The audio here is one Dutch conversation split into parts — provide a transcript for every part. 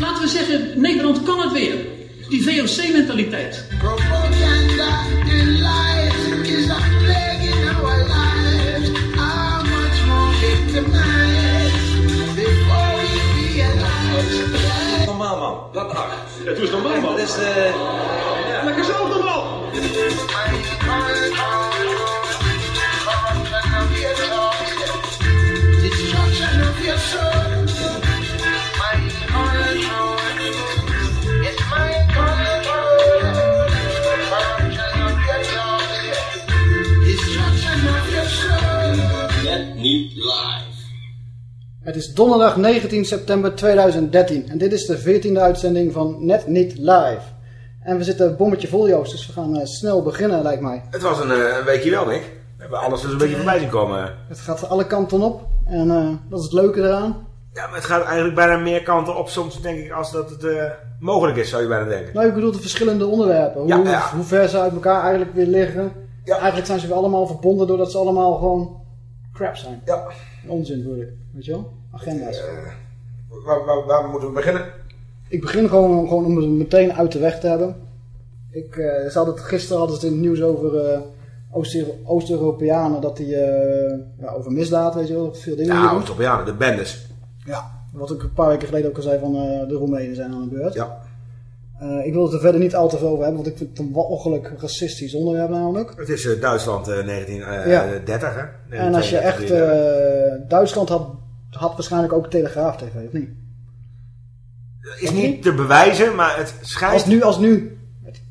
Laten we zeggen, Nederland kan het weer. Die VOC-mentaliteit. Propaganda and lies is a plague in our lives. How much more victimized before we realize? Normaal man, wat ach. Ja, doe eens normaal, man. Dat is de... is donderdag 19 september 2013 en dit is de 14e uitzending van Net Niet Live. En we zitten bommetje vol Joost, dus we gaan eh, snel beginnen lijkt mij. Het was een, eh, een weekje wel, Nick. We hebben alles dus een beetje voorbij zien komen. Het gaat alle kanten op en eh, dat is het leuke eraan. Ja, maar het gaat eigenlijk bijna meer kanten op soms, denk ik, als dat het mogelijk is, zou je bijna denken. Nou, ik bedoel de verschillende onderwerpen. Hoe, Ja, ja. hoe ver ze uit elkaar eigenlijk weer liggen. Ja. Eigenlijk zijn ze weer allemaal verbonden doordat ze allemaal gewoon crap zijn. Ja. Onzin bedoel ik, weet je wel? Agenda's. Waar, waar, waar moeten we beginnen? Ik begin gewoon, gewoon om het meteen uit de weg te hebben. Ik, eh, ze hadden het, gisteren hadden ze het in het nieuws over eh, Oost- Oost-Europeanen, dat die eh, ja, over misdaad, weet je wel, veel dingen Ja. Oost-Europeanen, de bendes. Ja, wat ik een paar weken geleden ook al zei van eh, de Roemenen zijn aan de beurt. Ja. Eh, ik wil het er verder niet al te veel over hebben, want ik vind het een walgelijk racistisch onderwerp namelijk. Het is eh, Duitsland eh, 1930, Ja. hè? En als je echt 1932. eh, Duitsland had, had waarschijnlijk ook Telegraaf TV, of niet? is niet te bewijzen, maar het schijnt... Als nu, als nu,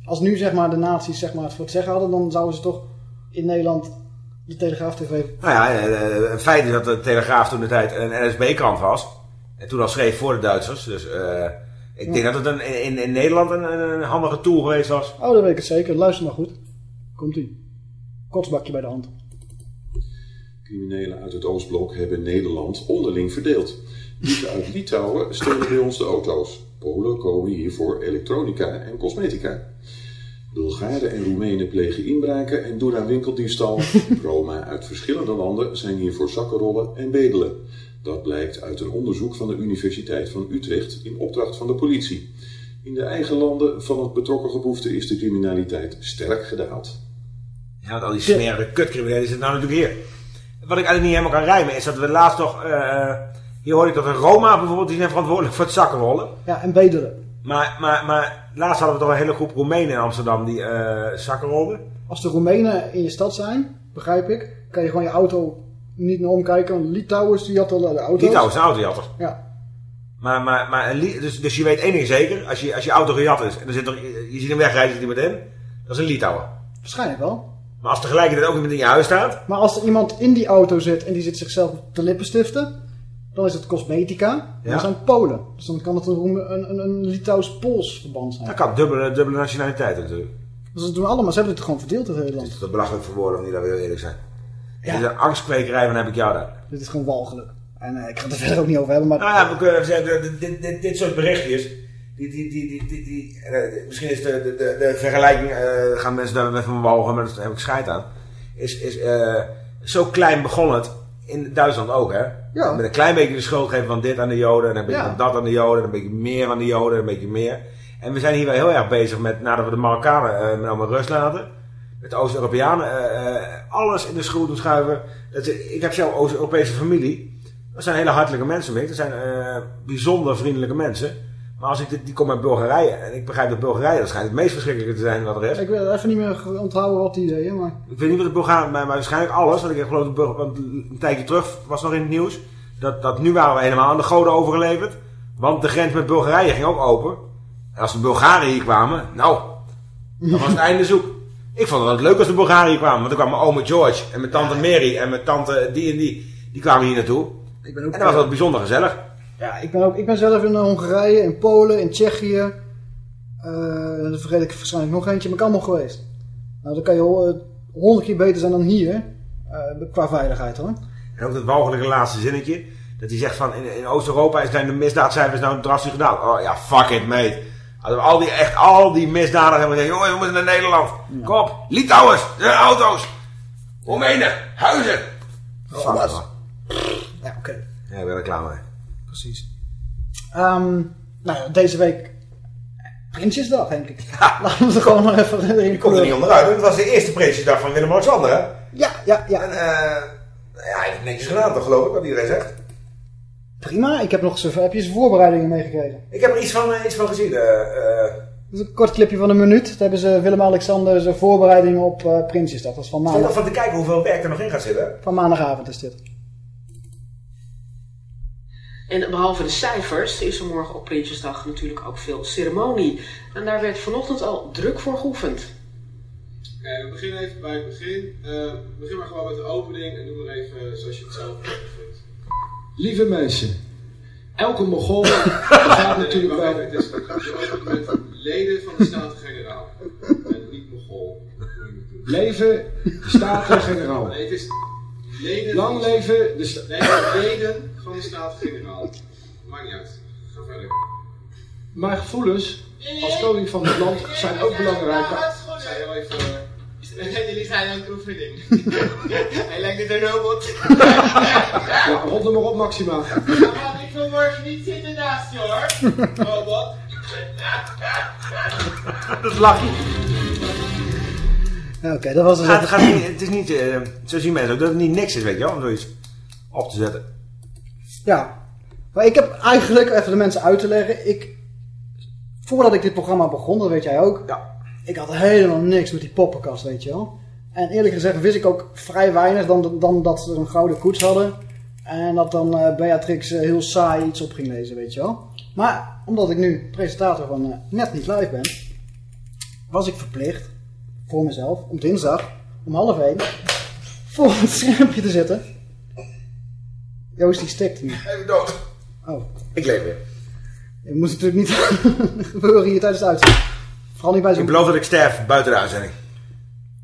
als nu zeg maar de nazi's zeg maar, het voor het zeggen hadden, dan zouden ze toch in Nederland de Telegraaf TV... Nou ja, eh, het feit is dat de Telegraaf toen de tijd een NSB-krant was. En toen al schreef voor de Duitsers. Dus eh, ik denk dat het een, in, in Nederland een handige tool geweest was. Oh, dat weet ik het zeker. Luister maar goed. Komt-ie. Kotsbakje bij de hand. Criminelen uit het Oostblok hebben Nederland onderling verdeeld. Dieven uit Litouwen stelen bij ons de auto's. Polen komen hier voor elektronica en cosmetica. Bulgaren en Roemenen plegen inbraken en doen aan winkeldiefstal. Roma uit verschillende landen zijn hier voor zakkenrollen en bedelen. Dat blijkt uit een onderzoek van de Universiteit van Utrecht in opdracht van de politie. In de eigen landen van het betrokken geboefte is de criminaliteit sterk gedaald. Ja, want al die smerige kutcriminelen zitten nou natuurlijk hier. Wat ik eigenlijk niet helemaal kan rijmen is dat we laatst toch... eh, hier hoorde ik dat een Roma bijvoorbeeld, die zijn verantwoordelijk voor het zakkenrollen. Ja, en bedelen. Maar, maar, maar laatst hadden we toch een hele groep Roemenen in Amsterdam die eh zakken rolden. Als de Roemenen in je stad zijn, begrijp ik, kan je gewoon je auto niet naar omkijken. Want Litouwers, die had al de auto's. Litouwen is een autojatter. Ja. Maar, maar, maar dus, dus je weet één ding zeker. Als je, als je auto gejat is en er zit er, je ziet hem wegrijden, zit iemand in. Dat is een Litouwer. Waarschijnlijk wel. Maar als tegelijkertijd ook iemand in je huis staat. Maar als er iemand in die auto zit en die zit zichzelf te lippen stiften, dan is het cosmetica. Ja. Dan zijn het Polen. Dus dan kan het een, een, een, een Litouws-Pools verband zijn. Dat kan dubbele, dubbele nationaliteit natuurlijk. Dus dat doen allemaal. Ze hebben het gewoon verdeeld in het hele Het land. is te belachelijk voor woorden om niet dat we heel eerlijk zijn. Ja. Het is een angstkwekerij van heb ik jou daar. Dit is gewoon walgelijk. En eh, ik ga het er verder ook niet over hebben, maar... Nou ja, we kunnen zeggen, dit, dit, dit soort berichtjes. Die, die, die, die, die, eh, misschien is de, de, de, vergelijking, eh, gaan mensen daar met van walgen, maar daar heb ik scheid aan. Is, is eh, zo klein begon het in Duitsland ook, hè? Ja. Met een klein beetje de schuld geven van dit aan de Joden, en een beetje Ja. van dat aan de Joden, en een beetje meer aan de Joden, en een beetje meer. En we zijn hier wel heel erg bezig met, nadat we de Marokkanen met allemaal rust laten, met Oost-Europeanen, alles in de schroef doen schuiven. Dat, ik heb zelf Oost-Europese familie. Dat zijn hele hartelijke mensen mee. Dat zijn bijzonder vriendelijke mensen. Maar als ik dit, die kom uit Bulgarije, en ik begrijp dat Bulgarije, dat schijnt het meest verschrikkelijke te zijn wat er is. Ik wil even niet meer onthouden wat die deed, maar... Ik weet niet wat de Bulgaren, maar, maar waarschijnlijk alles. Want ik geloof dat want een tijdje terug was nog in het nieuws. Dat, dat nu waren we helemaal aan de goden overgeleverd. Want de grens met Bulgarije ging ook open. En als de Bulgaren hier kwamen, nou, dan was het einde zoek. Ik vond het wel leuk als de Bulgaren hier kwamen. Want kwam mijn oma George en mijn tante Mary en mijn tante die en die. Die kwamen hier naartoe. Ik ben ook... En dat was wel bijzonder gezellig. Ja, ik ben, ook, ik ben zelf in eh, Hongarije, in Polen, in Tsjechië. Eh dan vergeet ik waarschijnlijk nog eentje, maar ik allemaal geweest. Nou, dan kan je eh, honderd keer beter zijn dan hier. eh, qua veiligheid hoor. En ook dat walgelijke laatste zinnetje. Dat hij zegt van in, in Oost-Europa zijn de misdaadcijfers nou drastisch gedaan. Oh ja, fuck it mate. Al die, echt al die misdadigers hebben gezegd. Jongens, we moeten naar Nederland. Kom op. Litouwers. Er zijn auto's. Roemenen. Huizen. Man. Ja, oké. Ja, ik ben er klaar mee. Precies. Ehm, nou ja, deze week Prinsjesdag, denk ik. Laten we er gewoon maar even erin Je komt er niet onderuit. Het was de eerste Prinsjesdag van Willem-Alexander hè. Ja, ja, ja. En eh ja, hij heeft netjes gedaan toch geloof ik, wat iedereen zegt. Prima. Ik heb nog zijn, heb je zijn voorbereidingen meegekregen. Ik heb er iets van, eh, iets van gezien. Dat is een kort clipje van een minuut. Daar hebben ze Willem-Alexander zijn voorbereidingen op Prinsjesdag. Dat is van Stel nog maandag. van te kijken hoeveel werk er nog in gaat zitten. Van maandagavond is dit. En behalve de cijfers is er morgen op Prinsjesdag natuurlijk ook veel ceremonie. En daar werd vanochtend al druk voor geoefend. Oké, we beginnen even bij het begin. Eh, begin maar gewoon met de opening en doe maar even zoals je het zelf vindt. Lieve mensen, elke Mogol gaat natuurlijk wel... het is met leden van de Staten-Generaal. En niet Mogol. Leven de Staten-Generaal. Nee, het is leden Lang leven de sta- Nee, leden van de Staten-Generaal. Maakt niet uit. Ga verder. Mijn gevoelens als koning van het land zijn ook belangrijk. Ik zei heel even... eh, Jullie zijn aan het oefening. Hij lijkt het een robot. Ja, rond hem maar op, Maxima. Ik wil morgen niet zitten naast je hoor. Robot. Dat lach je. Oké, dat was dus Het, even- gaat, het, gaat niet, het is niet, eh, zo zien mensen ook, dat het niet niks is, weet je wel, om zoiets op te zetten. Ja. Maar ik heb eigenlijk, even de mensen uit te leggen. Ik, voordat ik dit programma begon, dat weet jij ook. Ja. Ik had helemaal niks met die poppenkast, weet je wel. En eerlijk gezegd wist ik ook vrij weinig dan, dan dat ze een gouden koets hadden. En dat dan eh, Beatrix eh, heel saai iets op ging lezen, weet je wel. Maar omdat ik nu presentator van Net Niet Live ben, was ik verplicht voor mezelf om dinsdag om half één voor het schermpje te zitten. Joost die stikt nu. Even dood. Oh, Ik leef weer. het moet natuurlijk niet gebeuren hier tijdens de uitzending. Vooral niet bij Ik zo'n... beloof dat ik sterf buiten de uitzending.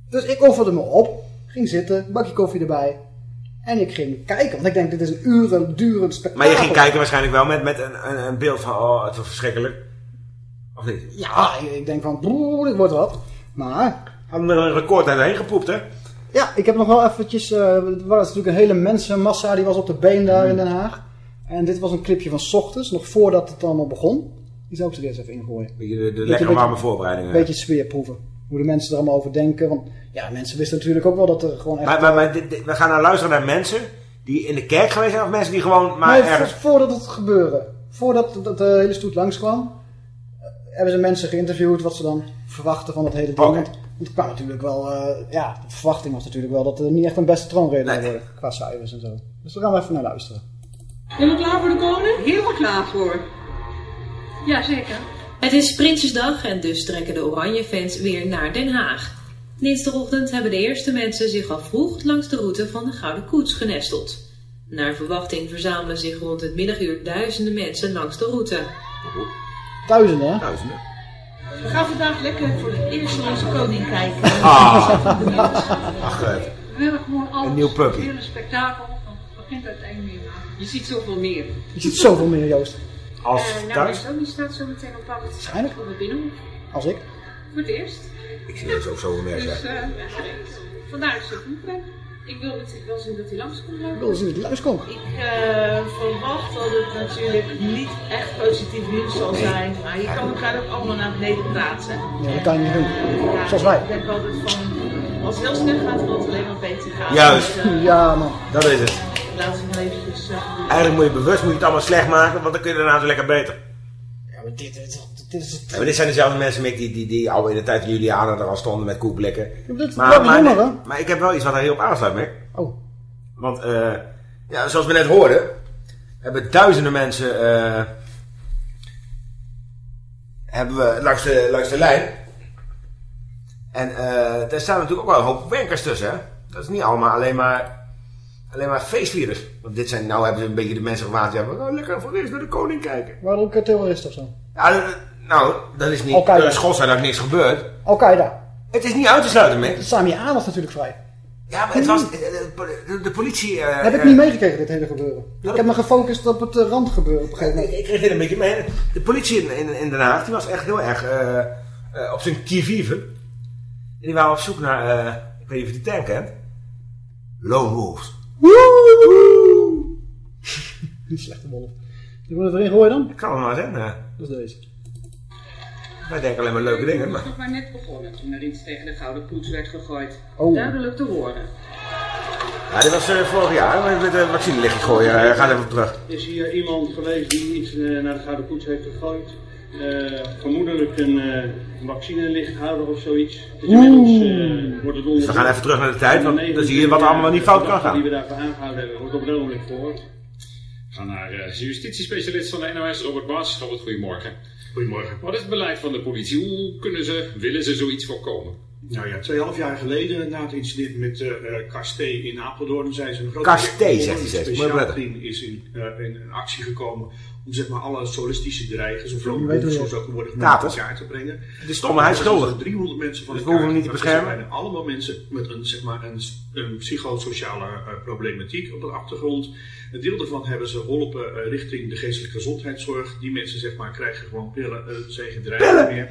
Dus ik offerde me op, ging zitten, bakje koffie erbij. En ik ging kijken, want ik denk dit is een uren durend spektakel. Maar je ging kijken waarschijnlijk wel met, met een, een, een beeld van, oh, het was verschrikkelijk. Of niet? Ja, ik- ik denk van, broer, dit wordt wat. Maar, Hadden we er een record heen gepoept, hè? ja, ik heb nog wel eventjes... eh er was natuurlijk een hele mensenmassa, die was op de been daar in Den Haag. En dit was een clipje van 's ochtends, nog voordat het allemaal begon. Die zou ik er eerst even ingooien. Beetje de, lekkere warme voorbereidingen. Een beetje sfeerproeven. Hoe de mensen er allemaal over denken. Want ja, mensen wisten natuurlijk ook wel dat er gewoon echt... Maar, maar, maar dit- dit- we gaan nou luisteren naar mensen die in de kerk geweest zijn of mensen die gewoon maar nee, ergens... voordat het gebeurde. Voordat dat de hele stoet langskwam, eh, hebben ze mensen geïnterviewd wat ze dan verwachten van het hele ding. Want, het kwam natuurlijk wel, eh, ja, de verwachting was natuurlijk wel dat er niet echt een beste troonrede zou Nee. worden. Qua cijfers en zo. Dus daar gaan we even naar luisteren. Helemaal klaar voor de koning? Helemaal klaar voor. Ja, zeker. Het is Prinsjesdag en dus trekken de Oranje-fans weer naar Den Haag. Dinsdagochtend hebben de eerste mensen zich al vroeg langs de route van de Gouden Koets genesteld. Naar verwachting verzamelen zich rond het middaguur duizenden mensen langs de route. Duizenden, hè? Duizenden. We gaan vandaag lekker voor het eerst naar onze koning kijken. Ah. Ach, We hebben gewoon alles. Een nieuw puppy. Hele spektakel van begin tot eind mee. Je ziet zoveel meer. Je ziet zoveel meer, Joost. als Eh, nou, thuis. niet staat zo meteen op het Waarschijnlijk. op het binnenhof. Als ik. Voor het eerst. Ik zie het ook zo merk. Dus eh, vandaar is het plek. Ik wil natuurlijk wel zien dat hij langskomt. Ik wil zien dat hij langskomt. Ik eh, verwacht dat het natuurlijk niet echt positief nieuws zal zijn. Maar je kan elkaar ook allemaal naar beneden praten. Ja, dat kan je niet doen. Ja, Zoals wij. Ik denk altijd van, als het heel snel gaat, wil het alleen maar beter gaan. Juist. Dus, eh, Ja, man. Dat is het. laten we maar eventjes... eh, Eigenlijk moet je bewust moet je het allemaal slecht maken, want dan kun je daarna zo lekker beter. maar dit, dit, dit is... Ja, maar dit zijn dezelfde mensen Mick, die, die, die al in de tijd van Juliana er al stonden met koekblikken. Maar, maar, maar ik heb wel iets wat daar heel op aansluit, Mick. Oh. Want, eh, ja, zoals we net hoorden, hebben duizenden mensen, eh, hebben we langs de, langs de lijn. En eh daar staan natuurlijk ook wel een hoop werkers tussen, hè. Dat is niet allemaal alleen maar, alleen maar feestvirus. Want dit zijn, nou hebben ze een beetje de mensen gewaand, ja, we gaan lekker voor eerst naar de koning kijken. Eh, terroristen of zo? Ja, nou, dat is niet, Al-Qaeda. er school zijn dat niks gebeurd. Al-Qaeda. Het is niet uit te sluiten, Mick. Sami A was natuurlijk vrij. Ja, maar het was, de, de, de politie... eh, heb ik eh, niet meegekregen, dit hele gebeuren. Ik heb me gefocust op het eh, randgebeuren op een gegeven moment. Ik kreeg dit een beetje mee. De politie in, in, in Den Haag, die was echt heel erg eh, eh, op zijn kievive. En die waren op zoek naar, eh, ik weet niet of je die term kent. Lone wolves. Die slechte wolf. Die willen erin gooien dan? Ik kan het maar zeggen. eh. Dat is deze. Wij denken alleen maar leuke dingen. Het Maar... was nog maar net begonnen toen er iets tegen de gouden koets werd gegooid. Oh. Duidelijk te horen. Ja, dit was eh, vorig jaar met de vaccinelichtje gooien. Eh, ga even terug. Is hier iemand geweest die iets eh, naar de Gouden Koets heeft gegooid? Eh, vermoedelijk een uh, vaccinelichthouder of zoiets. Dus inmiddels eh, wordt het Dus we gaan even terug naar de tijd, want dan zie je wat allemaal niet fout kan gaan. Die we daarvoor aangehouden hebben, wordt op het ogenblik verhoord. We gaan naar uh, de justitiespecialist van de NOS, Robert Bas. Robert, goedemorgen. Goedemorgen. Wat is het beleid van de politie? Hoe kunnen ze, willen ze zoiets voorkomen? Nou ja, tweehalf jaar geleden, na het incident met uh, Casté in Apeldoorn, zijn ze een grote Casté, zegt hij Een speciaal team is in, uh, in actie gekomen om zeg maar alle solistische dreigers, of je- zoals ook worden genoemd, Taters. in kaart te brengen. Het is stom, maar hij Er schuldig. 300 mensen van Dus de we niet te het beschermen. zijn allemaal mensen met een, zeg maar, een, een psychosociale uh, problematiek op de achtergrond. Een deel daarvan hebben ze geholpen uh, richting de geestelijke gezondheidszorg. Die mensen zeg maar, krijgen gewoon pillen, uh, zijn geen dreiging meer.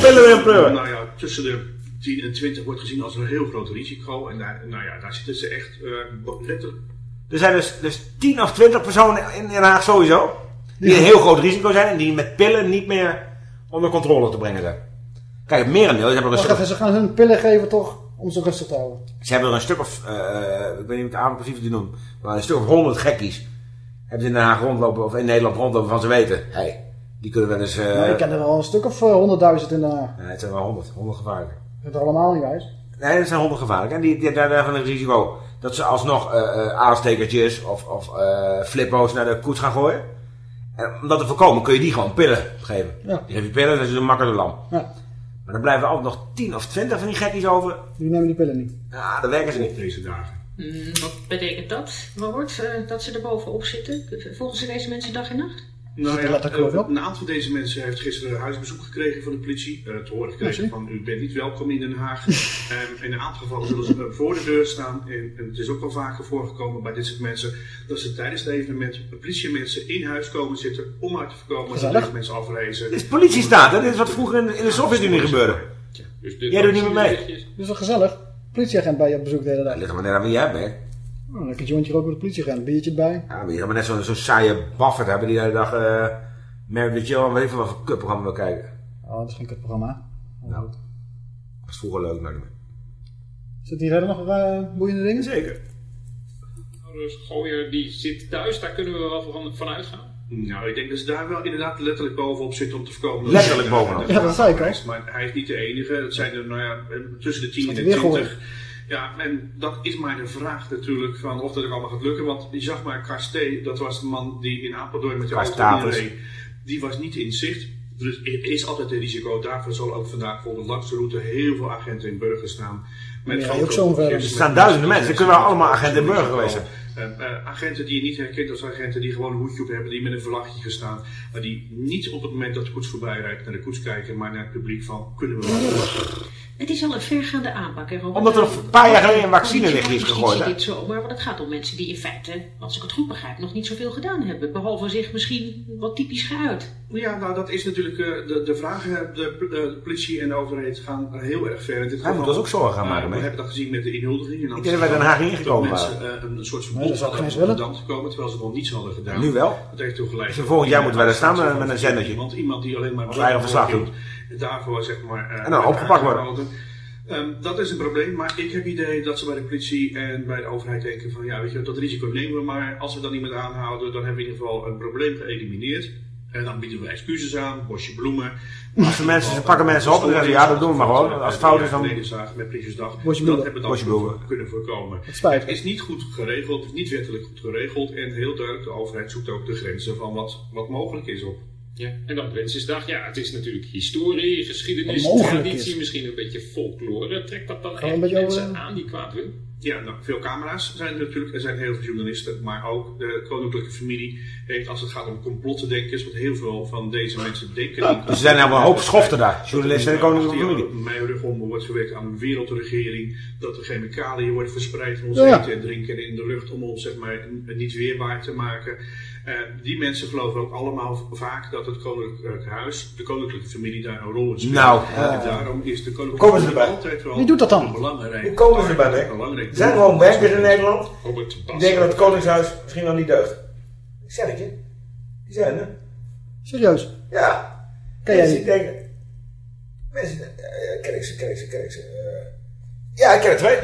Pillen weer pillen. Nou ja, tussen de 10 en 20 wordt gezien als een heel groot risico. En daar, nou ja, daar zitten ze echt uh, letterlijk. Er zijn dus, dus 10 of 20 personen in Den Haag sowieso. Die een heel groot risico zijn en die met pillen niet meer onder controle te brengen zijn. Kijk, het merendeel, ze hebben er een even, ze gaan hun pillen geven toch om ze rustig te houden. ze hebben er een stuk of, uh, ik weet niet wat de precies die noemen, maar een stuk of 100 gekkies. Hebben ze in Den Haag rondlopen of in Nederland rondlopen van ze weten. Hé, hey, die kunnen wel eens... Uh, nou, ik ken er wel een stuk of honderdduizend in Den Haag. Nee, het zijn wel 100, 100 gevaarlijke. Het er allemaal niet wijs. Nee, dat zijn 100 gevaarlijk. En die, die, daar hebben een risico dat ze alsnog uh, aanstekertjes of, of flippo's naar de koets gaan gooien. En om dat te voorkomen kun je die gewoon pillen geven. Ja. Die geef je pillen, dat is een makkelijke lam. Ja. Maar dan blijven er altijd nog 10 of 20 van die gekkies over. Die nemen die pillen niet. Ja, dan werken ze niet. Deze dagen. Mm, wat betekent dat, Robert, uh, dat ze er bovenop zitten? Volgens ze deze mensen dag en nacht? Nou ja, bovenop? een aantal van deze mensen heeft gisteren huisbezoek gekregen van de politie. Uh, te horen gekregen Ja, van u bent niet welkom in Den Haag. um, in een aantal gevallen zullen ze voor de deur staan. En, en, het is ook wel vaker voorgekomen bij dit soort mensen dat ze tijdens het evenement politiemensen in huis komen zitten om uit te voorkomen dat deze mensen afreizen. Dit is politiestaat, hè? Dit is wat vroeger in, in de Sovjet-Unie gebeurde. Dus dit Jij doet niet meer mee. Dat is wel gezellig. Politieagent bij je op bezoek de hele dag. Dat ligt er maar net aan wie jij bent. Oh, je een jointje roken met de politieagent. Biertje erbij. Ja, maar je gaat maar net zo'n zo saaie Buffett hebben die de hele dag... Uh, dat al weet ik veel wat voor kutprogramma wil kijken. Oh, dat is geen kutprogramma. Oh, Nou, dat was vroeger leuk, maar niet meer. Zitten hier verder nog uh, boeiende dingen? Zeker. Dus Gooier die zit thuis, daar kunnen we wel van, van uitgaan. Nou, ik denk dat ze daar wel inderdaad letterlijk bovenop zitten om te voorkomen. Letterlijk bovenop. Ja, dat zei ik al. Maar hij is niet de enige. Het zijn er nou ja, tussen de 10 Gaat en de weer 20. Ja, en dat is maar de vraag natuurlijk van of dat ook allemaal gaat lukken. Want je zag maar Casté, dat was de man die in Apeldoorn met de auto inreed. Die was niet in zicht. Dus er is altijd een risico. Daarvoor zal ook vandaag bijvoorbeeld langs de route heel veel agenten in burger staan. Met Ja, foto's. ook zo'n. Er staan duizenden mensen. Er kunnen wel allemaal agenten in burger geweest zijn. Uh, uh, agenten die je niet herkent als agenten die gewoon een hoedje op hebben, die met een vlaggetje gaan staan. Maar die niet op het moment dat de koets voorbij rijdt naar de koets kijken, maar naar het publiek van kunnen we wel. Het is al een vergaande aanpak, hè, Robert? Omdat er een paar jaar geleden een vaccinelichtje is Politie gegooid, hè? dit zo, maar het gaat om mensen die in feite, als ik het goed begrijp, nog niet zoveel gedaan hebben. Behalve zich misschien wat typisch geuit. Ja, nou dat is natuurlijk uh, de, de vraag. De, de, politie en de overheid gaan heel erg ver. In dit Hij moet ons ook zorgen gaan maken. we hebben dat gezien met de inhuldiging. In Ik denk dat wij Den Haag ingekomen mensen waren. uh, een soort verbod hadden om de te komen, terwijl ze nog niets hadden gedaan. Nu wel. Dat heeft toen gelijk. Dus volgend jaar moeten wij daar staan met- een zendertje. Want iemand die alleen maar Als eigen verslag doet. En daarvoor zeg maar. uh, En dan opgepakt worden. Um, dat is een probleem, maar ik heb het idee dat ze bij de politie en bij de overheid denken van ja, weet je, dat risico nemen we maar. Als we dan iemand aanhouden, dan hebben we in ieder geval een probleem geëlimineerd. En dan bieden wij excuses aan, bosje bloemen. Als de mensen, ze pakken mensen op en zeggen ja, dat doen we maar gewoon. Als het fout is, dan... Met Prinsjesdag. Bosje Dat bloemen. hebben we dan Bosje bloemen. kunnen voorkomen. Het spijt Het is niet goed geregeld, het is niet wettelijk goed geregeld. En heel duidelijk, de overheid zoekt ook de grenzen van wat, wat mogelijk is op. Ja, en dan Prinsjesdag, ja, het is natuurlijk historie, geschiedenis, traditie, is. misschien een beetje folklore. Trekt dat dan echt mensen over- aan die kwaad willen? Ja, nou, veel camera's zijn er natuurlijk. Er zijn heel veel journalisten, maar ook de koninklijke familie heeft, als het gaat om complotdenken, wat heel veel van deze mensen denken. niet. Dus er zijn helemaal een hoop schoften daar. Journalisten en de koninklijke familie. Mijn rug om wordt gewerkt aan een wereldregering. Dat er chemicaliën worden verspreid in ons Ja. eten en drinken en in de lucht om ons zeg maar, niet weerbaar te maken. Eh, die mensen geloven ook allemaal vaak dat het koninklijk huis, de koninklijke familie daar een rol in speelt. Nou, en eh, daarom is de koninklijke komen ze familie erbij? altijd wel Wie doet dat dan? een belangrijk. Hoe komen ze erbij, hè? belangrijk Er zijn gewoon bankers in Nederland die denken dat het Koningshuis misschien wel niet deugt. Ik zeg het je. Die zijn er. Serieus? Ja. Ken jij Mensen die? denken... Mensen... eh, ken ik ze, ken ik ze, ken ik ze. eh. ja, ik ken er twee.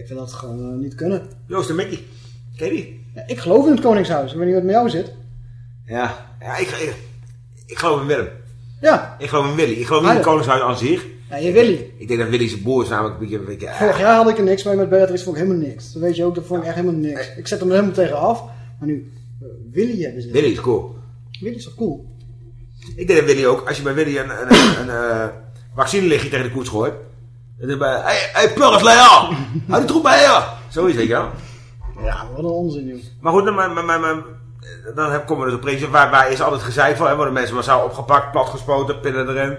Ik vind dat gewoon eh, niet kunnen. Joost en Mickey. Ken je die? Ja, ik geloof in het Koningshuis. Ik weet niet wat met jou zit. Ja. Ja, ik, ik, ik geloof in Willem. Ja. Ik geloof in Willy. Ik geloof niet Ah, in het ja. Koningshuis aan zich. Ja, je Willy. Ik denk dat Willy zijn broer is namelijk een beetje... Een beetje Vorig jaar had ik er niks mee met Beatrice. Vond ik helemaal niks. Dat weet je ook. Dat vond ik echt helemaal niks. Ik zet hem er helemaal tegen af. Maar nu, eh, Willy hebben ze. Willy is cool. Willy is toch cool? Ik denk dat Willy ook, als je bij Willy een, een, een, een eh, vaccinelichtje tegen de koets gooit. Dan denk je bij, hey, hey Purrit, Lea! Hou die troep bij je! Zoiets, weet je wel. Ja, wat een onzin, joh. Maar goed, dan, maar, maar, maar, maar, dan komen we dus op Prinsje. Waar, waar is altijd gezeik van? En worden mensen massaal opgepakt, platgespoten, pillen erin.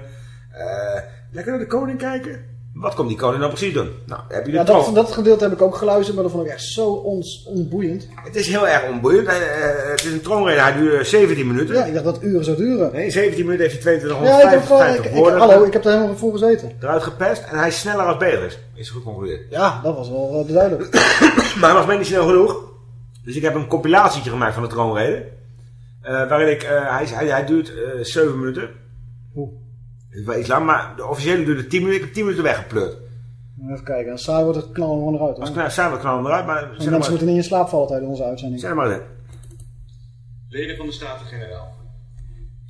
Eh, lekker naar de koning kijken. Wat komt die koning nou precies doen? Nou, heb je de Ja, dat, dat gedeelte heb ik ook geluisterd. Maar dat vond ik echt zo ons, onboeiend. Het is heel erg onboeiend. Eh, eh, het is een troonrede, hij duurt 17 minuten. Ja, ik dacht dat uren zou duren. Nee, 17 minuten heeft hij Ja, ik heb, wel- 2250 ik, ik, woorden hallo, ik heb er helemaal voor gezeten. eruit gepest. En hij is sneller als Beatrix. Is geconcludeerd. Ja, dat was wel eh, duidelijk. Maar hij was mij niet snel genoeg. Dus ik heb een compilatietje gemaakt van de troonrede. Eh, waarin ik, eh, hij, hij, hij duurt eh 7 minuten. Hoe? Is wel iets lang, maar de officiële duurde 10 minuten. Ik heb 10 minuten weggepleurd. Even kijken. En saai wordt het knallen gewoon eruit. Als knallen eruit, maar En zet er mensen maar, moeten niet in slaap vallen tijdens onze uitzending. er maar in. Leden van de Staten-Generaal.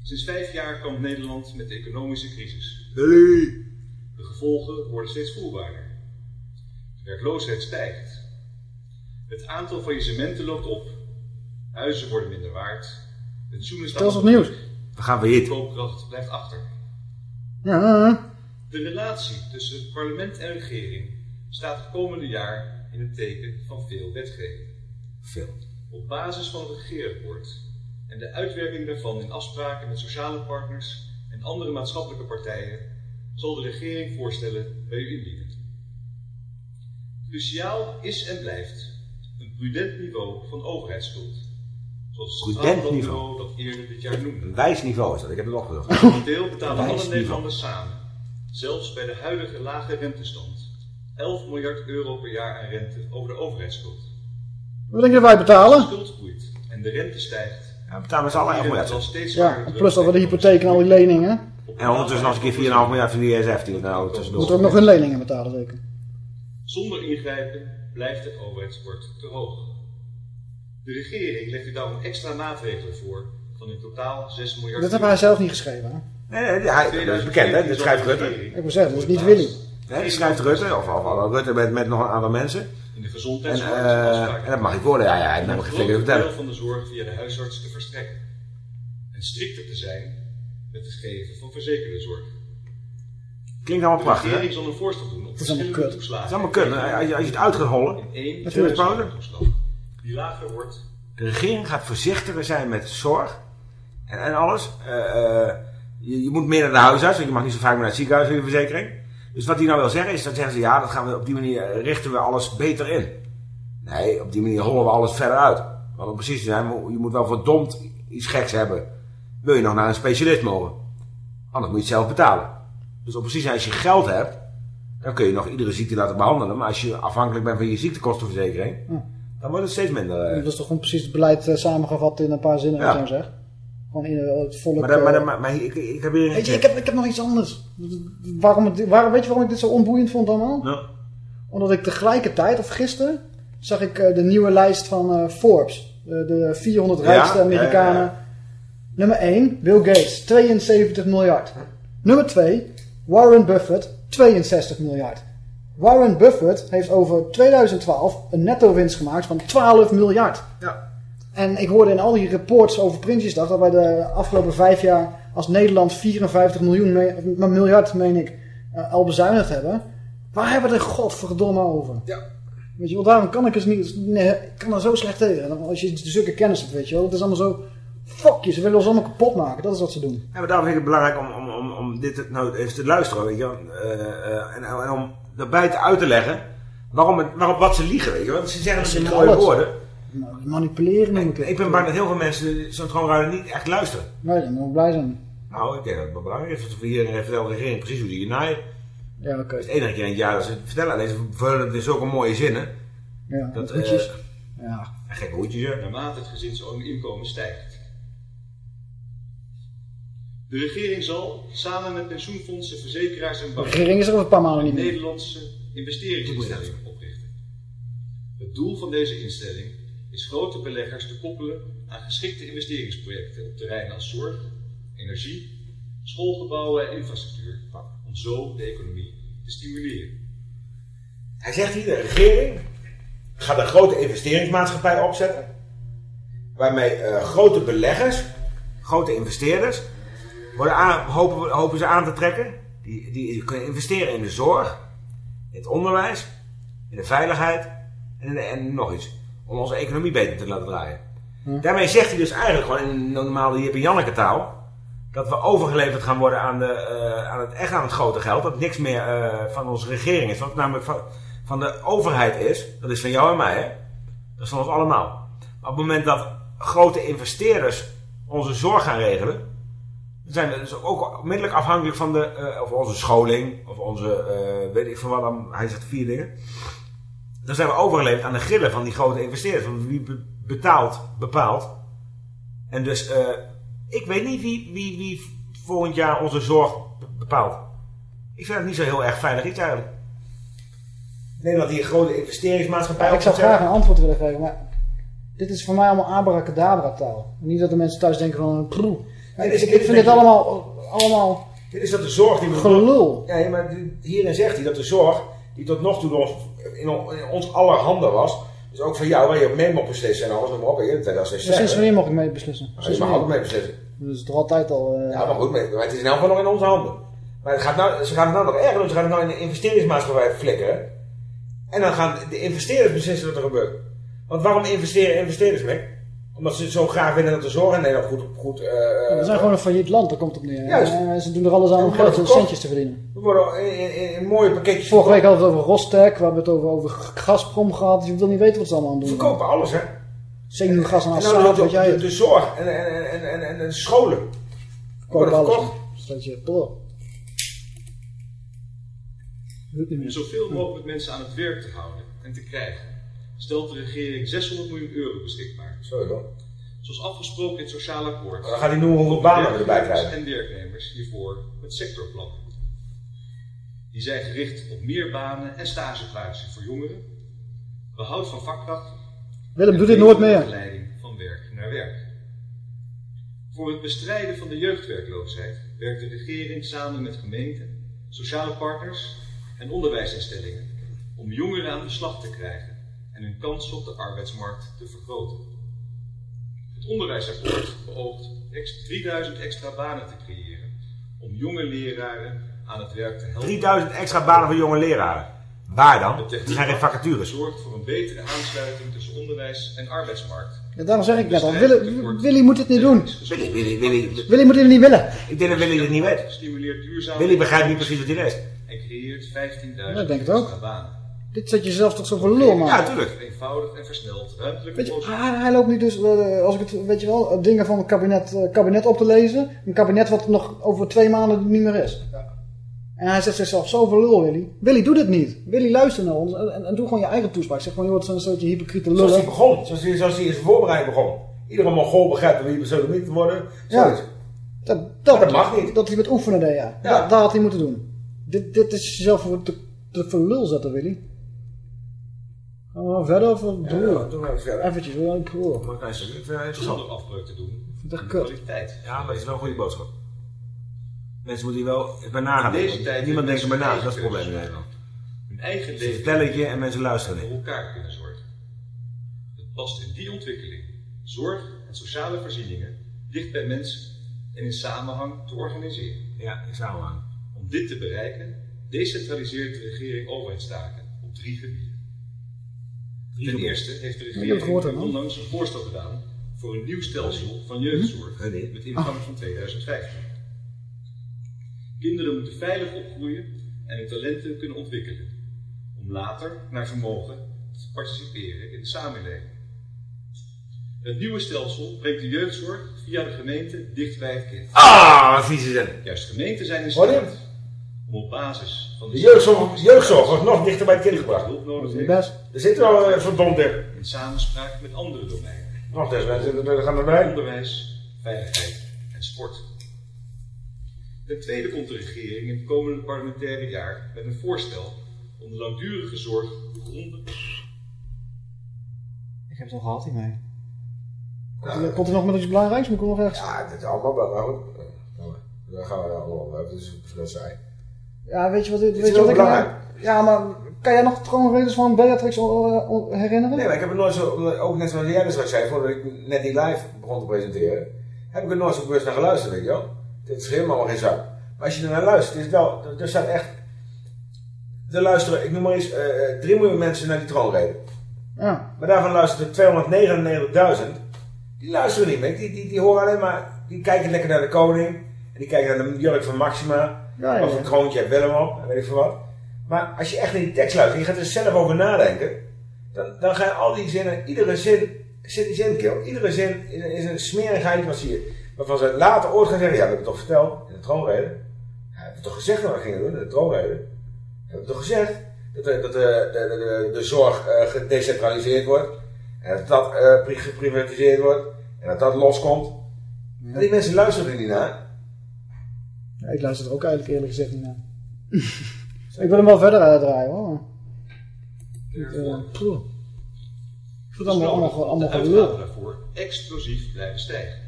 Sinds vijf jaar kampt Nederland met de economische crisis. Hey. De gevolgen worden steeds voelbaarder. De werkloosheid stijgt. Het aantal faillissementen loopt op. Huizen worden minder waard. Pensioenen staan Tel eens onder op nieuws. druk. We gaan failliet. De koopkracht blijft achter. Ja, De relatie tussen parlement en regering staat het komende jaar in het teken van veel wetgeving. Veel. Op basis van het regeerakkoord en de uitwerking daarvan in afspraken met sociale partners en andere maatschappelijke partijen zal de regering voorstellen bij u indienen. Cruciaal is en blijft een prudent niveau van overheidsschuld. Zoals het niveau. Dat eerder dit jaar noemde. Een wijs niveau is dat. Ik heb het opgezocht. Momenteel betalen Wijs alle. Nederlanders samen, zelfs bij de huidige lage rentestand, 11 miljard euro per jaar aan rente over de overheidsschuld. Wat denk je dat wij betalen? De schuld groeit en de rente stijgt. Ja, we betalen met z'n allen 11 Iedereen miljard. zal steeds Ja, plus dat we de hypotheek en al die leningen. En ondertussen nog eens een keer 4,5 miljard van die ESF die we nou tussendoor. Moeten we ook nog hun leningen betalen, zeker? Zonder ingrijpen blijft het overheidstekort te hoog. De regering legt u daarom extra maatregelen voor van in totaal 6 miljard Dat heeft hij zelf niet geschreven, hè? Nee, nee, hij, dat is bekend, hè? Dit schrijft Rutte. Ik wil zeggen, dat is niet Willy. Nee, die schrijft Rutte, of, of, of Rutte met, met nog een aantal mensen. In de En, gezondheidszorg eh, zijn afspraken en dat mag ik worden. Ja, ja, hij een groot te deel van de zorg via de huisarts te verstrekken. En strikter te zijn met het geven van verzekerde zorg. Klinkt allemaal De prachtig, hè? regering zal een voorstel doen op Het is allemaal verschillende kut. toeslagen. Het is allemaal kut. Als je, als je het uit gaat hollen, In één Natuurlijk. Die lager wordt de regering gaat voorzichtiger zijn met zorg en, en alles. Eh, eh, je, je moet meer naar de huisarts, want je mag niet zo vaak meer naar het ziekenhuis voor je verzekering. Dus wat hij nou wil zeggen is, dan zeggen ze ja, dat gaan we op die manier eh, richten we alles beter in. Nee, op die manier hollen we alles verder uit. Want om precies te zijn, je moet wel verdomd iets geks hebben. Wil je nog naar een specialist mogen? Anders moet je het zelf betalen. Dus om precies te zijn, als je geld hebt, dan kun je nog iedere ziekte laten behandelen. Maar als je afhankelijk bent van je ziektekostenverzekering, Ja. Dan wordt het steeds minder. eh. Dat is toch gewoon precies het beleid eh, samengevat in een paar zinnen, Ja. zo zeg. Gewoon in eh, het volk... Maar, dan- maar, dan- maar, maar ik, ik heb hier... Weet je, ik heb, ik heb nog iets anders. Waarom het, waarom, weet je waarom ik dit zo onboeiend vond allemaal? Nou, Omdat ik tegelijkertijd, of gisteren, zag ik de nieuwe lijst van Forbes. De, de 400 Ja, rijkste ja, Amerikanen. ja, Nummer 1, Bill Gates, 72 miljard. Nummer 2, Warren Buffett, 62 miljard. Warren Buffett heeft over 2012 een netto winst gemaakt van 12 miljard. Ja. En ik hoorde in al die reports over Prinsjesdag dat wij de afgelopen vijf jaar als Nederland 54 miljoen, me- miljard, meen ik, eh, al bezuinigd hebben. Waar hebben we het er godverdomme over? Ja. Weet je wel, daarom kan ik dus niet, nee, ik kan er zo slecht tegen. En Als je zulke kennis hebt, weet je wel. Het is allemaal zo, fuck je, ze willen ons allemaal kapot maken. Dat is wat ze doen. Ja, maar daarom vind ik het belangrijk om, om, om, om dit nou even te luisteren, weet je wel. Eh, eh, en, en om erbij te uit te leggen waarom, het, waarom wat ze liegen, weet je. Want ze zeggen zeggen mooie alles. woorden. Manipuleren noem ik het. Ik ben bang dat heel veel mensen zo'n troonruider niet echt luisteren. Nee, dan moet ik blij zijn. Nou, ik denk dat het wel belangrijk is. Want we hier vertellen de regering precies hoe die je naaien. Ja, oké. Het is enige keer in het jaar dat ze het vertellen. Alleen ze vullen het in zulke mooie zinnen. Ja, Dat, hoedjes. eh, Ja. Gekke hoedjes, ja. Naarmate het gezinsinkomen stijgt. De regering zal samen met pensioenfondsen, verzekeraars en De banken regering is er een paar maanden niet meer. Nederlandse investeringsinstelling oprichten. Het doel van deze instelling is grote beleggers te koppelen aan geschikte investeringsprojecten op terreinen als zorg, energie, schoolgebouwen en infrastructuur, om zo de economie te stimuleren. Hij zegt hier, de regering gaat een grote investeringsmaatschappij opzetten. Waarmee eh, grote beleggers, grote investeerders, worden aan, hopen, hopen ze aan te trekken. Die, die kunnen investeren in de zorg, in het onderwijs, in de veiligheid en, en nog iets. Om onze economie beter te laten draaien. Daarmee zegt hij dus eigenlijk gewoon in normale Jip en Janneke taal. Dat we overgeleverd gaan worden aan, de, eh, aan het, echt aan het grote geld. Dat niks meer eh, van onze regering is. Wat het namelijk van, van de overheid is. Dat is van jou en mij. Hè? Dat is van ons allemaal. Maar op het moment dat grote investeerders onze zorg gaan regelen. Zijn we dus ook onmiddellijk afhankelijk van de, eh, of onze scholing. Of onze, eh, weet ik van wat dan. Hij zegt vier dingen. Dan zijn we overgeleverd aan de grillen van die grote investeerders. Want wie be- betaalt, bepaalt. En dus, eh, ik weet niet wie, wie, wie volgend jaar onze zorg be- bepaalt. Ik vind het niet zo heel erg veilig iets eigenlijk. Nederland die een grote investeringsmaatschappij Ja, ik zou graag een antwoord willen geven, maar dit is voor mij allemaal abracadabra taal. Niet dat de mensen thuis denken van, proe. Ik, dus ik ik vind dit allemaal, allemaal Dit is dat de zorg die we... gelul. Ja, ja, maar hierin zegt hij dat de zorg die tot nog toe door ons, in, on- in ons aller handen was. Dus ook van jou, waar je mee mocht beslissen en alles, noem maar op. was Dus sinds wanneer mag ik mee beslissen? Je Sinds mag altijd mee beslissen. Dat is toch altijd al... eh, Ja, maar goed, maar het is in elk geval nog in onze handen. Maar het gaat nou, ze gaan het nou nog erger doen. Ze gaan het nou in de investeringsmaatschappij flikkeren. En dan gaan de investeerders beslissen wat er gebeurt. Want waarom investeren investeerders mee? Omdat ze zo graag willen dat de zorg in Nederland goed... goed eh, we zijn gewoon een failliet land, daar komt het op neer. Juist. En ze doen er alles aan om geld en centjes te verdienen. We worden in, in, in, mooie pakketjes Vorige week hadden we het over Rostec, we hebben het over, over Gazprom gehad. Je wil niet weten wat ze allemaal aan doen. Ze verkopen alles, hè? Zenuwgas en En Assad, nou ook jij de, zorg en, en, en, en, en, en de scholen. Kopen worden alles. Dus dat je, meer. zoveel mogelijk mensen aan het werk te houden en te krijgen, stelt de regering 600 miljoen euro beschikbaar. Zo dan. Zoals afgesproken in het sociaal akkoord. Dan gaat hij noemen hoeveel banen we erbij krijgen. En werknemers hiervoor het sectorplan. Die zijn gericht op meer banen en stageplaatsen voor jongeren, behoud van vakkrachten. Willem, doe dit nooit meer. begeleiding van werk naar werk. Voor het bestrijden van de jeugdwerkloosheid werkt de regering samen met gemeenten, sociale partners en onderwijsinstellingen om jongeren aan de slag te krijgen en hun kansen op de arbeidsmarkt te vergroten. Het onderwijsakkoord beoogt ex- 3000 extra banen te creëren om jonge leraren aan het werk te helpen. 3000 extra banen voor jonge leraren. Waar dan? De Er zijn geen vacatures. zorgt voor een betere aansluiting tussen onderwijs en arbeidsmarkt. Ja, daarom zeg ik net al, Willy, Willy moet dit niet doen. Willy, Willy, Willy. Willy moet dit niet willen. Ik denk dat Willy dit niet weet. Stimuleert duurzame Willy begrijpt niet precies wat hij leest. en creëert 15.000 Ja, ik denk het ook. extra banen. Dit zet jezelf toch zo voor lul, man. Ja, tuurlijk. Eenvoudig en versneld Weet je, hij, hij loopt nu dus, eh, als ik het, weet je wel, dingen van het kabinet, eh, kabinet op te lezen. Een kabinet wat nog over twee maanden niet meer is. En hij zet zichzelf zo voor lul, Willy. Willy, doe dit niet. Willy, luister naar ons. En, en, en doe gewoon je eigen toespraak. Zeg gewoon, joh, het zijn een soortje hypocriete Zoals hij begon. Zoals hij, zoals hij in zijn voorbereiding begon. Iedere Mongool begrijpt hij zo niet te worden. Zo Ja. is. Dat, dat, mag niet. Dat hij met oefenen deed, ja. Ja. Dat, dat had hij moeten doen. Dit, dit is jezelf voor, te, te voor lul zetten, Willy. Gaan we maar verder of wat Ja, doen we even verder. Eventjes. Maar een klein stukje. Ik vind het interessant. Zonder afbreuk te doen. vind het echt aan de kut. kwaliteit. Ja, maar het is wel een goede boodschap. Mensen moeten hier wel bij na gaan In deze tijd Niemand denkt hebben erbij na, dat is het probleem in Nederland. Hun eigen Het is een leven spelletje en mensen luisteren voor niet. elkaar kunnen zorgen. Het past in die ontwikkeling zorg en sociale voorzieningen dicht bij mensen en in samenhang te organiseren. Ja, in samenhang. Om dit te bereiken, decentraliseert de regering overheidstaken op drie gebieden. Ten eerste heeft de regering onlangs een voorstel gedaan voor een nieuw stelsel van jeugdzorg Hm? Nee. met ingang van 2015. Kinderen moeten veilig opgroeien en hun talenten kunnen ontwikkelen, om later naar vermogen te participeren in de samenleving. Het nieuwe stelsel brengt de jeugdzorg via de gemeente dicht bij het kind. Ah, wat vieze zin. Juist gemeenten zijn in staat op basis van De jeugdzorg, jeugdzorg wordt nog dichter bij het kind gebracht. Dat best. Er zit wel uh, verdomd in. in samenspraak met andere domeinen. Nog des mensen, gaan erbij. Onderwijs, veiligheid en sport. Ten tweede komt de regering in het komende parlementaire jaar met een voorstel om de langdurige zorg grondig Ik heb het al gehad hiermee. Komt er- Komt er nog met iets belangrijks? Moet ik nog ergens? Ja, dit is allemaal wel, maar goed. Eh, Dan gaan we allemaal over. Het is saai. Ja, weet je wat, weet is je wat ik... belangrijk. Ja, maar kan jij nog troonreders van Beatrix eh, eh, herinneren? Nee, maar ik heb het nooit zo, ook net zoals jij dus zei, voordat ik net die live begon te presenteren, heb ik er nooit zo bewust naar geluisterd, weet je wel. Dit is helemaal geen zak. Maar als je er naar luistert, is het wel, er- staat echt, er luisteren, ik noem maar eens, eh 3 miljoen mensen naar die troonrede. Ja. Maar daarvan luisteren 299.000, die luisteren niet meer, die, die, die horen alleen maar, die kijken lekker naar de koning, en die kijken naar de jurk van Maxima, Ja, ja, of een kroontje heeft Willem op, en weet ik veel wat. Maar als je echt naar die tekst luistert, en je gaat er zelf over nadenken, dan, dan gaan al die zinnen, iedere zin, zit die zinkeel, iedere zin is, een- is een smerigheid wat zie je. Waarvan ze later ooit gaan zeggen, ja, dat hebben we toch verteld in de troonrede. Ja, hebben we toch gezegd dat we dat gingen doen in de troonrede. Hebben we toch gezegd dat de, dat de, de, de, de, zorg eh, gedecentraliseerd wordt. En dat dat eh, pri- geprivatiseerd wordt. En dat dat loskomt. En die mensen luisteren er niet naar. Ik luister er ook eigenlijk eerlijk gezegd niet naar. ik wil hem wel verder uitdraaien hoor. maar- Ik, eh, poeh. Ik vind het allemaal, allemaal, allemaal de uitgaven daarvoor explosief blijven stijgen.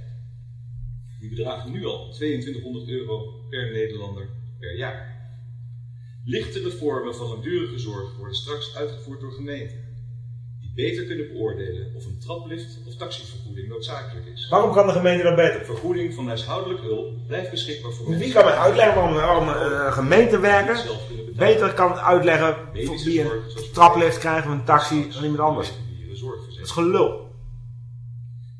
Die bedragen nu al 2200 euro per Nederlander per jaar. Lichtere vormen van langdurige zorg worden straks uitgevoerd door gemeenten. Beter kunnen beoordelen of een traplift of taxivergoeding noodzakelijk is. Waarom kan de gemeente dat beter? Vergoeding van huishoudelijk hulp blijft beschikbaar voor Wie mensen. kan mij uitleggen waarom, waarom een gemeente werken beter kan uitleggen voor wie een traplift krijgt of een taxi dan iemand anders? Dat is gelul.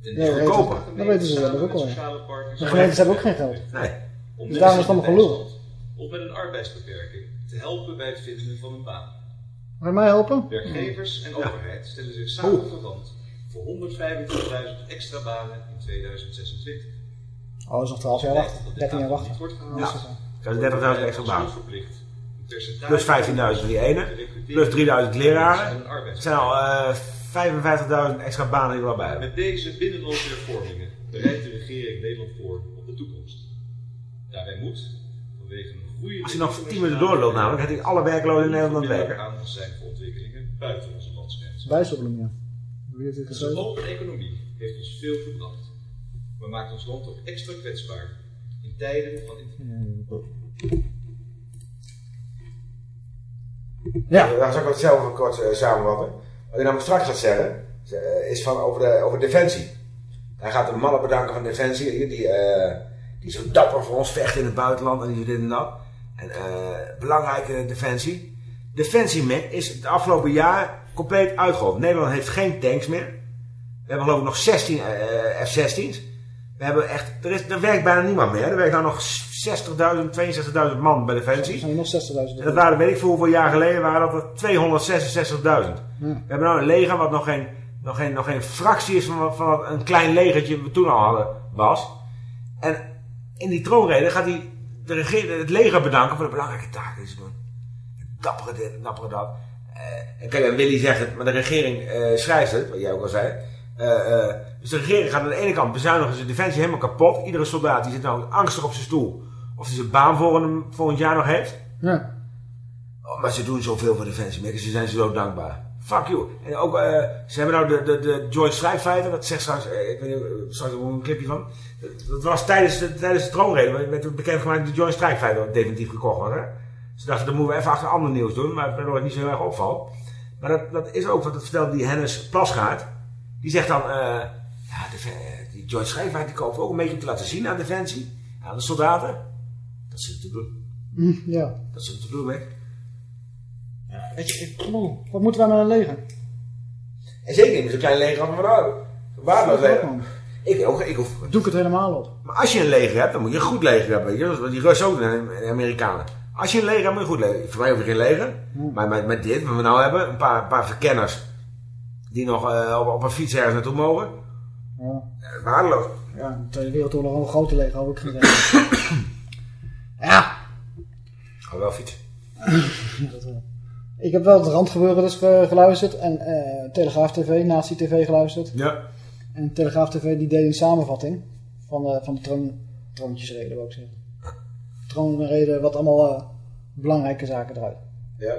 En Ja, dat goedkoper. weten- dat weten ze zelf ook partners. De gemeentes hebben ook geen geld. Nee. Om Dus daarom is het allemaal gelul. Of met een arbeidsbeperking te helpen bij het vinden van een baan. Ga je mij helpen? Werkgevers en overheid stellen zich samen verwant voor 125.000 extra banen in 2026. Oh, dat is nog 12 jaar wachten. 13 jaar wachten. Ja. Dat is 30.000 extra banen. Plus 15.000 die ene. Plus 3.000 leraren. Het zijn al eh 55.000 extra banen die er wel bij hebben. Met deze binnenlandse hervormingen bereidt de regering Nederland voor op de toekomst. Daarbij moet, vanwege een. Als hij nog 10 minuten doorloopt namelijk, gaat hij alle werklozen in Nederland aan het werken. aandacht zijn voor ontwikkelingen buiten onze landsgrenzen. Bijstoppelen, ja. Wie heeft dit Onze gezegd? open economie heeft ons veel gebracht, maar maakt ons land ook extra kwetsbaar in tijden van Ja. Dan zal ik het zelf even kort eh, samenvatten. Wat ik namelijk straks gaat zeggen, is van over, de, over Defensie. Hij gaat de mannen bedanken van Defensie, die, die, eh, die zo dapper voor ons vechten in het buitenland en die dit en dat. En eh, belangrijke Defensie. Defensie met is het afgelopen jaar compleet uitgeholpen. Nederland heeft geen tanks meer. We hebben geloof ik nog 16 eh, F-16's. We hebben echt, er, is, er werkt bijna niemand meer. Er werkt nou nog 60.000, 62.000 man bij Defensie. Zijn nog 60.000. En dat waren, weet ik veel hoeveel jaar geleden, waren dat er 266.000. Ja. We hebben nou een leger wat nog geen, nog geen, nog geen fractie is van, wat- van wat een klein legertje we toen al hadden, was. En in die troonrede gaat hij de regeer, het leger bedanken voor de belangrijke taken die ze doen. Dappere dit, dappere dat. Eh, en kijk, en Willy zegt het, maar de regering eh, schrijft het, wat jij ook al zei. Eh, dus de regering gaat aan de ene kant bezuinigen ze defensie helemaal kapot. Iedere soldaat die zit nou angstig op zijn stoel. Of hij zijn baan volgend, volgend jaar nog heeft. Ja. Oh, maar ze doen zoveel voor Defensie. Merken, ze zijn zo dankbaar. Fuck you. En ook, eh, ze hebben nou de, de, de Strike Fighter, dat zegt straks, eh, ik weet niet, eh, straks een clipje van. Dat- Dat was tijdens de, tijdens de troonrede, met bekend gemaakt de Fighter wat definitief gekocht was. Hè? Ze dachten, dan moeten we even achter ander nieuws doen, maar waardoor het niet zo heel erg opvalt. Maar dat, dat is ook, wat dat vertelde die Hennis Plasgaard. Die zegt dan, ja, de, die Strike Fighter die kopen we ook een beetje om te laten zien aan Defensie, aan de soldaten. Dat het te doen. Hm, ja. Dat het te doen, hè. Weet je, ik- wat moeten wij met een leger? En zeker niet met zo'n klein leger als we nou. Zo'n waardeloos Dat leger. Ik, ook, ik hoef, Doe ik het helemaal op. maar als je een leger hebt, dan moet je een goed leger hebben. weet je. Dat is wat die Russen ook en de Amerikanen. Als je een leger hebt, moet je een goed leger. Voor mij hoef je geen leger. Maar met, met dit, wat we nou hebben, een paar, een paar verkenners. Die nog eh, op, op een fiets ergens naartoe mogen. Ja. Eh, waardeloos. Ja, de Tweede Wereldoorlog al een grote leger had ik gedaan. ja. Ga wel fietsen. Dat, eh, ik heb wel het randgebeuren dus ge- geluisterd en eh, Telegraaf TV, Nazi TV geluisterd. Ja. En Telegraaf TV die deed een samenvatting van de, van de troon, troontjesreden, wou ik zeggen. Troonreden, wat allemaal eh, belangrijke zaken eruit. Ja.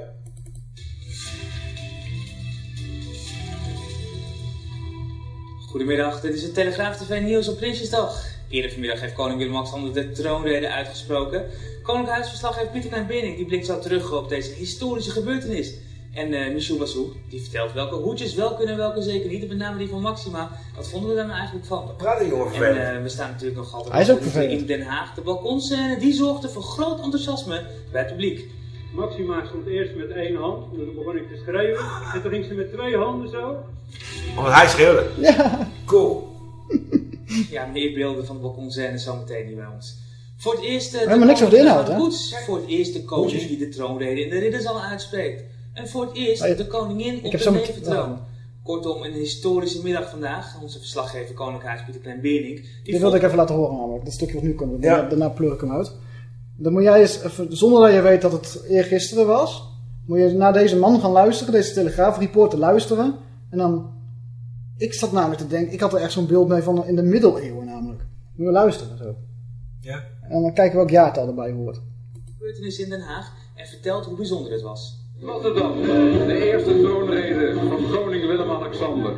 Goedemiddag, dit is het Telegraaf TV nieuws op Prinsjesdag. Eerder vanmiddag heeft koning Willem-Alexander de troonrede uitgesproken. Koninklijk Huisverslaggever Pieter Klein Benning die blikt zo terug op deze historische gebeurtenis. En eh Michel Bassou, die vertelt welke hoedjes wel kunnen en welke zeker niet. Met name die van Maxima. Wat vonden we daar nou eigenlijk van? Praat die jongen En eh, we staan natuurlijk nog altijd Hij is ook in. Den Haag. De balkonscène die zorgde voor groot enthousiasme bij het publiek. Maxima stond eerst met één hand, en toen begon ik te schreeuwen. En toen ging ze met twee handen zo. Omdat hij schreeuwde. Ja. Cool. Ja, meer beelden van de balkonscène zometeen hier bij ons. Voor het eerst eh, Helemaal niks over de inhoud, hè? Voor het eerst de koning die de troonrede in de ridderzaal uitspreekt. En voor het eerst Hey, de koningin op de neventroon. Kortom, een historische middag vandaag. Onze verslaggever Koninkhuis Pieter Klein Bering. Die Dit wilde ik even laten horen namelijk, dat stukje wat nu komt. Ja. daarna pleur ik hem uit. Dan moet jij eens, even, zonder dat je weet dat het eergisteren was, moet je naar deze man gaan luisteren, deze telegraafreporter luisteren. En dan, ik zat namelijk te denken, ik had er echt zo'n beeld mee van in de middeleeuwen namelijk. Moet je luisteren zo. Ja. En dan kijken welk jaartal erbij hoort. gebeurtenis in Den Haag en vertelt hoe bijzonder het was. Rotterdam, de eerste troonrede van koning Willem-Alexander.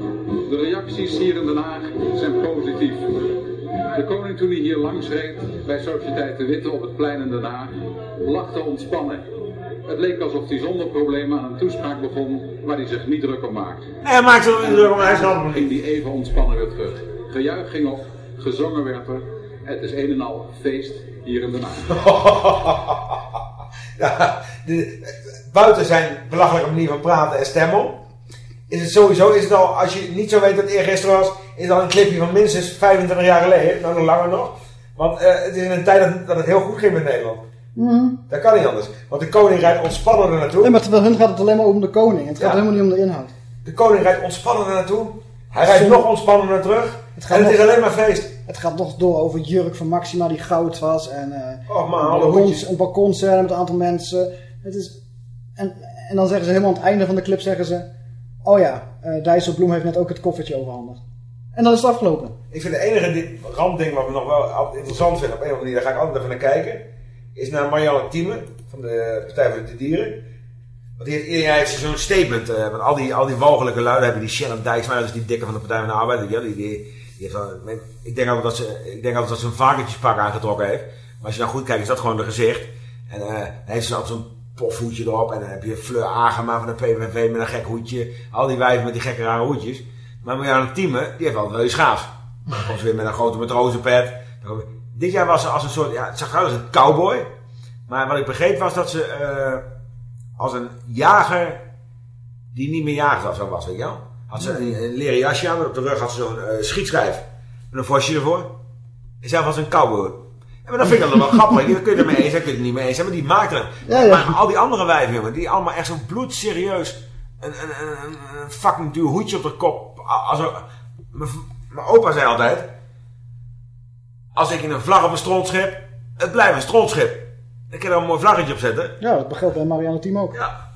De reacties hier in Den Haag zijn positief. De koning toen hij hier langs reed bij Sociëteit de Witte op het plein in Den Haag, lachte ontspannen. Het leek alsof hij zonder problemen aan een toespraak begon waar hij zich niet druk om maakte. Hij maakt er niet druk om, hij is Dan ging hij even ontspannen weer terug. Gejuich ging op, gezongen werd er. Het is een en al feest hier in Den Haag. ja, de, buiten zijn belachelijke manier van praten en stemmen. Is het sowieso, is het al, als je niet zo weet dat het eergisteren was, is het al een clipje van minstens 25 jaar geleden. Nou, nog langer nog. Want eh, het is in een tijd dat, dat het heel goed ging met Nederland. Dat kan niet anders. Want de koning rijdt ontspannen er naartoe. Nee, maar terwijl hun gaat het alleen maar om de koning. Het gaat Ja. helemaal niet om de inhoud. De koning rijdt ontspannen er naartoe. Hij rijdt nog ontspannender naar terug. Het gaat en het nog- is alleen maar feest. Het gaat nog door over Jurk van Maxima die goud was. En eh Oh man, een, alle balkon, een balkonscène met een aantal mensen. Het is, en, en dan zeggen ze helemaal aan het einde van de clip zeggen ze... Oh ja, eh Dijsselbloem heeft net ook het koffertje overhandigd. En dan is het afgelopen. Ik vind de enige di- randding wat we nog wel interessant vinden, op een of andere manier, daar ga ik altijd even naar kijken, is naar Marianne Thieme van de Partij voor de Dieren. Want die heeft ieder jaar zo'n statement, want al die, al die walgelijke luiden hebben die Sharon Dijksma, dat is die dikke van de Partij van de Arbeid, die, die, die, heeft ik denk altijd dat ze, ik denk altijd dat ze een varkentjespak aangetrokken heeft. Maar als je nou goed kijkt, is dat gewoon de gezicht. En dan heeft ze altijd zo'n pofhoedje erop. En dan heb je Fleur Agema van de PVV met een gek hoedje. Al die wijven met die gekke rare hoedjes. Maar Marianne Thieme, die heeft wel wel gaafs. Dan komt ze weer met een grote matrozenpet. Dit jaar was ze als een soort, ja, het zag eruit als een cowboy. Maar wat ik begreep was dat ze eh, als een jager die niet meer jager zo was, weet je wel. Had ze een, een leren jasje aan, en op de rug had ze zo'n eh, schietschijf. Met een vosje ervoor. En zelf was een cowboy. Ja, maar dat vind ik dan wel grappig. Die kun je het ermee eens zijn, kun je het niet mee eens zijn. Maar die maakt er. Ja, ja. Maar al die andere wijven, jongen, die allemaal echt zo bloedserieus. Een, een, een, fucking duur hoedje op de kop. Als mijn opa zei altijd. Als ik in een vlag op een strontschip. Het blijft een strontschip. Ik kan er een mooi vlaggetje op zetten. Ja, dat begrijpt bij Marianne Team ook. Ja.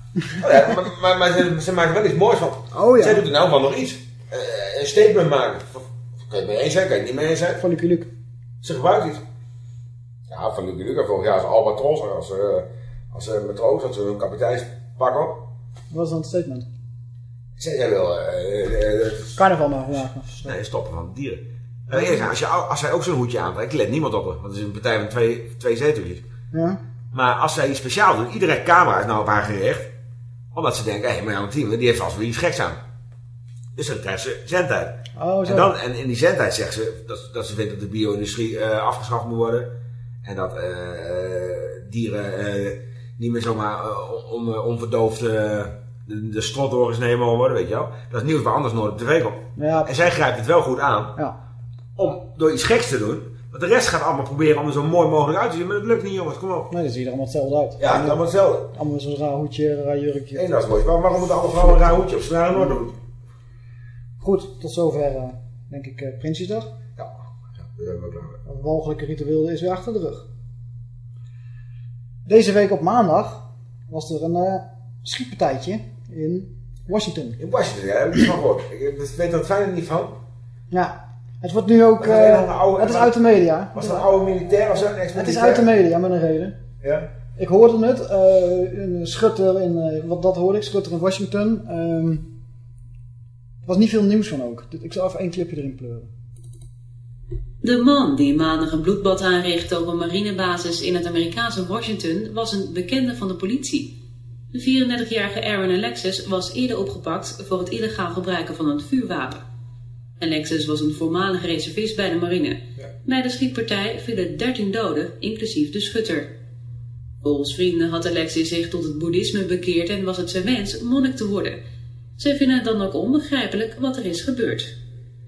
Oh ja, maar, maar, maar ze, ze maken wel iets moois van. Oh ja. Zij doet er nou van nog iets. Eh, een statement maken. Van- Kan je het mee eens zijn, kan je het niet mee eens zijn. Van Lucky Luke. Ze gebruikt iets. Ja, van Lucky Luke. Vorig jaar als Albatros. Als, eh als uh, matroos ze hun kapiteinspak op. Wat was dan het statement? Zij wil... eh, Carnaval vandaag. Nee, stoppen van dieren. Eerlijk, als, je, als zij ook zo'n hoedje aantrekt, let niemand op haar. Want het is een partij van twee, twee zeteltjes. Ja. Maar als zij iets speciaals doen, iedere camera is nou op haar gericht. Omdat ze denken, hé, hey, Marjane Thieme, die heeft vast wel iets geks aan. Dus dan krijgt ze zendtijd. Oh, en, dan, en in die zendtijd zegt ze dat, dat ze vindt dat de bio-industrie eh, afgeschaft moet worden. En dat eh, dieren eh, niet meer zomaar om, eh, onverdoofd de, de strotdorens nemen mogen worden, weet je wel. Dat is nieuws waar anders nooit op tv komt. Ja. En zij grijpt het wel goed aan Ja. Om door iets geks te doen. Want de rest gaat allemaal proberen om er zo mooi mogelijk uit te zien. Maar dat lukt niet, jongens. Kom op. Nee, dat ziet er allemaal hetzelfde uit. Ja, het allemaal hetzelfde. Allemaal zo'n raar hoedje, raar jurkje. Eén dat is mooi. Waarom, waarom moeten alle vrouwen een raar hoedje naar Noord doen. Goed, tot zover eh, denk ik eh Prinsjesdag. Ja, dat hebben we klaar. Het walgelijke ritueel is weer achter de rug. Deze week op maandag was er een eh, schietpartijtje in Washington. In Washington, ja, daar heb ik niet van gehoord. Ik weet er het fijne niet van. Ja, het wordt nu ook... Eh, oude- het is uit de media. Was dat een oude militair of zo? Het is uit de media met een reden. Ja. Ik hoorde het, eh, een schutter in, eh, wat dat hoorde ik, schutter in Washington. Ehm, er was niet veel nieuws van ook. Ik zal even één clipje erin pleuren. De man die maandag een bloedbad aanrichtte op een marinebasis in het Amerikaanse Washington was een bekende van de politie. De 34-jarige Aaron Alexis was eerder opgepakt voor het illegaal gebruiken van een vuurwapen. Alexis was een voormalig reservist bij de marine. Bij de schietpartij vielen 13 doden, inclusief de schutter. Volgens vrienden had Alexis zich tot het boeddhisme bekeerd en was het zijn wens monnik te worden. Zij vinden het dan ook onbegrijpelijk wat er is gebeurd.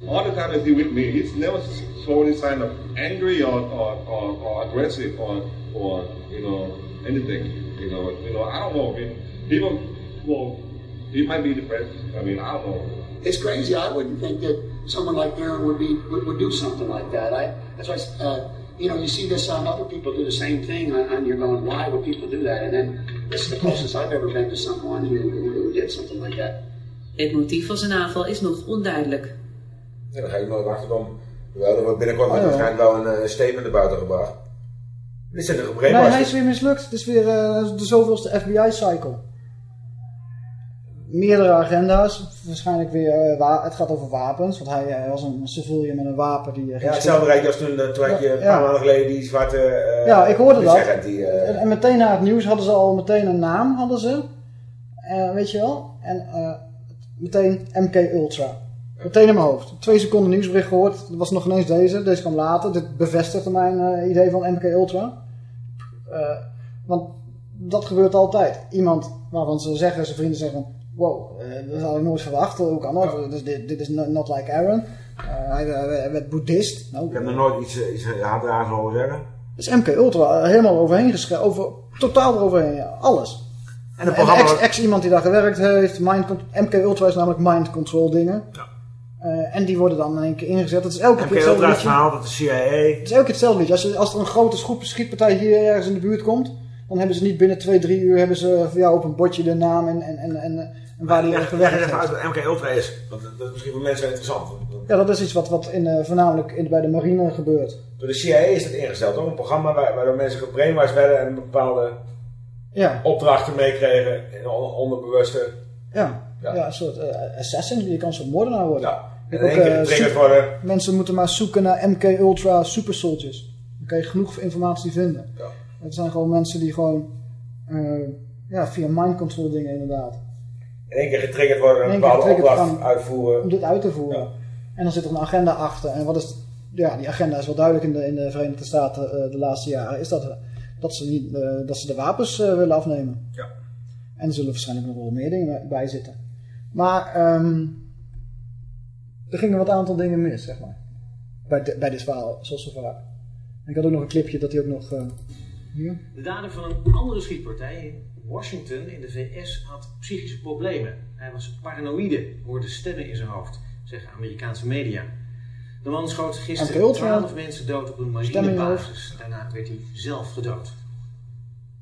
all the time that he with me, he's never showed any sign of angry or, or, or, or aggressive or, or you know anything. You know, you know. I don't know. I mean, people, well, he might be depressed. I mean, I don't know. It's crazy. I wouldn't think that someone like Aaron would be would, would do something like that. I that's why uh, you know you see this on other people do the same thing, and and you're going, why would people do that? And then this is the closest I've ever been to someone who, who did something like that. Het motief van zijn aanval is nog onduidelijk. Ja, dan ga je nooit achterkom. Wel, er wordt binnenkort Oh, ja. waarschijnlijk wel een eh, statement naar buiten gebracht. Dit zijn de Nee, gebreken. hij is weer mislukt. Het is weer eh, de zoveelste FBI-cycle. Meerdere agenda's. Waarschijnlijk weer, eh, het gaat over wapens. Want hij eh, was een civilian met een wapen die... eh, Ja, hetzelfde rijtje als toen, eh, toen had je een paar maanden geleden die zwarte... ja, ik hoorde dat. Die, En, en meteen na het nieuws hadden ze al meteen een naam, hadden ze. Weet je wel? En meteen MK Ultra. Meteen in mijn hoofd. Twee seconden nieuwsbericht gehoord. Dat was nog ineens deze. Deze kwam later. Dit bevestigde mijn idee van MK Ultra. Want dat gebeurt altijd. Iemand waarvan ze zeggen, zijn vrienden zeggen... Wow, eh, dat had ik nooit verwacht. Hoe kan dat? Dus dit, dit is not, like Aaron. Eh, hij, werd boeddhist. Nou, ik heb nog nooit iets, iets haatdraars horen zeggen. dus MK Ultra eh, helemaal overheen geschreven. Over, totaal eroverheen. ja, alles. En En, het programma ex, iemand die daar gewerkt heeft. Mind, MK Ultra is namelijk mind control dingen. Eh, en die worden dan in één keer ingezet. Het is elke MK keer hetzelfde liedje. verhaal dat de CIA... Het is elke keer hetzelfde liedje. Als, als er een grote schietpartij hier ergens in de buurt komt. Dan hebben ze niet binnen twee, drie uur hebben ze voor jou op een bordje de naam en, en, en, en, en waar die Leg, over leg even uit wat MK Ultra is. Want dat is misschien voor mensen wel interessant. Ja, dat is iets wat, wat in, eh, voornamelijk in, bij de marine gebeurt. Door de CIA is dat ingesteld, toch? Een programma waar, waardoor mensen gebrainwashed werden en bepaalde Ja. opdrachten meekregen in on- onderbewuste. Ja, ja. een soort eh, assassin. Je kan zo'n moordenaar worden. Ja. En eh, super- worden. Mensen moeten maar zoeken naar MK Ultra Super Soldiers. Dan kan je genoeg informatie vinden. Ja. Het zijn gewoon mensen die gewoon eh, ja, via mind control dingen inderdaad. In één keer getriggerd worden en een bepaalde opdracht uitvoeren. Om dit uit te voeren. En dan zit er een agenda achter. En wat is, ja, die agenda is wel duidelijk in de, in de Verenigde Staten eh, de laatste jaren. Is dat, eh, dat, ze, niet, eh, dat ze de wapens willen afnemen. Ja. En er zullen waarschijnlijk nog wel meer dingen bij zitten. Maar ehm, er gingen wat aantal dingen mis, zeg maar. Bij, de- bij dit verhaal, zoals zo vaak. En ik had ook nog een clipje dat hij ook nog... eh, hier. De dader van een andere schietpartij Washington in de VS had psychische problemen. Hij was paranoïde, hoorde stemmen in zijn hoofd, zeggen Amerikaanse media. De man schoot En gisteren twaalf mensen dood op een marinebasis. Daarna werd hij zelf gedood.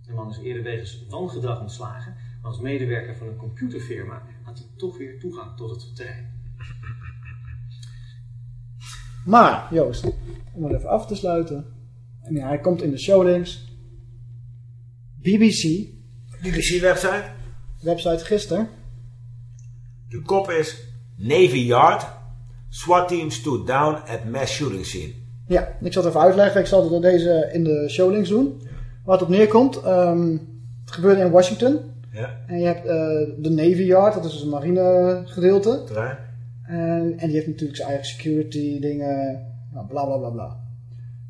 De man is eerder wegens wangedrag ontslagen, maar als medewerker van een computerfirma had hij toch weer toegang tot het terrein. Maar, Joost, om het even af te sluiten. En ja, hij komt in de showlinks. BBC. BBC-website. Website gisteren. De kop is Navy Yard. SWAT team stood down at mass shooting scene. Ja, ik zal het even uitleggen. Ik zal het deze in de showlinks doen. Waar het op neerkomt. ehm, het gebeurde in Washington. Ja. En je hebt eh, de Navy Yard, dat is dus een marine gedeelte. Terrein. En, en die heeft natuurlijk zijn eigen security dingen. Nou, bla bla bla bla.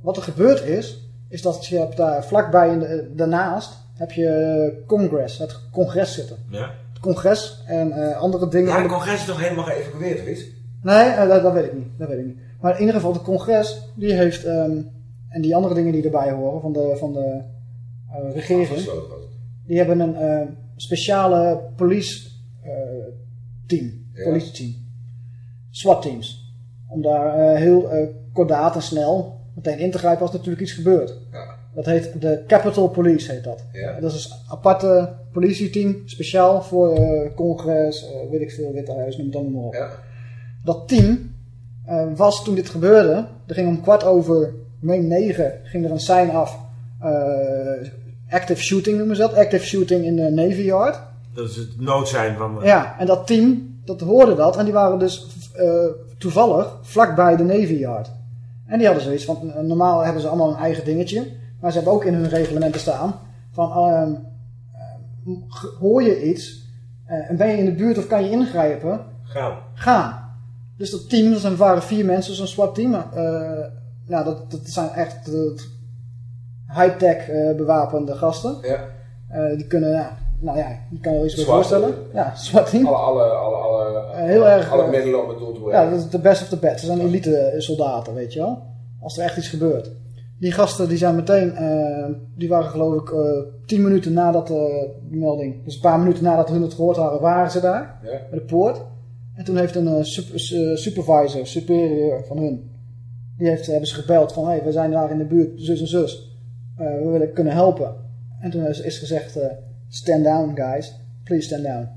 Wat er gebeurd is, is dat je hebt daar vlakbij in de, daarnaast heb je Congress, het congres zitten. Ja. Het congres en eh, andere dingen. Ja, het congres is toch helemaal geëvacueerd of iets? Nee, eh, dat, dat weet ik niet. Dat weet ik niet. Maar in ieder geval, de congres, die heeft, ehm, en die andere dingen die erbij horen van de, van de eh, regering, die hebben een eh, speciale police eh, team, Ja. politieteam. SWAT-teams. Om daar eh, heel eh, kordaat en snel meteen in te grijpen als er natuurlijk iets gebeurt. Dat heet de Capitol Police, heet dat. Ja. Dat is een aparte politieteam, speciaal voor eh, congres, eh, weet ik veel, Witte Huis, noem het allemaal maar op. Dat team eh, was toen dit gebeurde, er ging om kwart over, meen negen, ging er een sign af. active shooting noemen ze dat, active shooting in de Navy Yard. Dat is het noodzijn van... Ja, en dat team, dat hoorde dat. En die waren dus toevallig vlakbij de Navy Yard. En die hadden zoiets eh, normaal hebben ze allemaal een eigen dingetje. Maar ze hebben ook in hun reglementen staan van, ehm, eh, hoor je iets eh, en ben je in de buurt of kan je ingrijpen, Gaan. gaan. Dus dat team, dat zijn, waren vier mensen, zo'n SWAT team. eh, nou, dat, dat zijn echt high-tech bewapende gasten. Ja. Die kunnen, ja, nou ja, je kan je wel iets voorstellen. Ja, SWAT team. Alle, alle, alle, alle, heel erg, alle middelen om het doel te Ja, dat is de best of the best. Ze zijn elite soldaten, weet je wel. Als er echt iets gebeurt. Die gasten die zijn meteen, eh, die waren geloof ik eh, tien minuten nadat de melding, dus een paar minuten nadat hun het gehoord hadden, waren ze daar. Ja. Bij de poort. En toen heeft een eh, sup- supervisor, superior van hun, die heeft, hebben ze gebeld van, hé, hey, we zijn daar in de buurt, zus en zus. We willen kunnen helpen. En toen is, is gezegd, stand down guys, please stand down.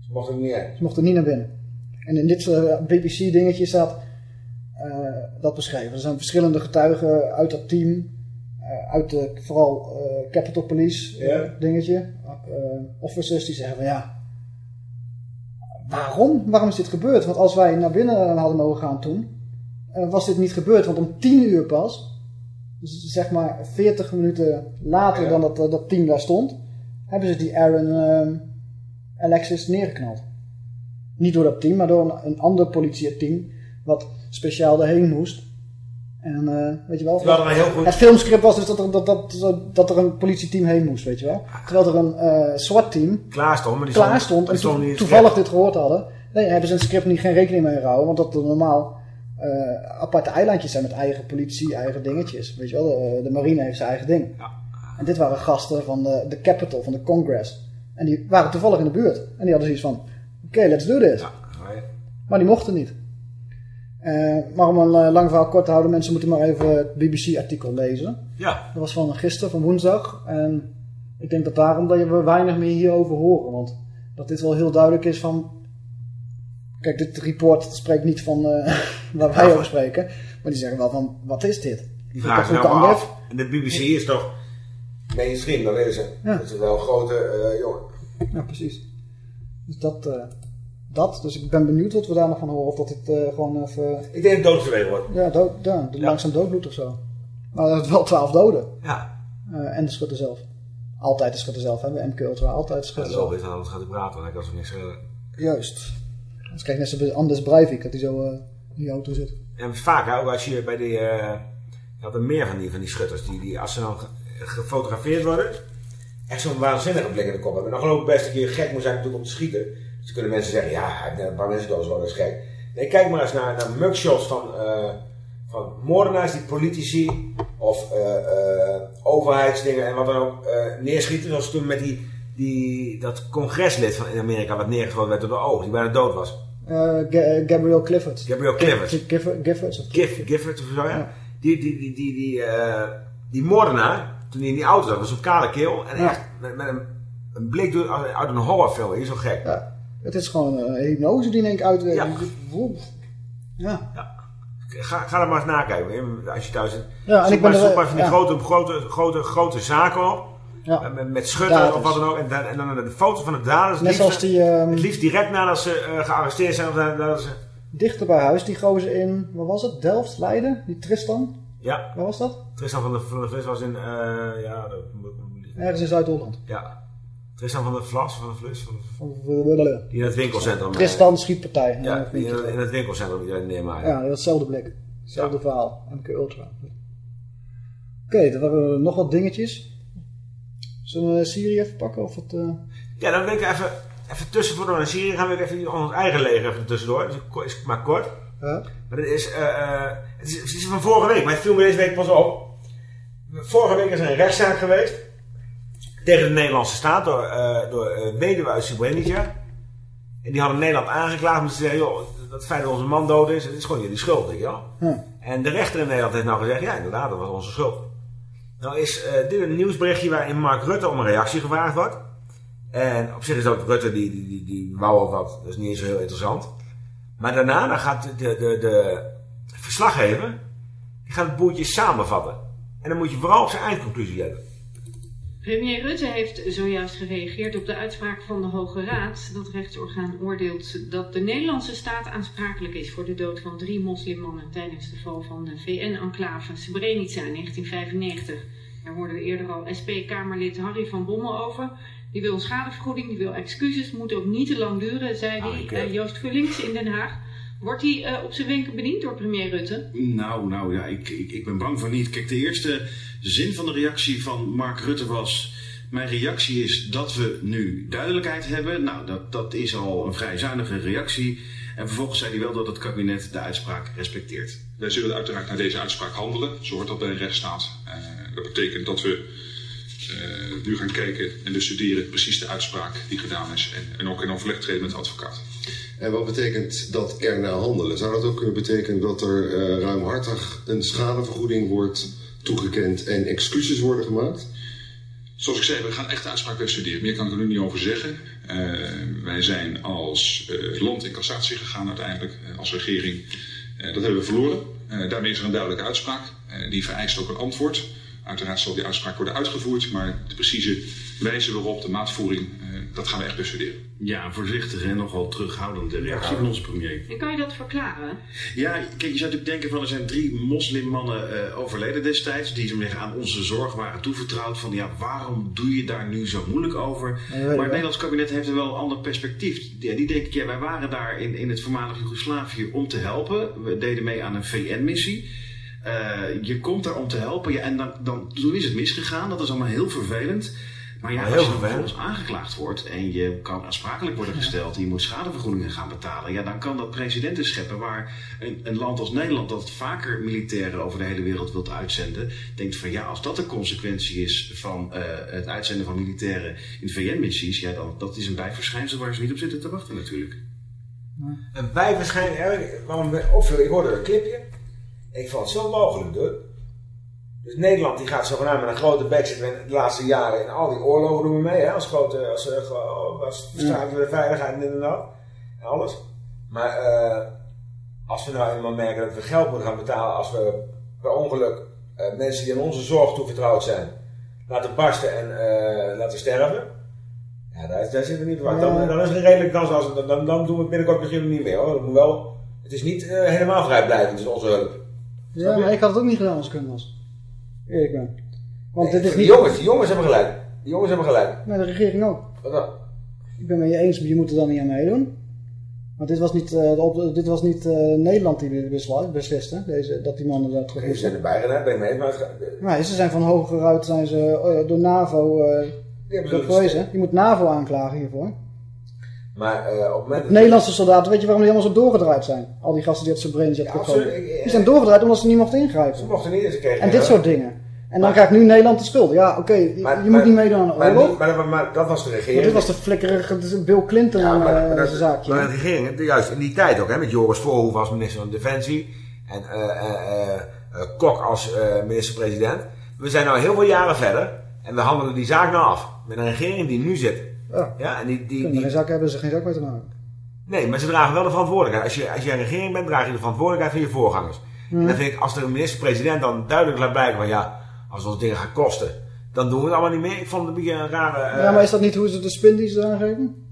Ze mochten er niet uit. Ze mochten niet naar binnen. En in dit eh, BBC-dingetje staat dat beschreven. Er zijn verschillende getuigen uit dat team. eh, uit de vooral eh, Capitol Police eh, dingetje. officers die zeggen van ja. Waarom? Waarom is dit gebeurd? Want als wij naar binnen hadden mogen gaan toen. was dit niet gebeurd. Want om 10 uur pas. Dus zeg maar 40 minuten later Ja. dan dat, dat team daar stond. Hebben ze die Aaron ehm, Alexis neergeknald. Niet door dat team, maar door een, een ander politieteam. Wat speciaal erheen moest. En eh, weet je wel. Terwijl er een heel goed- Het filmscript was dus dat er, dat, dat, dat er een politieteam heen moest, weet je wel. Terwijl er een eh SWAT-team Klaar stond, maar die klaar stond- En to- toevallig dit gehoord hadden. Nee, hebben ze in het script niet geen rekening mee gehouden. Want dat er normaal eh, aparte eilandjes zijn met eigen politie, eigen dingetjes. Weet je wel, de, de marine heeft zijn eigen ding. En dit waren gasten van de, de capital, van de Congress. En die waren toevallig in de buurt. En die hadden zoiets van, oké, let's do this. Maar die mochten niet. Eh, maar om een eh, lang verhaal kort te houden, mensen moeten maar even het BBC-artikel lezen. Ja. Dat was van gisteren, van woensdag. En ik denk dat daarom dat we weinig meer hierover horen. Want dat dit wel heel duidelijk is van... Kijk, dit report spreekt niet van eh, waar wij over spreken. Maar die zeggen wel van, wat is dit? Die hoe nou af. En de BBC is toch mainstream, dan weten ze. Ja. Dat is wel een grote jongen. Ja, precies. Dus dat, dat. Dus ik ben benieuwd wat we daar nog van horen. Of dat dit eh, gewoon even... Ik denk dat het wordt. Ja, dood, ja, langzaam doodbloed of zo. Maar er zijn wel twaalf doden. Ja. Eh, en de schutter zelf. Altijd de schutter zelf, hè. Bij MK Ultra, altijd de Ja, schutter zo zelf. is dat, anders gaat hij praten. Dan kan ze niks schelen. Juist. Anders krijg je net zo bij Anders Breivik, dat hij zo eh, in die auto zit. En vaak, hè, ook als je bij die... eh je had er meer van die, van die schutters. Die, die als ze dan ge- gefotografeerd worden... Echt zo'n waanzinnige blik in de kop hebben. Dan geloof ik best dat je gek moet zijn natuurlijk om te schieten. Dus kunnen mensen zeggen... Ja, net een paar mensen dood, dat is gek. Nee, kijk maar eens naar, naar mugshots van... eh, van moordenaars die politici of eh, eh, overheidsdingen en wat dan ook neerschieten. Zoals toen met die, die, dat congreslid van in Amerika wat neergeschoten werd door de oog, die bijna dood was. Ga- Gabriel Clifford. Gabriel Clifford. Giffords of Giff, Gifford of zo, ja. Die, die, die, die, die, die moordenaar, toen hij in die auto zat, was zo'n kale keel. En Ja. echt met, met een, een blik door, uit een horrorfilm, hier zo gek. Ja. Het is gewoon een hypnose die in één keer uit... Ja. Ja. Ga, ga er maar eens nakijken, hè, als je thuis. Ja, en ik ben maar, er- maar van die ja. grote, grote, grote, grote zaken op. Ja. Met, met schutten Daders. of wat dan ook. En dan, en dan de foto van de daders. Net liefst- die ehm, Het liefst direct nadat ze eh, gearresteerd zijn. Of nadat ze... dichter bij huis, die gozer in, wat was het, Delft, Leiden? Die Tristan? Ja. Waar was dat? Tristan van de, van de Vlis was in... eh ja, moet Ergens in Zuid-Holland. Ja. Tristan van de Vlas, van de Vlis. Van Van- die in het winkelcentrum... eh, Tristan schietpartij. Ja, die in, het- in het winkelcentrum iedereen neermaken. Ja, hetzelfde blik. Hetzelfde verhaal. MK Ultra. Oké, dan hebben we nog wat dingetjes. Zullen we Syrië even pakken? Of het, eh, Ja, dan denk ik even, even tussendoor naar Syrië gaan we even ons eigen leger even tussendoor. Dus is maar kort. Ja. Maar dit is, eh, het, is, het is van vorige week, maar het viel me deze week pas op. Vorige week is er een rechtszaak geweest tegen de Nederlandse staat door, eh door eh, weduwe uit Srebrenica. En die hadden Nederland aangeklaagd omdat ze zeggen, joh, dat feit dat onze man dood is, het is gewoon jullie schuld, weet je wel. Ja. En de rechter in Nederland heeft nou gezegd, ja inderdaad, dat was onze schuld. Nou is eh, dit een nieuwsberichtje waarin Mark Rutte om een reactie gevraagd wordt. En op zich is ook Rutte, die, die, die, die wou ook wat, dat is niet eens zo heel interessant. Maar daarna dan gaat de, de, de, de verslaggever, die gaat het boertje samenvatten. En dan moet je vooral op zijn eindconclusie hebben. Premier Rutte heeft zojuist gereageerd op de uitspraak van de Hoge Raad. Dat rechtsorgaan oordeelt dat de Nederlandse staat aansprakelijk is voor de dood van drie moslimmannen tijdens de val van de VN-enclave Srebrenica in 1995. Daar hoorden we eerder al SP-Kamerlid Harry van Bommel over. Die wil een schadevergoeding, die wil excuses, het moet ook niet te lang duren, zei hij. ik, Eh, Joost Vullings in Den Haag. Wordt hij eh, op zijn wenken bediend door premier Rutte? Nou, nou ja, ik, ik, ik ben bang voor niet. Kijk, de eerste zin van de reactie van Mark Rutte was... Mijn reactie is dat we nu duidelijkheid hebben. Nou, dat, dat is al een vrij zuinige reactie. En vervolgens zei hij wel dat het kabinet de uitspraak respecteert. Wij zullen uiteraard naar deze uitspraak handelen. Zo hoort dat bij een rechtsstaat. Eh, dat betekent dat we eh, nu gaan kijken en bestuderen precies de uitspraak die gedaan is. En, en ook in overleg treden met de advocaat. En wat betekent dat er naar handelen? Zou dat ook kunnen betekenen dat er eh, ruimhartig een schadevergoeding wordt toegekend en excuses worden gemaakt? Zoals ik zei, we gaan echt de uitspraak bestuderen. Meer kan ik er nu niet over zeggen. Eh, wij zijn als eh, land in cassatie gegaan uiteindelijk, als regering. Dat hebben we verloren. Daarmee is er een duidelijke uitspraak. Die vereist ook een antwoord. Uiteraard zal die uitspraak worden uitgevoerd, maar de precieze wijze waarop, de maatvoering, dat gaan we echt bestuderen. Ja, voorzichtig en nogal terughoudende reactie van onze premier. En kan je dat verklaren? Ja, kijk, je zou natuurlijk denken van er zijn drie moslimmannen eh, overleden destijds. Die zo aan onze zorg waren toevertrouwd. Van ja, waarom doe je daar nu zo moeilijk over? Ja, ja, ja. Maar het Nederlands kabinet heeft er wel een ander perspectief. Ja, die denken, ja, wij waren daar in, in het voormalig Joegoslavië om te helpen. We deden mee aan een VN-missie. Eh, je komt daar om te helpen ja, en dan, dan, toen is het misgegaan. Dat is allemaal heel vervelend. Maar ja, als je vervolgens aangeklaagd wordt en je kan aansprakelijk worden gesteld en je moet schadevergoedingen gaan betalen, ja, dan kan dat precedenten scheppen waar een, een land als Nederland dat vaker militairen over de hele wereld wilt uitzenden, denkt van ja, als dat de consequentie is van eh, het uitzenden van militairen in VN-missies, ja, dan dat is een bijverschijnsel waar ze niet op zitten te wachten natuurlijk. Een me opviel, ik hoorde een clipje. Ik vond het zo mogelijk, dude. Dus Nederland die gaat zogenaamd met een grote bek zitten in de laatste jaren in al die oorlogen doen we mee, hè, als grote, als, eh, als we de veiligheid en dit en dat. En alles. Maar eh, als we nou eenmaal merken dat we geld moeten gaan betalen als we per ongeluk eh, mensen die aan onze zorg toevertrouwd zijn, laten barsten en laten sterven. Ja, daar, daar zitten we niet wacht. Dan, dan is kans, als, dan, dan, dan doen we het binnenkort misschien niet meer hoor. Dat moet wel, het is niet helemaal vrijblijvend, dus onze hulp. Ja, maar ik had het ook niet gedaan als ik hem was. Eerlijk ben. Want dit is Die niet... jongens, die jongens hebben gelijk. Die jongens hebben gelijk. Nee, de regering ook. Wat dan? Ik ben met je eens, maar je moet er dan niet aan meedoen. Want dit was niet, eh, op- dit was niet eh, Nederland die dit besla- besliste, deze, dat die mannen daar terug Ze zijn erbij gedaan, ben ik mee. Maar het Nee, ze zijn van hogeruit zijn ze oh door NAVO eh hebben ze dat gewezen. Je moet NAVO aanklagen hiervoor. Maar eh, op het moment... Nederlandse soldaten, weet je waarom die allemaal zo doorgedraaid zijn? Al die gasten die uit Srebrenica Ja, absoluut. Ik- Die zijn doorgedraaid omdat ze niet mochten ingrijpen. Ze mochten niet, ze kregen En dit soort dingen. En dan krijgt nu Nederland de schuld. Ja, oké, je, Maar- je maar- moet niet meedoen aan de oorlog. maar, dat was de regering. Dit was de flikkerige Bill Clinton Ja, maar, eh, dat, zaakje. maar de regering, juist in die tijd ook, hè, met Joris Voorhoef als minister van Defensie en eh, Kok als minister-president. We zijn nou heel veel jaren verder en we handelen die zaak nou af. Met een regering die nu zit. Ja. Ja, en die, die, Kunnen die, geen zak hebben ze geen zak mee te maken. nee, maar ze dragen wel de verantwoordelijkheid. Als je, als je een regering bent, draag je de verantwoordelijkheid van je voorgangers. En dan vind ik, als de minister-president dan duidelijk laat blijken van ja, als ons dingen gaat kosten, dan doen we het allemaal niet meer. Ik vond het een beetje een rare... eh, Ja, maar is dat niet hoe ze de spin die ze eraan geven?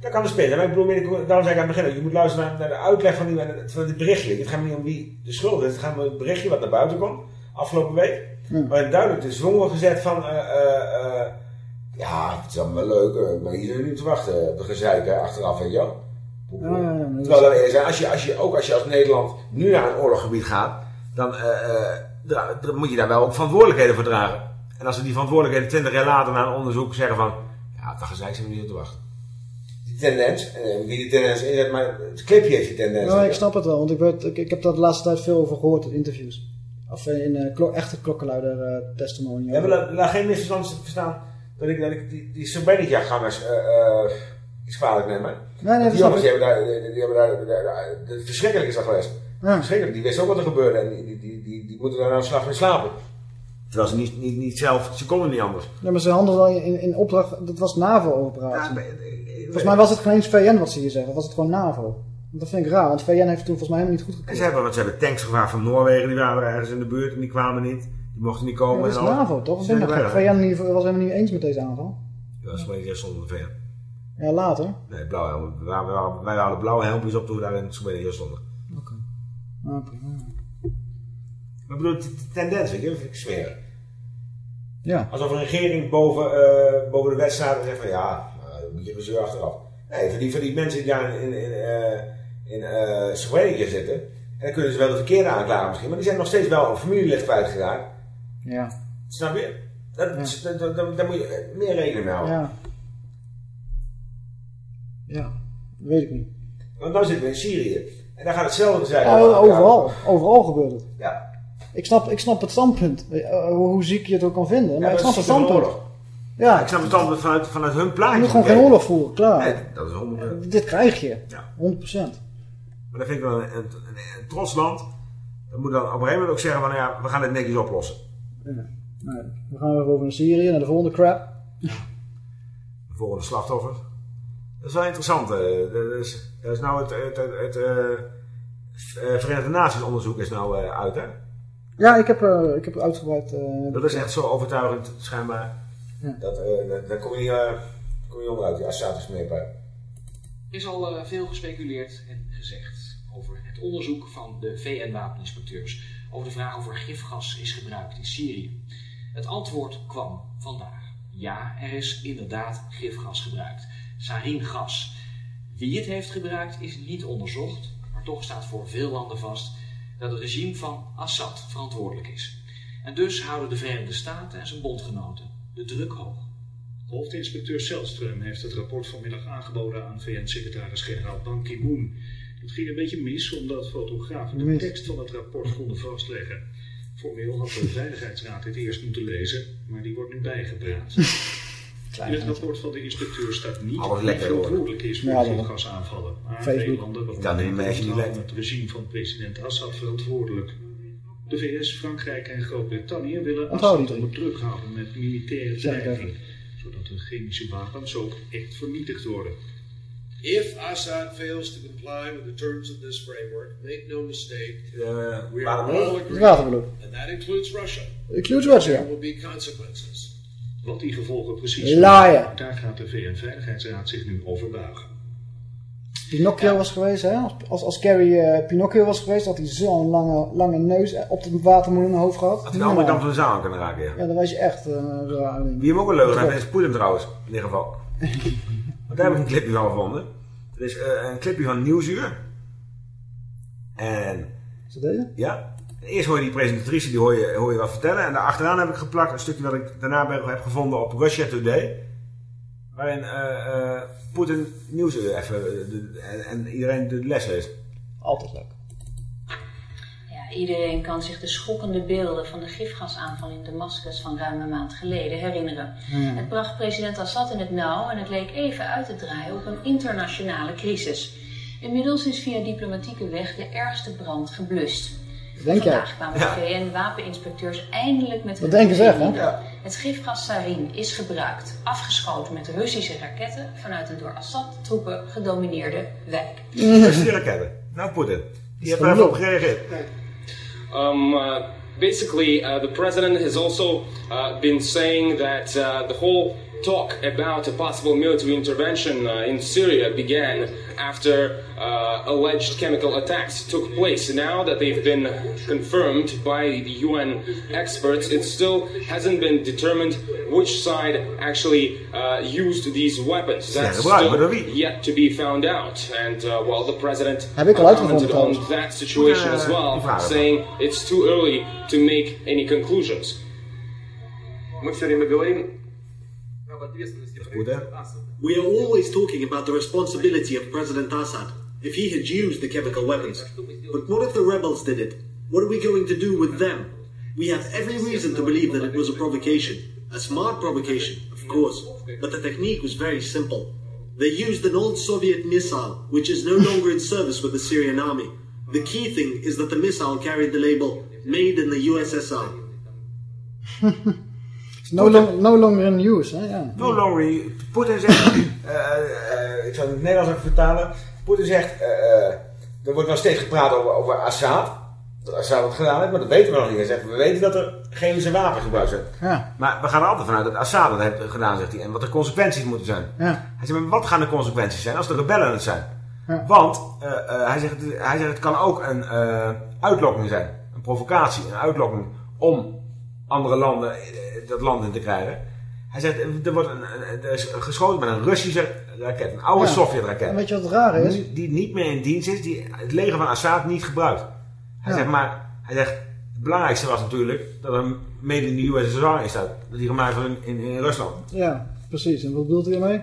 Dat kan de spin. Maar ik bedoel, daarom zei ik aan het begin, je moet luisteren naar, de uitleg van die, van die berichtje. Het gaat niet om wie de schuld is. Het gaat om het berichtje wat naar buiten komt, afgelopen week. Waarin duidelijk de zwong wordt gezet van, eh, ja, het is allemaal wel leuk, eh, maar hier zijn we niet te wachten op de gezeik hè, achteraf, weet je wel. Ja, ja, ja, maar dat Terwijl dat is, als je, als je, ook als je als Nederland nu naar een oorlogsgebied gaat, dan eh, eh, dra- moet je daar wel ook verantwoordelijkheden voor dragen. En als we die verantwoordelijkheden 20 jaar later na een onderzoek zeggen van, ja, dat gezeik zijn we niet op te wachten. Die tendens, eh, wie die tendens inzet, maar het clipje heeft die tendens. Ja, ik snap het wel, want ik, weet, ik, ik heb daar de laatste tijd veel over gehoord in interviews. Of eh, in eh, klo- echte klokkenluider eh testimony. Ja, maar laat, laat geen misverstand verstaan dat ik, dat ik die, die Srebrenica-gangers eh eh iets kwalijk neem. hè. nee, die jongens die hebben daar, die, die hebben daar, daar- daar- de- verschrikkelijk is dat geweest. Ja. Verschrikkelijk, die wisten ook wat er gebeurde en die, die, die, die, die moeten daar nou een slag mee slapen. Terwijl ze niet, niet, niet zelf, ze konden niet anders. Ja, maar ze handelden in, in opdracht, dat was NAVO-operatie. volgens mij was het geen eens VN wat ze hier zeggen, was het gewoon NAVO. Want Dat vind ik raar, want VN heeft toen volgens mij helemaal niet goed En gekozen. ze hebben, want ze hebben tanks gevraagd van Noorwegen, die waren er ergens in de buurt en die kwamen niet. Die mochten niet komen. Ja, dat is en al. NAVO toch? Ik zijn dat VN niet, was helemaal niet eens met deze aanval. Ja, Srebrenica zonder de VN. Ja, later. Nee, blauwe helmen. Wij, wij, wij hadden blauwe helmpjes op toen we daar in Srebrenica stonden. Ah, prima. Maar ik bedoel, de de tendens, weet je, vind ik smerig. Ja. Alsof een regering boven, eh, boven de wet staat en zegt van ja, uh, dan moet je gezeur achteraf. Nee, voor die, voor die mensen die daar in, in, eh in eh zitten, en dan kunnen ze wel de verkeerde aanklagen misschien, maar die zijn nog steeds wel een familielid kwijtgeraakt. Ja. Snap je? Dat, dat, dat, dat- daar moet je eh, meer rekening mee houden. Ja. Ja, weet ik niet. Want dan zitten we in Syrië. En daar gaat hetzelfde zijn. Ja, overal. Overal gebeurt het. Ja. Ik snap, ik snap het standpunt. Eh, hoe, hoe ziek je het ook kan vinden. Maar Ja, ik dat snap is het standpunt. Ja. Ik snap het standpunt vanuit, vanuit hun plaatje. Je moet gewoon geen oorlog voeren, klaar. Nee, dat is 100%. Dit krijg je. Ja. 100%. Maar dat vind ik wel een, een, een, een trots land. Dat moet dan op een gegeven moment ook zeggen van, nou ja, we gaan dit netjes oplossen. Ja. Nou, dan gaan we even over naar Syrië, naar de volgende crap. De volgende slachtoffers. Dat is wel interessant. eh, Er is, er is nou het, het, het, het eh, eh, Verenigde Naties onderzoek is nou eh, uit, hè? Ja, ik heb, eh, ik heb uitgebreid... eh, Dat is echt zo overtuigend, schijnbaar. Ja. Dat, eh, daar kom je niet, eh, kom je onderuit, die Assad is mee bij. Er is al eh, veel gespeculeerd en gezegd over het onderzoek van de VN-wapeninspecteurs over de vraag of er gifgas is gebruikt in Syrië. Het antwoord kwam vandaag. Ja, er is inderdaad gifgas gebruikt. Saringas. Wie het heeft gebruikt is niet onderzocht, maar toch staat voor veel landen vast dat het regime van Assad verantwoordelijk is. En dus houden de Verenigde Staten en zijn bondgenoten de druk hoog. Hoofdinspecteur Selström heeft het rapport vanmiddag aangeboden aan VN-secretaris-generaal Ban Ki-moon. Het ging een beetje mis omdat fotografen de tekst van het rapport konden vastleggen. Formeel had de Veiligheidsraad dit eerst moeten lezen, maar die wordt nu bijgepraat. In het rapport van de inspecteur staat niet lekker, hoor. verantwoordelijk is voor Ja, de dat- gifgasaanvallen. Maar Facebook. veel landen, Dan waaronder het regime van president Assad verantwoordelijk. De VS, Frankrijk en Groot-Brittannië willen Assad onder druk houden met militaire dreiging, zodat de chemische wapens ook echt vernietigd worden. If Assad fails to comply with the terms of this framework, make no mistake, we are all agreed, and that includes Russia. Includes Russia. There will be consequences. Wat die gevolgen precies zijn, daar gaat de VN-veiligheidsraad zich nu over buigen. Pinocchio was geweest, hè? Als, als, Carrie eh, Pinocchio was geweest, had hij zo'n lange, lange neus eh, op de watermeloen hoofd gehad. Had hij de andere kant van de zaal kunnen raken, ja. Ja, dan was je echt uh, raar. Wie hem ook een leugen heeft, is Poetin trouwens, in ieder geval. Want daar heb ik een clipje van gevonden. Het is eh, een clipje van Nieuwsuur. En... Is dat deze? Ja. Eerst hoor je die presentatrice, die hoor je, hoor je wat vertellen. En daarachteraan heb ik geplakt een stukje wat ik daarna heb gevonden op Russia Today. Waarin eh eh Poetin Nieuwsuur even, de- en, en iedereen de les leest. Altijd leuk. Iedereen kan zich de schokkende beelden van de gifgasaanval in Damascus van ruim een maand geleden herinneren. Hmm. Het bracht president Assad in het nauw en het leek even uit te draaien op een internationale crisis. Inmiddels is via diplomatieke weg de ergste brand geblust. Denk jij? Vandaag kwamen de VN-wapeninspecteurs eindelijk met Wat denken ze, hè? mededeling. Ja. Het gifgas sarin is gebruikt, afgeschoten met Russische raketten vanuit een door Assad-troepen gedomineerde wijk. Russische raketten. Nou, Poetin. Die heeft er even op gereageerd. Um, uh, basically, uh, the president has also uh, been saying that the whole talk about a possible military intervention uh, in Syria began after uh, alleged chemical attacks took place. Now that they've been confirmed by the UN experts, it still hasn't been determined which side actually uh, used these weapons. That's Yeah, right, still but we- yet to be found out. And uh, well, the president Heb ik al uh, uitgevonden commented on trouwens. that situation as Uh, die well, vragen. saying it's too early to make any conclusions. Мы все время говорим we are always talking about the responsibility of President Assad if he had used the chemical weapons. But what if the rebels did it? What are we going to do with them? We have every reason to believe that it was a provocation. A smart provocation, of course, but the technique was very simple. They used an old Soviet missile, which is no longer in service with the Syrian army. The key thing is that the missile carried the label Made in the USSR. No, long, no longer in use, hè? Ja. No longer. Poetin zegt, eh, eh, ik zal het in het Nederlands even vertalen. Poetin zegt, eh, er wordt nog steeds gepraat over, over Assad. Dat Assad het gedaan heeft, maar dat weten we nog niet. Hij zegt, we weten dat er chemische wapens gebruikt zijn. Ja. Maar we gaan er altijd vanuit dat Assad het heeft gedaan, zegt hij. En wat de consequenties moeten zijn. Ja. Hij zegt, maar wat gaan de consequenties zijn als de rebellen het zijn? Ja. Want, hij, zegt, hij zegt, het kan ook een eh, uitlokking zijn. Een provocatie, een uitlokking om andere landen eh, dat land in te krijgen. Hij zegt, er, wordt een, er is geschoten met een Russische raket, een oude Ja. Sovjet-raket. En weet je wat het raar is? Die niet meer in dienst is, die het leger van Assad niet gebruikt. Hij Ja. zegt maar, hij zegt, het belangrijkste was natuurlijk dat er made in de USSR in staat. Dat die gemaakt wordt in, in, in Rusland. Ja, precies. En wat bedoelt hij ermee?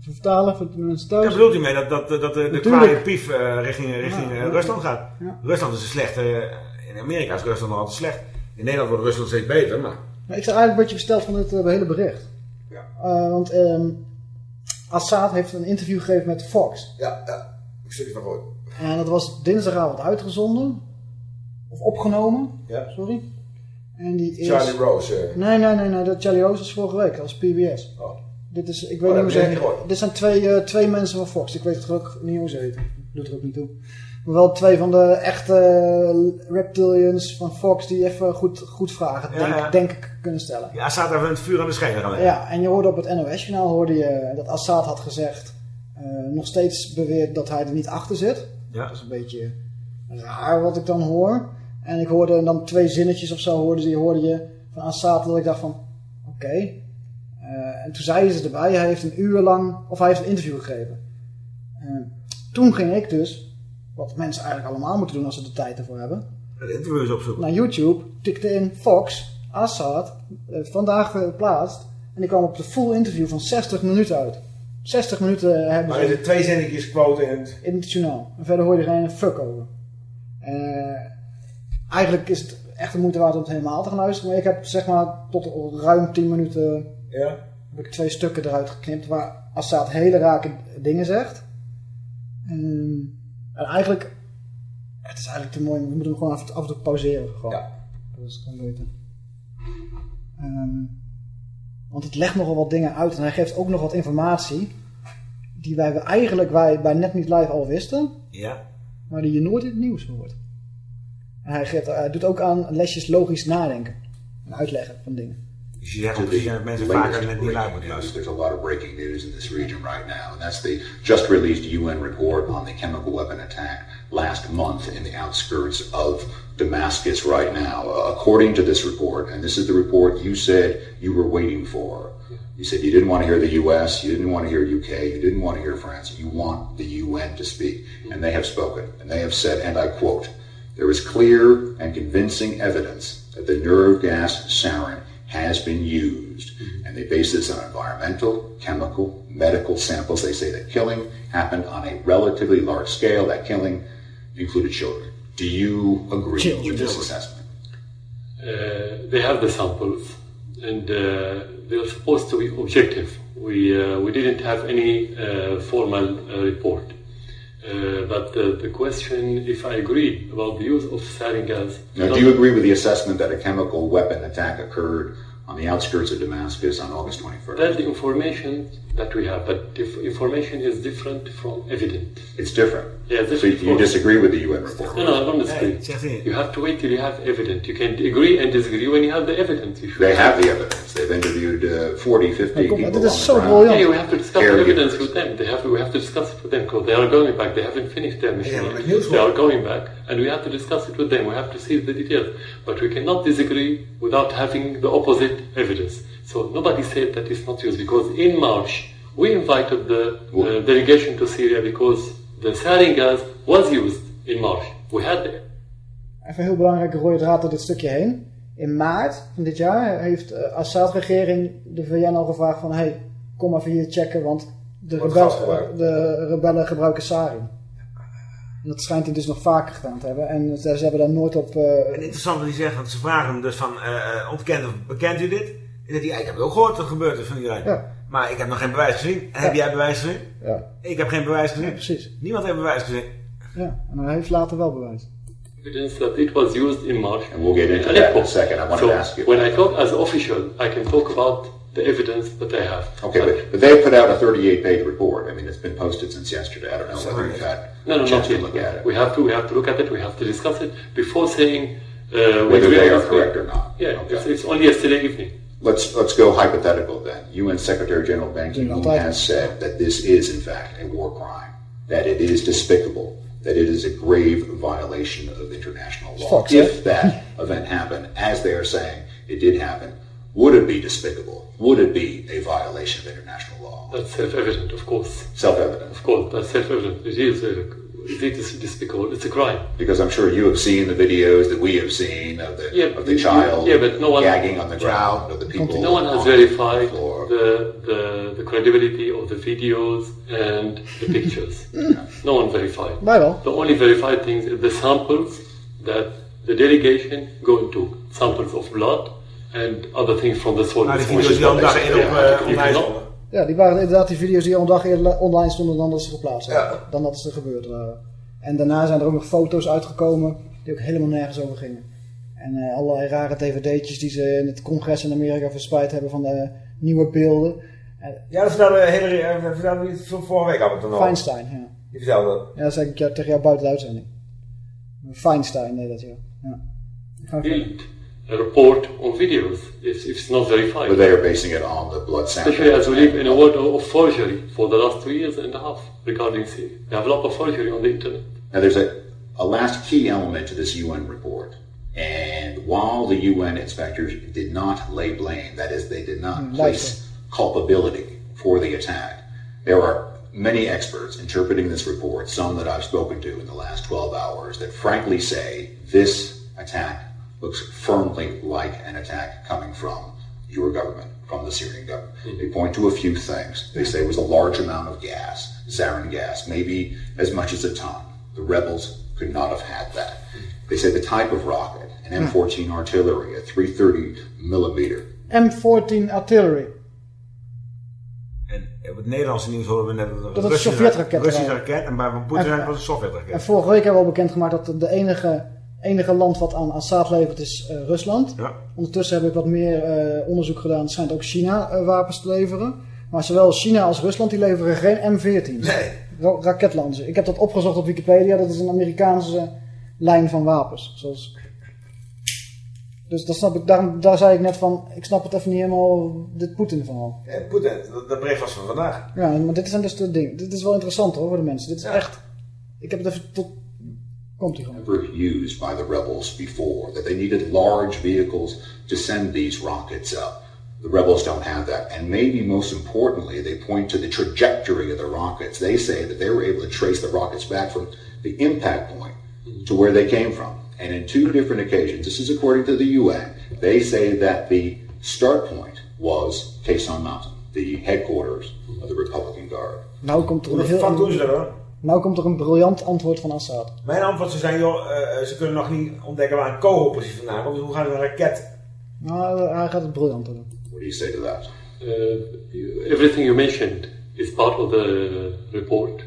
Even vertalen voor de mensen thuis. Daar bedoelt hij mee dat, dat, dat de, de kwaaie pief eh, richting, richting Ja, eh, Rusland gaat. Rusland is een slechte... in Amerika is Rusland nog altijd slecht. In Nederland wordt Rusland steeds beter, maar... Maar ik sta eigenlijk een beetje versteld van dit eh, hele bericht. Eh, want ehm Assad heeft een interview gegeven met Fox. Ja, ja. Ik stuk van gehoord. En dat was dinsdagavond uitgezonden. Of opgenomen. Ja. Sorry. En die is... Charlie Rose. eh. Nee, nee, nee, nee. Dat Charlie Rose is vorige week. Dat was PBS. Oh. Dit is, ik Oh, weet niet hoe ze. Dit zijn twee, twee mensen van Fox. Ik weet het gelukkig niet hoe ze heten. Doet er ook niet toe. Maar wel twee van de echte reptilians van Fox die even goed, goed vragen, denk, ja. denk ik, kunnen stellen. Ja, Assad heeft het vuur aan de schenen. Ja, en je hoorde op het NOS-journaal hoorde je dat Assad had gezegd, eh, nog steeds beweert dat hij er niet achter zit. Ja. Dat is een beetje raar wat ik dan hoor. En ik hoorde dan twee zinnetjes of zo hoorde, je, hoorde je van Assad dat ik dacht van, oké. Eh, en toen zeiden ze erbij, hij heeft een uur lang, of hij heeft een interview gegeven. Eh, toen ging ik dus, wat mensen eigenlijk allemaal moeten doen als ze de tijd ervoor hebben, Het interview is opzoeken. naar YouTube, tikte in Fox, Assad, eh, vandaag geplaatst. En die kwam op de full interview van 60 minuten uit. 60 minuten hebben Maar er twee zinnetjes quote in het... in het journaal. En verder hoor je er geen fuck over. Eh, eigenlijk is het echt de moeite waard om het helemaal te gaan luisteren. Maar ik heb zeg maar tot ruim 10 minuten Ja. heb ik twee stukken eruit geknipt waar Assad hele rake dingen zegt. En, en eigenlijk, het is eigenlijk te mooi. We moeten hem gewoon af, af en toe pauzeren. Gewoon. Ja. Dat is gewoon beter. Ehm, want het legt nogal wat dingen uit en hij geeft ook nog wat informatie die wij eigenlijk wij bij Net Niet Live al wisten, Ja. maar die je nooit in het nieuws hoort. En hij, geeft, hij doet ook aan lesjes logisch nadenken en uitleggen van dingen. Je zegt precies dat mensen vaker net niet luid moeten luisteren. There's a lot of breaking news in this region right now, and that's the just released UN report on the chemical weapon attack last month in the outskirts of Damascus right now. Uh, according to this report, and this is the report you said you were waiting for. You said you didn't want to hear the US, you didn't want to hear UK, you didn't want to hear France, you want the UN to speak. And they have spoken, and they have said, and I quote, there is clear and convincing evidence that the nerve gas sarin has been used. And they base this on environmental, chemical, medical samples. They say that killing happened on a relatively large scale. That killing included children. Do you agree with this assessment? Uh, they have the samples, and uh, they are supposed to be objective. We uh, we didn't have any uh, formal uh, report, uh, but uh, the question, if I agree about the use of sarin gas, Now, do you agree with the assessment that a chemical weapon attack occurred on the outskirts of Damascus on August 21st. That's the information that we have, but if information is different from evidence. It's different. Yeah, So different. you disagree with the UN report? No, no, I don't disagree. Hey. You have to wait till you have evidence. You can agree and disagree when you have the evidence. You They have the evidence. They've interviewed uh, 40, 50 Kom, people dit on is the zo ground. briljant. Yeah, we have to discuss the evidence with them. They have to, we have to discuss it with them because they are going back. They haven't finished their mission. yet. They are going back, and we have to discuss it with them. We have to see the details. But we cannot disagree without having the opposite evidence. So nobody said that it's not used because in March we invited the uh, delegation to Syria because the sarin gas was used in March. We had the Even een heel belangrijke rode draad door dit stukje heen. In maart van dit jaar heeft de Assad-regering de VN al gevraagd van... hey, kom even hier checken, want de, Wordt rebel- gas gebruikt. de rebellen gebruiken sarin. En dat schijnt hij dus nog vaker gedaan te hebben. En ze ze hebben daar nooit op... eh, En interessant wat hij zegt, want ze vragen hem dus van, eh, eh, ontkent of bekent u dit? En dat hij, ja, ik heb het ook gehoord dat het gebeurd is van iedereen. Ja. Maar ik heb nog geen bewijs gezien. En Heb jij bewijs gezien? Ja. Ik heb geen bewijs gezien. precies. Niemand heeft bewijs gezien. Ja, en hij heeft later wel bewijs. evidence that it was used in March. And we'll get into in that in a second. I wanted so to ask you when I talk as official, I can talk about the evidence that I have. Okay, but, but they put out a 38-page report. I mean, it's been posted since yesterday. I don't know whether you've had No, no, a chance to look at it. We have to we have to look at it. We have to discuss it before saying uh, Whether we they are or correct or not. Yeah, it's, it's only yesterday evening. Let's let's go hypothetical then. UN Secretary General Ban Ki-moon has said that this is in fact a war crime, that it is despicable, that it is a grave violation of international law. Fox, if that event happened, as they are saying it did happen, would it be despicable? Would it be a violation of international law? That's self-evident, of course. Self-evident. Of course, that's self-evident. It is. Uh, it is despicable. It's a crime. Because I'm sure you have seen the videos that we have seen of the Yeah, of the child yeah, but no one- gagging on the ground, of the people. No one has on verified the the, the, the credibility of the videos and the pictures. no one verified. Wij wel. The only verified things are the samples that the delegation go into samples of blood and other things from the soil. Nou, die Which video's is die al what een they dag say. eerder op Yeah, Ja, die waren inderdaad die video's die al een dag eerder online stonden dan dat ze geplaatst waren. Dan dat ze gebeurd waren. En daarna zijn er ook nog foto's uitgekomen die ook helemaal nergens over gingen. En eh, allerlei rare dvd'tjes die ze in het congres in Amerika verspreid hebben van de nieuwe beelden. En Ja, dat vertelde Hillary, eh, dat vertelde vorige week het dan al. Feinstein, ja. Die vertelde dat. Ja, dat zei ik ja, tegen jou buiten de uitzending. Feinstein deed dat, ja. ja. Build a report on videos if, if it's not verified. But they are basing it on the blood sample. Especially as we live in a world of of forgery for the last two years and a half regarding Syria. We have a lot of forgery on the internet. Now, there's a, a last key element to this UN report. And while the UN inspectors did not lay blame, that is, they did not Mm, place culpability for the attack, there are many experts interpreting this report, some that I've spoken to in the last 12 hours, that frankly say this attack looks firmly like an attack coming from your government, from the Syrian government. Mm-hmm. They point to a few things. They say it was a large amount of gas, sarin gas, maybe as much as a ton. The rebels could not have had that. Mm-hmm. They say the type of rocket, an hmm. M14 artillery, a 330 millimeter. M14 artillery. En op het Nederlandse nieuws horen we net dat Dat een het Russische Sovjetraketten Russische waren. raket. En bij Poetin was het een Sovjetraket. En vorige week hebben we al bekendgemaakt dat de enige, enige land wat aan Assad levert is eh, Rusland. Ja. Ondertussen heb ik wat meer eh, onderzoek gedaan. Het schijnt ook China eh, wapens te leveren. Maar zowel China als Rusland die leveren geen M14. Nee. Ra. Ik heb dat opgezocht op Wikipedia. Dat is een Amerikaanse lijn van wapens. Zoals... Dus dat snap ik, daarom, daar zei ik net van, ik snap het even niet helemaal, dit Poetin verhaal. Ja, Poetin, dat, dat bericht was van vandaag. Ja, maar dit zijn dus de dingen. Dit is wel interessant hoor voor de mensen. Dit is echt, ik heb het even tot, komt ie gewoon. Never used by the rebels before, that they needed large vehicles to send these rockets up. The rebels don't have that. And maybe most importantly, they point to the trajectory of the rockets. They say that they were able to trace the rockets back from the impact point to where they came from. And in two different occasions, this is according to the UN, they say that the start point was Quezon Mountain, the headquarters of the Republican Guard. Nou komt er Hoe een de heel... fuck Nou komt er een briljant antwoord van Assad. Mijn antwoord zou zijn, joh, eh, ze kunnen nog niet ontdekken waar een kogel precies vandaan komt. Dus hoe gaan we een raket... Nou, hij gaat het briljant doen. What do you say to that? Uh, everything you mentioned is part of the report.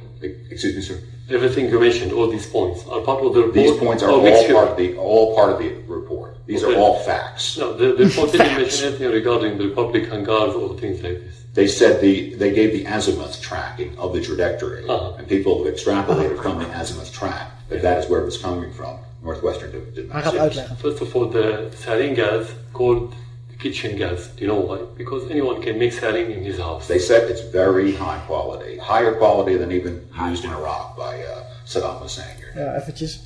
Excuse me, sir. Everything you mentioned, all these points, are part of the report. These points are or all mixture? part of the all part of the report. These are all facts. No, the, the report didn't mention anything regarding the Republican Guard or things like this. They said the they gave the azimuth tracking of the trajectory, Uh-huh. and people have extrapolated from the azimuth track that that is where it was coming from, northwestern to, to Hij. First of all, the sarin gas called the kitchen gas. Do you know why? Because anyone can make sarin in his house. They said it's very high quality, higher quality than even used in Iraq by uh, Saddam Hussein. Ja, eventjes.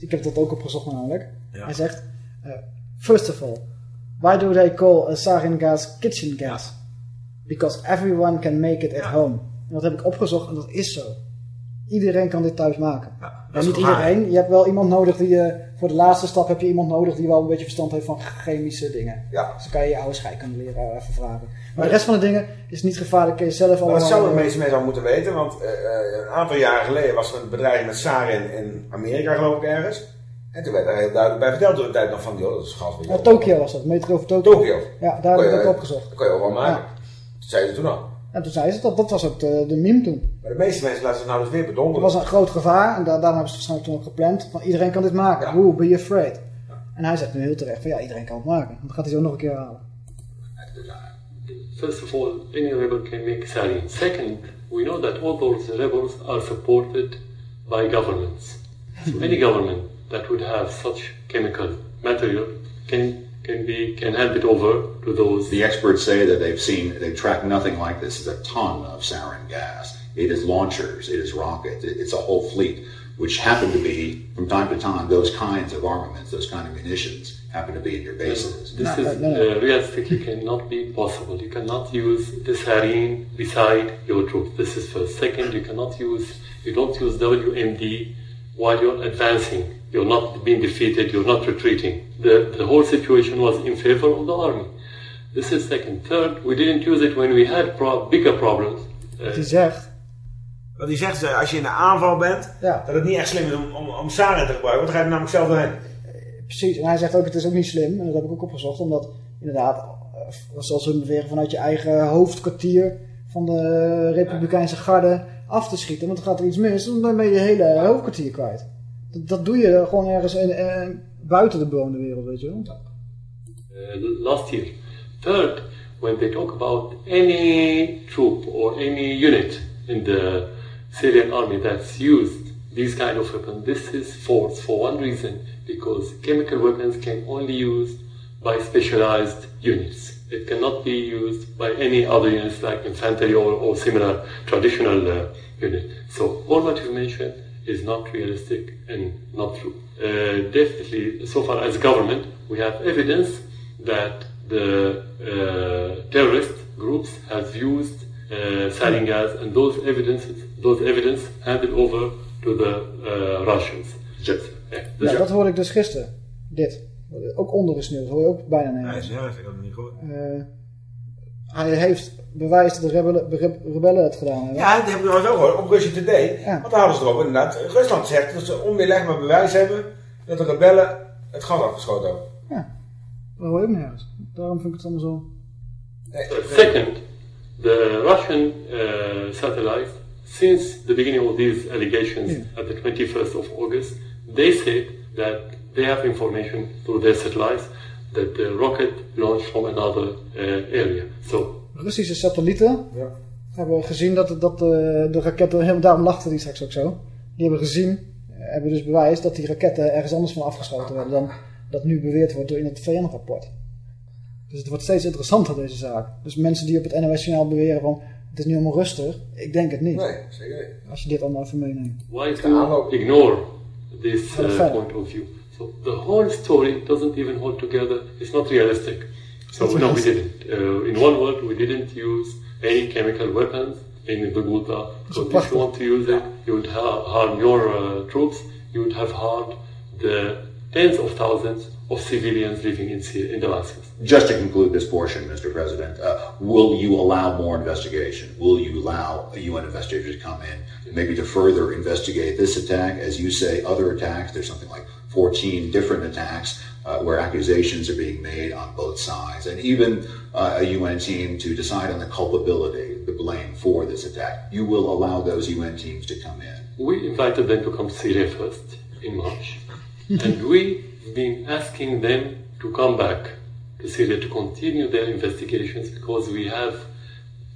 Ik heb dat ook opgezocht namelijk. Hij zegt, eh, first of all, why do they call a sarin gas kitchen gas? Because everyone can make it at home. En dat heb ik opgezocht en dat is zo. Iedereen kan dit thuis maken. dat en niet waar? iedereen. Je hebt wel iemand nodig die, eh, voor de laatste stap heb je iemand nodig die wel een beetje verstand heeft van chemische dingen. Ja. Dus dan kan je je oude scheikunde leren even vragen. Maar de rest van de dingen is niet gevaarlijk. Kun je zelf allemaal... dat zouden de eh, meeste mensen al moeten weten, want eh, eh, een aantal jaren geleden was er een bedrijf met sarin in Amerika, geloof ik, ergens. En toen werd daar heel duidelijk bij verteld door de tijd nog van, joh, dat is gas. Ja, Tokio was dat, metro over Tokio. Tokio. Ja, daar heb ik ook je- opgezocht. Dat kon je ook wel maken. Zeiden ze toen al. En toen zei ze dat, dat was ook de, de meme toen. Maar de meeste mensen laten zich nou dus weer Er bedonderen. was een groot gevaar en da daarom hebben ze het waarschijnlijk toen ook gepland. Van iedereen kan dit maken. Hoe, be afraid. En hij zegt nu heel terecht van ja, iedereen kan het maken. Dat gaat hij zo nog een keer halen. First of all, any rebel can make sarin. Second, we know that all those rebels are supported by governments. So any government that would have such chemical material can can be can hand it over to those. The experts say that they've seen, they've tracked nothing like this. It's a ton of sarin gas. It is launchers, it is rockets, it- it's a whole fleet, which happen to be, from time to time, those kinds of armaments, those kind of munitions happen to be in your bases. This is uh, realistically cannot be possible. You cannot use the sarin beside your troops. This is first. Second, you cannot use you don't use WMD while you're advancing. You're not being defeated. You're not retreating. The the whole situation was in favor of the army. This is second. Third, we didn't use it when we had pro- bigger problems. Uh, Wat hij zegt. Wat hij zegt, is, als je in de aanval bent, Ja. dat het niet echt slim is om, om, te gebruiken, want dan ga je er namelijk zelf doorheen. Precies. En hij zegt ook het is ook niet slim. En dat heb ik ook opgezocht. Omdat inderdaad, eh, zoals ze beweren, vanuit je eigen hoofdkwartier van de Republikeinse garde af te schieten. Want dan gaat er iets mis. Dan ben je je hele hoofdkwartier kwijt. Dat, dat doe je gewoon ergens in, eh, buiten de bewoonde wereld, weet je wel. uh, last year. Third, when they talk about any troop or any unit in the Syrian army that's used these kind of weapons, this is force for one reason, because chemical weapons can only used by specialized units. It cannot be used by any other units like infantry or, or similar traditional uh, unit. So all what you mentioned is not realistic and not true. Uh, definitely, so far as government, we have evidence that the uh, terrorist groups have used uh, sarin gas, and those evidences, those evidence handed over to the uh, Russians. Just, yeah. Ja, dat hoorde dus. Ook onder de sneeuw. Dat hoor je ook bijna Nee, nergens. zelf, ik had het niet gehoord. Eh, hij heeft bewijs dat de rebellen, re- rebellen het gedaan hebben. Ja, dat heb ik nog wel gehoord op Russia Today. Want daar hadden ze erop inderdaad. Rusland zegt dat ze onweerlegbaar bewijs hebben dat de rebellen het gas afgeschoten hebben. Dat hoor je ook nergens. Daarom vind ik het allemaal zo... Second, the Russian uh, satellite, since the beginning of these allegations at the 21st of August, they said that they have information through their satellites that the rocket launched from another uh, area. So Russische satellieten hebben gezien dat, dat de, de raketten, helemaal daarom lachten die straks ook zo. Die hebben gezien, eh, hebben dus bewijs dat die raketten ergens anders van afgeschoten werden dan dat nu beweerd wordt door in het VN-rapport. Dus het wordt steeds interessanter deze zaak. Dus mensen die op het NOS-journaal beweren van het is nu allemaal rustig, ik denk het niet. Nee, zeker niet. Als je dit allemaal even meeneemt. why to ignore this uh, point of view? So the whole story doesn't even hold together. It's not realistic. So That's no, we didn't. Uh, in one word, we didn't use any chemical weapons in the Ghouta. So if you want to use it, you would ha- harm your uh, troops. You would have harmed the tens of thousands of civilians living in, Syria, in Damascus. Just to conclude this portion, Mr. President, uh, will you allow more investigation? Will you allow a UN investigator to come in, maybe to further investigate this attack? As you say, other attacks, there's something like 14 different attacks uh, where accusations are being made on both sides, and even uh, a UN team to decide on the culpability, the blame for this attack. You will allow those UN teams to come in. We invited them to come to Syria first in March, and we've been asking them to come back to Syria to continue their investigations because we have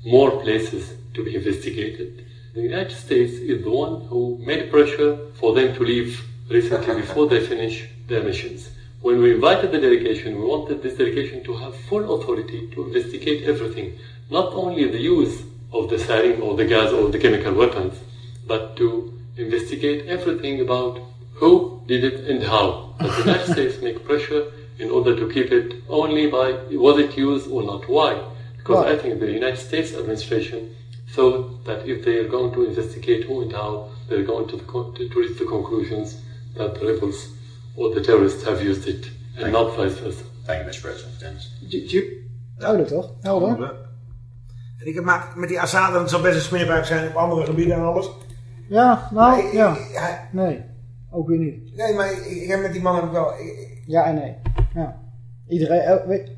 more places to be investigated. The United States is the one who made pressure for them to leave recently before they finish their missions. When we invited the delegation, we wanted this delegation to have full authority to investigate everything, not only the use of the sarin or the gas or the chemical weapons, but to investigate everything about who did it and how. But the United States make pressure in order to keep it only by was it used or not. Why? Because I think the United States administration thought that if they are going to investigate who and how, they're going to, the, con- to reach the conclusions that the rebels or the terrorists have used it, and not vice versa. Thank you, Mr. President. Dennis. Duidelijk toch? Helder. En ik maak met die Assad, dat zou best een smeerbuik zijn op andere gebieden en alles. Ja, nou, Nee, ja. Nee, ook weer niet. Nee, maar ik, ik heb met die man heb ik wel... ik- Ja en nee. Ja. Iedereen, eh, weet,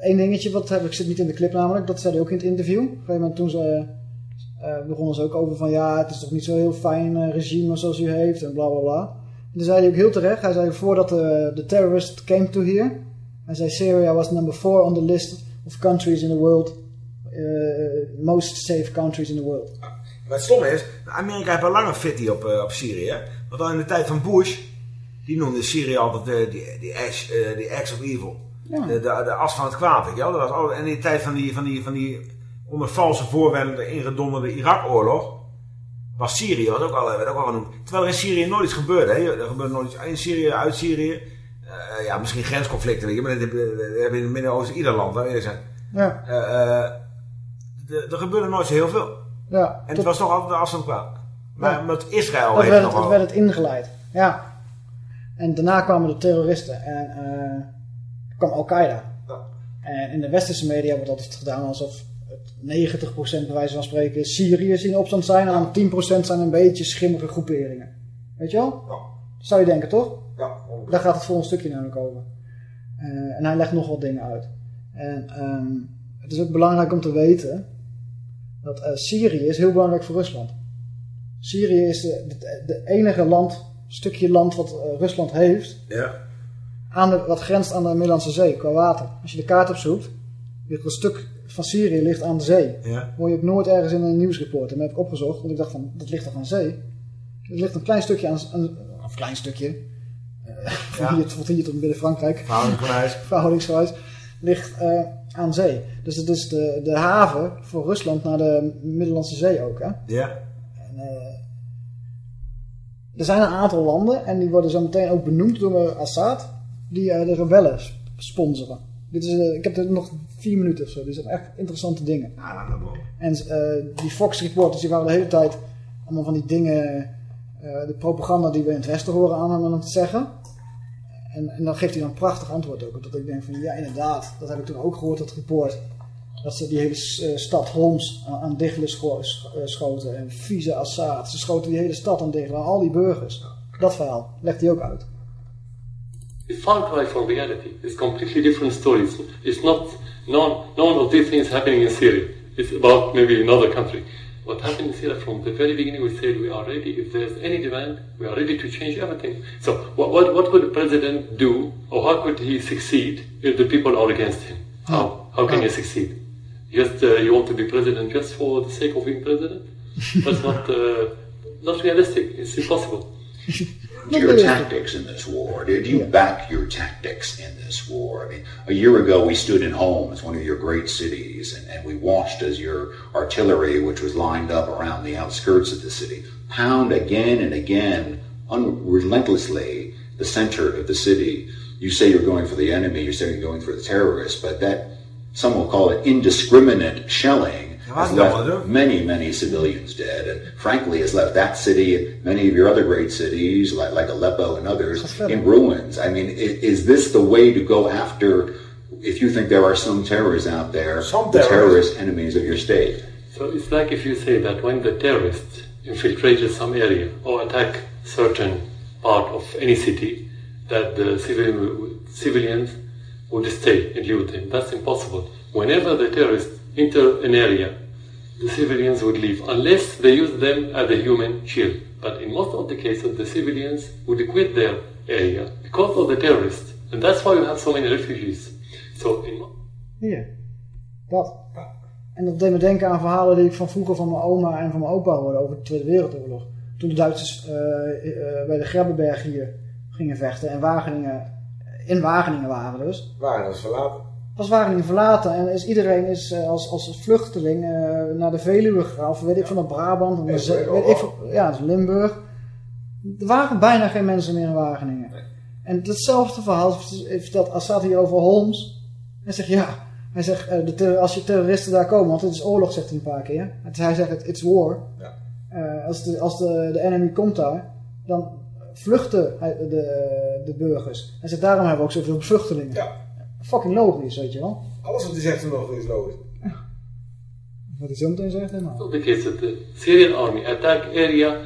Eén dingetje, wat heb, ik zit niet in de clip namelijk, dat zei hij ook in het interview. Op een gegeven moment toen ze, eh, begonnen ze ook over van ja, het is toch niet zo heel fijn eh, regime zoals u heeft en bla bla bla. En toen zei hij ook heel terecht, hij zei voordat de, de terrorist came to here, hij zei Syria was number four on the list of countries in the world, eh, most safe countries in the world. Maar het stomme is, Amerika heeft al lang een fitty op, eh, op Syrië. Want al in de tijd van Bush, die noemde Syrië altijd eh, die, die, ash, die axe of evil. Ja. De, de, de as van het kwaad, weet je wel. Dat was al, en in de tijd van die, van die, van die onder valse voorwenden ingedonderde Irak-oorlog, was Syrië was ook al, werd ook al genoemd. Terwijl er in Syrië nooit iets gebeurde. Hè. Er gebeurde nooit iets in Syrië, uit Syrië. Eh, ja, misschien grensconflicten, weet je, maar dat heb- dat hebben in het Midden-Oosten ieder land, waar we zijn. Ja. Eh, eh, er gebeurde nooit zo heel veel. Ja, En het was toch altijd de het kwaad. Maar Ja. met Israël Dat werd het, wel... werd het ingeleid. Ja. En daarna kwamen de terroristen en eh, kwam Al-Qaeda. En in de westerse media wordt altijd gedaan alsof 90% bij wijze van spreken Syriërs in opstand zijn. En dan 10% zijn een beetje schimmige groeperingen. Weet je wel? Zou je denken, toch? Ja. Daar gaat het volgende stukje namelijk over. Eh, en hij legt nog wat dingen uit. En ehm, het is ook belangrijk om te weten dat eh, Syrië is heel belangrijk voor Rusland. Syrië is de, de, de enige land, stukje land wat eh, Rusland heeft, Ja. aan de, wat grenst aan de Middellandse Zee qua water. Als je de kaart opzoekt, ligt een stuk van Syrië ligt aan de zee. Ja. Hoor je ook nooit ergens in een nieuwsreport. En dat heb ik opgezocht, want ik dacht van, dat ligt toch aan zee? Het ligt een klein stukje aan, aan of klein stukje, eh, van, Ja. hier, van hier tot midden Frankrijk. Verhoudingsgewijs. Verhoudingsgewijs. Ligt eh, aan zee. Dus het is de, de haven voor Rusland naar de Middellandse Zee ook. Hè? Ja. En, eh, er zijn een aantal landen, en die worden zo meteen ook benoemd door Assad, die de rebellen sp- sponsoren. Dit is, ik heb er nog vier minuten of zo, dus dat zijn echt interessante dingen. En eh, die Fox reporters die waren de hele tijd allemaal van die dingen, eh, de propaganda die we in het Westen horen aan hem aan het zeggen. En, en dan geeft hij dan een prachtig antwoord ook. Dat ik denk van ja inderdaad, dat heb ik toen ook gehoord, dat report. Dat ze die hele eh, stad Homs aan, aan diggelen scho- sch- schoten. En vieze Assad. Ze schoten die hele stad aan diggelen. Aan al die burgers. Dat verhaal legt hij ook uit. It's far cry from reality. It's completely different stories. It's not none, none of these things happening in Syria. It's about maybe another country. What happened in Syria from the very beginning, we said we are ready. If there's any demand, we are ready to change everything. So what, what, what could the president do, or how could he succeed if the people are against him? How, how can he succeed? Just uh, you want to be president just for the sake of being president? That's not uh, not realistic. It's impossible. your tactics in this war? Did you back your tactics in this war? I mean, a year ago we stood in Homs, one of your great cities, and, and we watched as your artillery, which was lined up around the outskirts of the city, pound again and again, unrelentlessly, the center of the city. You say you're going for the enemy, you say you're going for the terrorists, but that, some will call it indiscriminate shelling, has that's not what left many, many civilians dead, and frankly has left that city and many of your other great cities, like, like Aleppo and others, in ruins. I mean, is, is this the way to go after, if you think there are some terrorists out there, the terrorists. terrorist enemies of your state? So it's like if you say that when the terrorists infiltrated some area or attack certain part of any city, that the civilian, civilians would stay and live with them. That's impossible. Whenever the terrorists enter an area, the civilians would leave unless they use them as a human shield. But in most of the cases, the civilians would quit their area because of the terrorists And that's why we have so many refugees. So in Hier. Dat. En dat deed me denken aan verhalen die ik van vroeger van mijn oma en van mijn opa hoorde over de Tweede Wereldoorlog. Toen de Duitsers eh, eh, bij de Grebbeberg hier gingen vechten en Wageningen, in Wageningen waren dus. Waar, dat is verlaten. Was Wageningen verlaten en is iedereen is eh, als, als vluchteling eh, naar de Veluwe gegaan. Of weet ik van naar Brabant. Limburg weet ik ook. veel- ja, Limburg. Er waren bijna geen mensen meer in Wageningen. En hetzelfde verhaal vertelt Assad hier over Holmes. Hij zegt ja, hij zegt eh, de als je terroristen daar komen, want het is oorlog, zegt hij een paar keer. Hij zegt het, it's war. Ja. Als de, als de, de enemy komt daar, dan vluchten de, de burgers. Hij zegt daarom hebben we ook zoveel vluchtelingen. Ja. Fucking logisch, weet je wel. Alles wat hij zegt er nog is logisch. Wat hij zo meteen zegt, helemaal. the case that the Syrian army attack area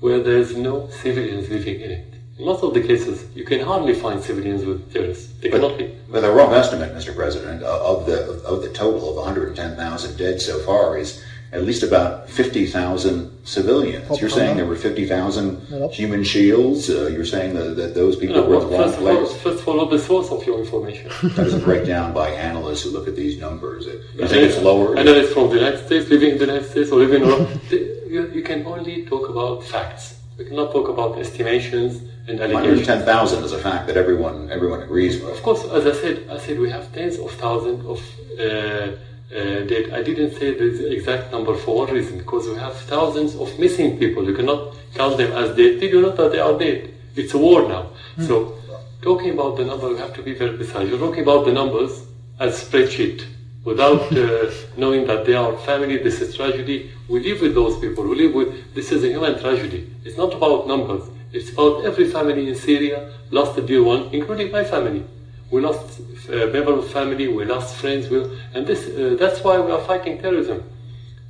where there is no civilians living in it. In most of the cases, you can hardly find civilians with terrorists. They cannot be. But a rough estimate, Mr. President, of the of the total of 110,000 dead so far is at least about 50,000 civilians. You're saying there were 50,000 human shields. Uh, you're saying that, that those people No, were well, the wrong first, of all, place. first of all, the source of your information? That is a breakdown by analysts who look at these numbers. You think it's lower? Analysts from the United States living in the United States or living around. you, you can only talk about facts. We cannot talk about estimations and allegations. 110,000 is a fact that everyone everyone agrees with. Of course, as I said, I said we have tens of thousands of uh, uh, dead. I didn't say the exact number for one reason, because we have thousands of missing people. You cannot count them as dead. Did you know that they are dead? It's a war now. So, talking about the number, we have to be very precise. You're talking about the numbers as spreadsheet, without uh, knowing that they are family. This is tragedy. We live with those people. We live with. This is a human tragedy. It's not about numbers. It's about every family in Syria lost a dear one, including my family. We lost a member of family, we lost friends, we, and this, uh, that's why we are fighting terrorism.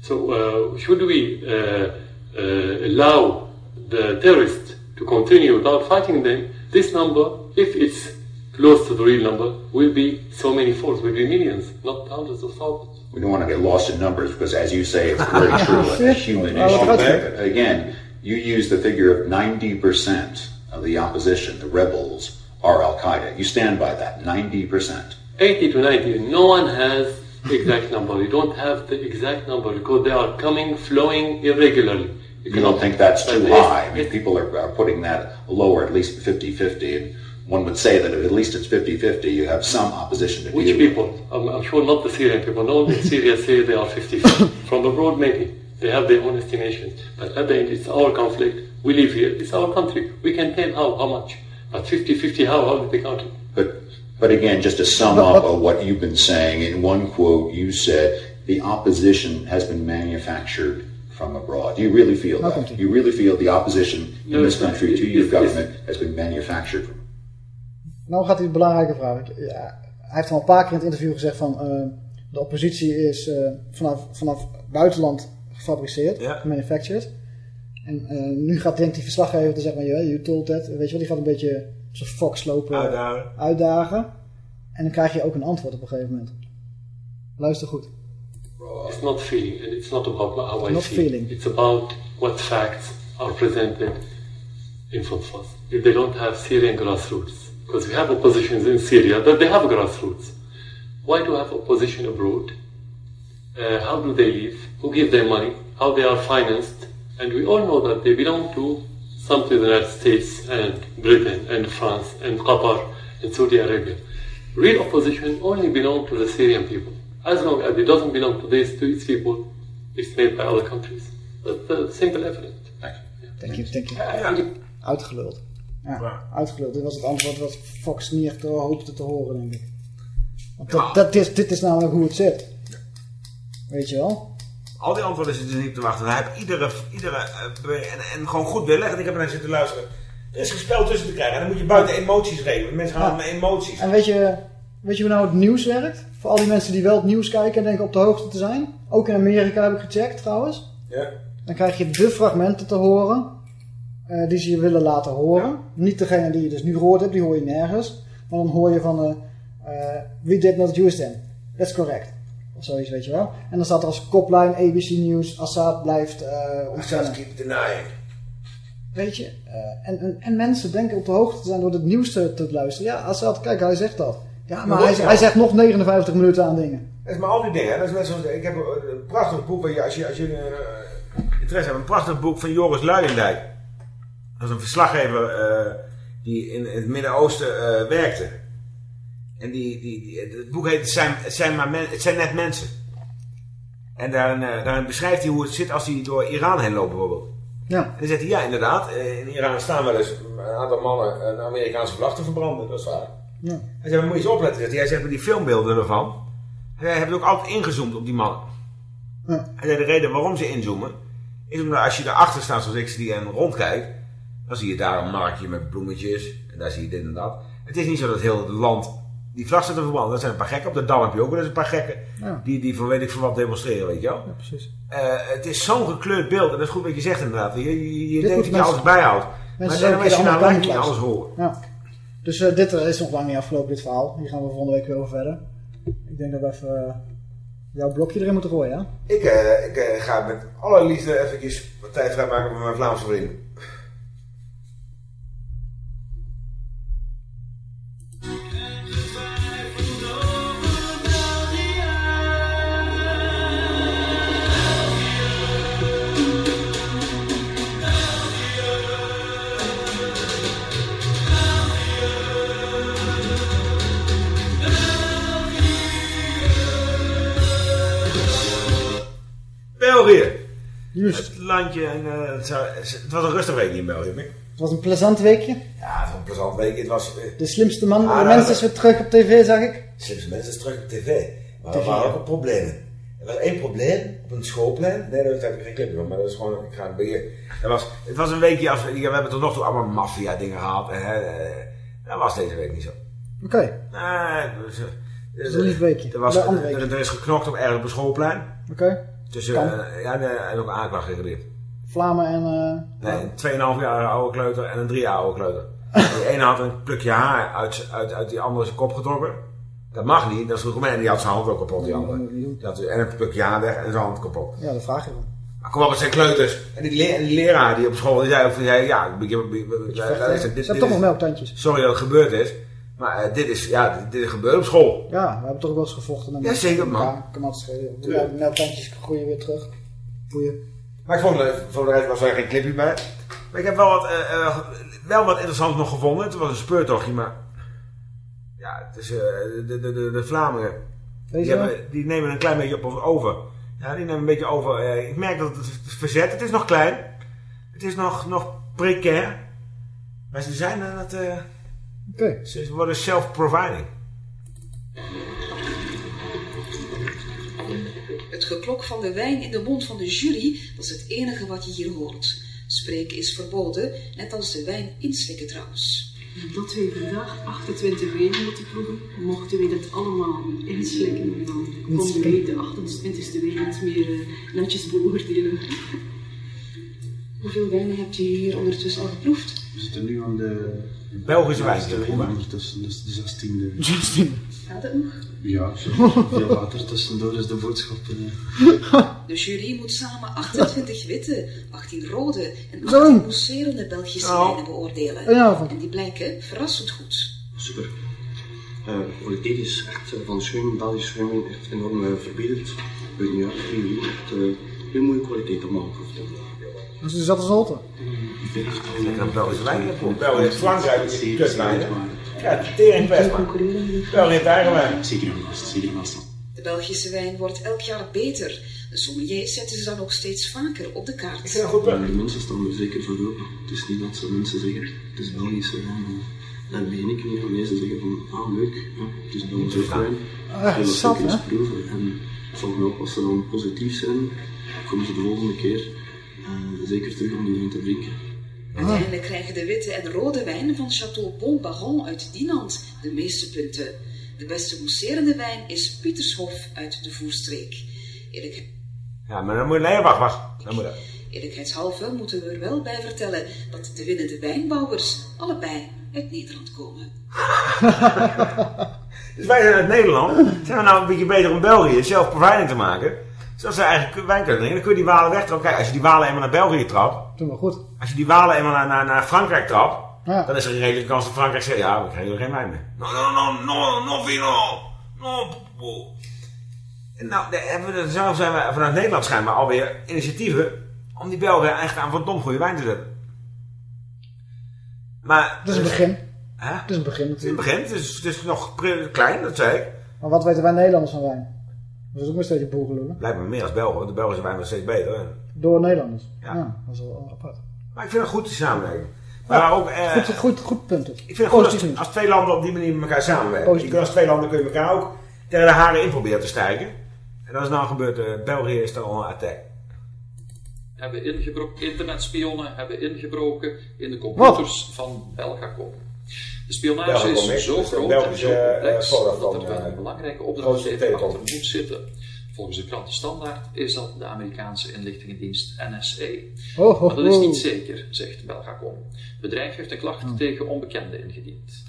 So uh, should we uh, uh, allow the terrorists to continue without fighting them, this number, if it's close to the real number, will be so many folds, will be millions, not hundreds of thousands. We don't want to get lost in numbers because, as you say, it's very true, a human issue. But again, you use the figure of 90% of the opposition, the rebels, are Al Qaeda. You stand by that, 90%. 80 to 90, no one has the exact number. You don't have the exact number because they are coming, flowing irregularly. You don't think that's too high? I mean, people are, are putting that lower, at least 50-50, and one would say that if at least it's 50-50, you have some opposition to Which deal people? I'm, I'm sure not the Syrian people. No one in Syria say they are 50 From abroad, maybe. They have their own estimations. But at the end, it's our conflict. We live here. It's our country. We can tell how, how much. But 50-50, how, how did they count it? But, but again, just to sum up of what you've been saying, in one quote you said, the opposition has been manufactured from abroad. Do you really feel that? come You really feel the opposition in No, this country to your government has been manufactured from Nou gaat hij een belangrijke vraag. Ik- Ja, hij heeft al een paar keer in het interview gezegd van eh, de oppositie is eh, vanaf, vanaf buitenland gefabriceerd, Ja. manufactured. En eh, nu gaat denkt die verslaggever te zeggen ja, you told that. Weet je wel, die gaat een beetje zijn fox lopen Uitdagen. uitdagen. En dan krijg je ook een antwoord op een gegeven moment. Luister goed. It's not feeling, and it's not about how I Not feel. feeling. It's about what facts are presented in front of us. If they don't have Syrian grassroots, because we have oppositions in Syria, but they have grassroots. Why do we have opposition abroad? Uh, how do they live? Who give them money? How they are financed? And we all know that they belong to some to the United States and Britain and France and Qatar and Saudi Arabia. Real opposition only belong to the Syrian people. As long as it doesn't belong to these, to these people, it's made by other countries. That's uh, simple evidence. Denk je, denk je. Uitgeluld. Ja, uitgeluld. Dit was het antwoord wat Fox niet echt hoopte te horen, denk ik. Want dat, dat is, dit is namelijk hoe het zit. Weet je wel? Al die antwoorden zitten niet op te wachten. Hij heeft iedere, iedere eh, en, en gewoon goed weerleggen. Ik heb er naar zitten luisteren. Er is gespel tussen te krijgen. En dan moet je buiten emoties rekenen. Mensen gaan met emoties. En weet je, weet je hoe nou het nieuws werkt? Voor al die mensen die wel het nieuws kijken en denken op de hoogte te zijn. Ook in Amerika heb ik gecheckt trouwens. Ja. Dan krijg je de fragmenten te horen. eh, die ze je willen laten horen. Niet degene die je dus nu gehoord hebt, die hoor je nergens. Maar dan hoor je van... eh eh, we did not use them. That's correct. Of zoiets, weet je wel. En dan staat er als koplijn ABC News... Assad blijft eh ontkennen. keep denying. Weet je? Eh, en, en, en mensen denken op de hoogte te zijn door het nieuws te, te luisteren. Ja, altijd kijken, hij zegt dat. Ja, maar hij, hij zegt nog 59 minuten aan dingen. Dat is maar al die dingen. Dat is net zoals, ik heb een, prachtig boek, je, als je, als je eh, interesse hebt, een prachtig boek van Joris Luijendijk. Dat is een verslaggever die in, in het Midden-Oosten werkte. En die, die, die- het boek heet het zijn, het, zijn maar men- het zijn net mensen. En daarin, eh, daarin beschrijft hij hoe het zit als hij door Iran heen loopt bijvoorbeeld. Ja. En dan zegt hij, ja inderdaad, eh, in Iran staan wel eens een aantal mannen een Amerikaanse vlag te verbranden. Dat is waar. Ja. Hij zegt, maar moet je eens opletten. zegt hij. Hij zegt, met die filmbeelden ervan. Hij heeft ook altijd ingezoomd op die mannen. Ja. Hij zei, de reden waarom ze inzoomen, is omdat als je erachter staat zoals ik zie en rondkijkt, dan zie je daar een marktje met bloemetjes. En daar zie je dit en dat. Het is niet zo dat heel het land die vlag zit te verbranden. Dat zijn een paar gekken. Op de Dam heb je ook wel eens een paar gekken. Ja. Die, die voor weet ik veel wat demonstreren, weet je wel. Ja, precies. Eh, het is zo'n gekleurd beeld. En dat is goed wat je zegt inderdaad. Je, je, je denkt dat je alles bijhoudt. Maar zijn zouden mensen de nou lijkt niet alles horen. Ja. Dus eh, dit eh, is nog lang niet afgelopen, dit verhaal. Hier gaan we volgende week weer over verder. Ik denk dat we even jouw blokje erin moeten gooien, ja? Ik, eh, ik ga met alle liefde eventjes wat tijd vrijmaken met mijn Vlaamse vrienden. Het en eh, het, het was een rustig weekje in België. Het was een plezant weekje. Ja, het was een plezant weekje. Het was... eh, De slimste man, Ah, de nou, is weer terug op tv, zag ik. Slimste mensen is terug op tv. Maar er waren ook problemen. Er was één probleem op een schoolplein. Nee, daar heb ik geen clip van, maar dat is gewoon, ik ga het beheer. Dat was, het was een weekje, als, we, we hebben tot nog toe allemaal maffia dingen gehad. En, hè, eh, dat was deze week niet zo. Oké. Nee, dus, Dat is een lief weekje. Er, was, er, er is geknokt op ergens op een schoolplein. Oké. Tussen, eh, ja, en ook aanklacht ingediend. Vlamen en... eh, Nee, een 2,5 jaar oude kleuter en een 3 jaar oude kleuter. Die ene had een plukje haar uit, uit, uit die andere zijn kop getrokken. Dat mag niet, dat is goed. En die had zijn hand ook kapot, die andere. Die had en een plukje haar weg en zijn hand kapot. Ja, dat vraag je dan. Maar kom op, het zijn kleuters. En die, le- en die leraar die op school, die zei ook van, ja, ja, ik- Ze hebben dit toch nog melktandjes. Sorry dat het gebeurd is. Maar eh, dit is, ja, dit, gebeurd op school. Ja, we hebben toch wel eens gevochten. met Ja, zeker, man. Ja, kan schelen. Ja, melktandjes groeien weer terug. Boeien. Maar ik vond, eh, voor de rest was er geen clipje bij. Maar ik heb wel wat, eh, wel wat interessants nog gevonden. Het was een speurtochtje, maar... Ja, het is, de, de, de, de Vlamingen... Die, hebben, die nemen een klein beetje op ons over. Ja, die nemen een beetje over. ik merk dat het, het verzet, het is nog klein. Het is nog, nog precair. Maar ze zijn aan het... Oké. Ze worden self-providing. Het geklok van de wijn in de mond van de jury, dat is het enige wat je hier hoort. Spreken is verboden, net als de wijn inslikken trouwens. Dat we vandaag 28 weken moeten proeven, mochten we dat allemaal inslikken. Dan konden wij de 28e week niet meer eh, netjes beoordelen. Hoeveel wijnen heb je hier ondertussen al geproefd? We zitten nu aan de Belgische wijn. ondertussen, dus de 16e. 16. Gaat het nog? Ja, zo. veel water tussendoor is de boodschap. eh. De jury moet samen 28 witte, 18 rode en Zo. 18 mousserende Belgische Oh. wijnen beoordelen. En die blijken verrassend goed. Super. Eh, de kwaliteit is echt eh, van schuim, Belgisch schuim, echt enorm uh, verbeterd. Ik weet niet echt uh, heel mooie kwaliteit allemaal geproefd. Dus is dat een zolte? Ik heb Belgische wijn geproefd. België, Frankrijk met die. Ja, tering best man. België heeft eigen wijn. Zeker een vast, zeker een vast. De Belgische wijn wordt elk jaar beter. De sommeliers zetten ze dan ook steeds vaker op de kaart. Ik goed punt. Mensen staan er zeker voor open. Het is niet dat ze mensen zeggen, het is Belgische wijn. Daar begin ik niet aan. Nee, ze zeggen van, ah leuk, ja, het is Belgische wijn. Ah, Wil dat eens hè? proeven. En volgens mij als ze dan positief zijn, komen ze de volgende keer zeker terug om die wijn te drinken. Uiteindelijk krijgen de witte en rode wijn van Château Bon Baron uit Dinant de meeste punten. De beste mousserende wijn is Pietershof uit de Voerstreek. Eerlijk, Ja, maar dan moet je... Nee, wacht, wacht. Dan moet je... eerlijkheidshalve moeten we er wel bij vertellen dat de winnende wijnbouwers allebei uit Nederland komen. Dus wij zijn uit Nederland. Zijn we nou een beetje beter om België zelf providing te maken? Ze eigenlijk wijn kunnen drinken. Dan kun je die walen wegtrappen. Kijk, als je die walen eenmaal naar België trapt. doen we goed. Als je die Walen eenmaal naar, naar, naar Frankrijk trapt, Ja. dan is er een redelijke kans dat Frankrijk zegt, ja, we krijgen er geen wijn meer. No, no, no, no, no vino. No. En nou, daar hebben we, zelf zijn we vanuit Nederland schijnbaar alweer initiatieven om die Belgen echt aan verdomd goede wijn te zetten. Maar... Het is een begin. Hè? Het is een begin Het is een natuurlijk. begin, het is, het is nog klein, dat zei ik. Maar wat weten wij Nederlanders van wijn? We zijn ook nog steeds boegelullen. Lijkt me meer als Belgen, want de Belgische wijn was steeds beter. hè. Door Nederlanders. Ja. Ja. dat is wel apart. Maar ik vind het goed, die samenwerking. Maar Ja, ook... eh, goed, goed, goed punt. Ik vind het goed als, als twee landen op die manier met elkaar samenwerken. Positief. Je kunt als twee landen kun je elkaar ook tegen de haren in proberen te strijken. En dat is nou gebeurd. eh, België is dan al een attack. hebben ingebroken, internetspionnen hebben ingebroken in de computers van Belgacom. De spionage is zo Dus groot en zo complex eh, Vodafone, dat er wel eh, een belangrijke opdrachtgever telecom. achter moet zitten. Volgens de krant De Standaard is dat de Amerikaanse inlichtingendienst NSA. Oh, oh, maar dat is niet zeker, zegt Belgacom. Het bedrijf heeft een klacht tegen onbekenden ingediend.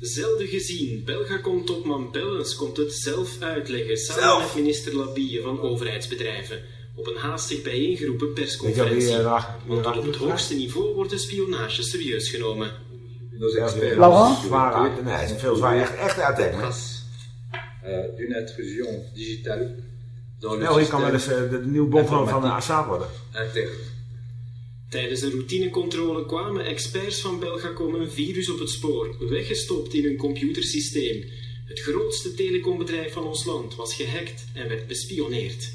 Zelden gezien. Belgacom-topman Bellens komt het zelf uitleggen, samen Zelf? met minister Labille van overheidsbedrijven. Op een haastig bijeengeroepen persconferentie. eh, Want op het hoogste niveau wordt de spionage serieus genomen. Nos experts Laurent? Zwaar, nee, het is veel zwaar. Echt, echt euh, d'une intrusion digitale dans le België kan wel eens eh, de, de nieuwe bondgenoot van de Assad worden. Tijdens een routinecontrole kwamen experts van Belgacom een virus op het spoor, weggestopt in een computersysteem. Het grootste telecombedrijf van ons land was gehackt en werd bespioneerd.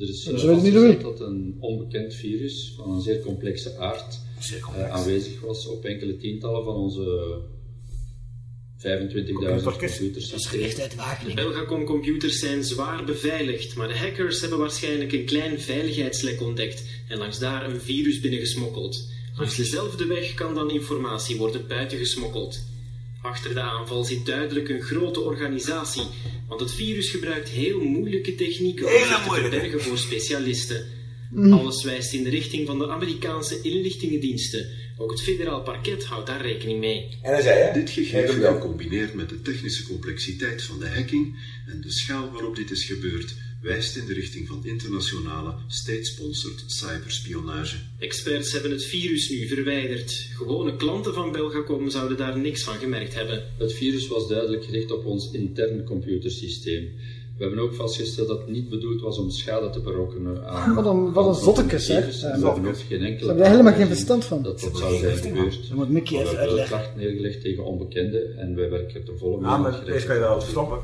Er is Dat eh, zullen we niet dat een onbekend virus van een zeer complexe aard Zeer eh, aanwezig was op enkele tientallen van onze 25.000 computersystemen. De Belgacom-computers zijn zwaar beveiligd, maar de hackers hebben waarschijnlijk een klein veiligheidslek ontdekt en langs daar een virus binnengesmokkeld. Langs dezelfde weg kan dan informatie worden buitengesmokkeld. Achter de aanval zit duidelijk een grote organisatie, want het virus gebruikt heel moeilijke technieken om zich te moeilijke. verbergen voor specialisten. Mm. Alles wijst in de richting van de Amerikaanse inlichtingendiensten. Ook het federaal parket houdt daar rekening mee. Dit gegeven gecombineerd met de technische complexiteit van de hacking en de schaal waarop dit is gebeurd, wijst in de richting van internationale, state-sponsored cyberspionage. Experts hebben het virus nu verwijderd. Gewone klanten van Belgacom zouden daar niks van gemerkt hebben. Het virus was duidelijk gericht op ons intern computersysteem. We hebben ook vastgesteld dat het niet bedoeld was om schade te berokkenen aan... Wat een, wat een aan zotteke zeg. virus. Eh, We hebben geen enkele er helemaal geen verstand van. Dat dat zou zijn gebeurd. Dat moet Mickey we hebben klacht neergelegd tegen onbekenden en wij werken ter volle Ja, mee maar deze kan je wel stoppen.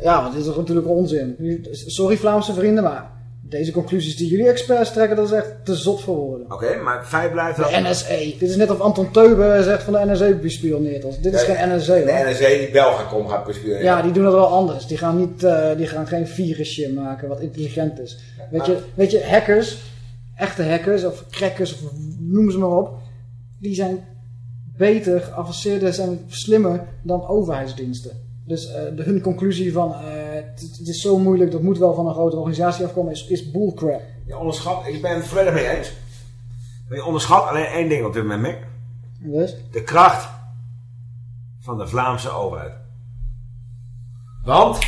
Ja, want dit is toch natuurlijk onzin. Sorry Vlaamse vrienden, maar deze conclusies die jullie experts trekken, dat is echt te zot voor woorden. Oké, maar het feit blijft. De NSA. Dit is net of Anton Teube zegt van de NSA bespioneert ons. Dit is geen hoor. De NSA die Belgacom gaat bespioneren. Ja, die doen dat wel anders. Die gaan, niet, eh, die gaan geen virusje maken wat intelligent is. Weet je, weet je, hackers, echte hackers of crackers of noem ze maar op, die zijn beter, geavanceerder, zijn slimmer dan overheidsdiensten. Dus eh, de, hun conclusie van eh, het, is zo moeilijk, dat moet wel van een grote organisatie afkomen, is, is bullcrap. Je onderschat, ik ben het volledig mee eens. Je onderschat alleen één ding op dit moment, Mick. Dus? De kracht van de Vlaamse overheid. Want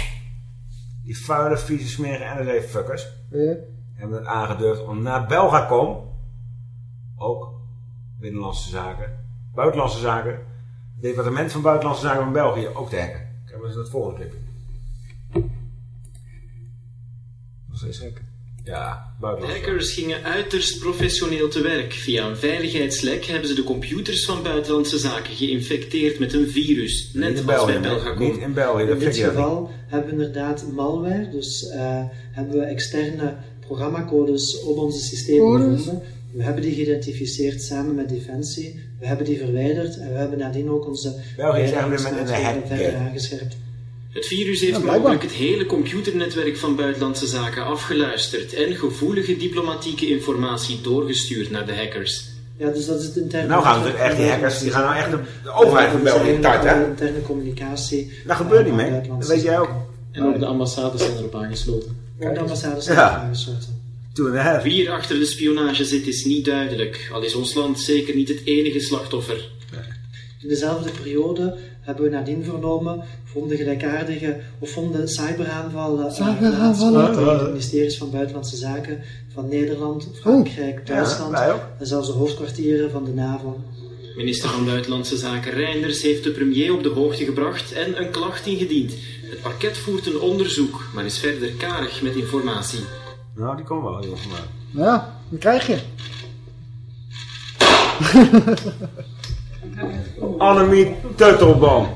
die vuile, vieze, smerige NSA-fuckers Ja. hebben het aangedurfd om naar Belgacom, ook binnenlandse zaken, buitenlandse zaken, het departement van buitenlandse zaken van België ook te hacken. Ik heb eens dat volgende clipje. Nog steeds hacken. Ja, hackers gingen uiterst professioneel te werk. Via een veiligheidslek hebben ze de computers van buitenlandse zaken geïnfecteerd met een virus. Net in als België, bij. Belgacom. Niet in België, dat In dit geval hebben we inderdaad malware, dus eh, hebben we externe programmacodes op onze systemen Codes? gevonden. We hebben die geïdentificeerd samen met Defensie, we hebben die verwijderd en we hebben nadien ook onze hack verder aangescherpt. Het virus heeft mogelijk het hele computernetwerk van buitenlandse zaken afgeluisterd en gevoelige diplomatieke informatie doorgestuurd naar de hackers. Ja, dus dat is het interne... Nou gaan echt die hackers, die gaan nou echt de, de overheid van België in tart, hè? interne communicatie. Dat gebeurt niet mee. Dat weet jij ook. En ook de ambassades zijn erop aangesloten. Ook de ambassades zijn erop aangesloten. Wie er achter de spionage zit is niet duidelijk, al is ons land zeker niet het enige slachtoffer. In dezelfde periode hebben we nadien vernomen vonden gelijkaardige of vonden cyberaanvallen Cyberaanvallen? de ministeries van Buitenlandse Zaken van Nederland, Frankrijk, Duitsland en zelfs de hoofdkwartieren van de NAVO. Minister van Buitenlandse Zaken Reinders heeft de premier op de hoogte gebracht en een klacht ingediend. Het parket voert een onderzoek, maar is verder karig met informatie. Nou, die komt wel, jongen. Maar... Ja, wat krijg je? Annemie Tuttelboom.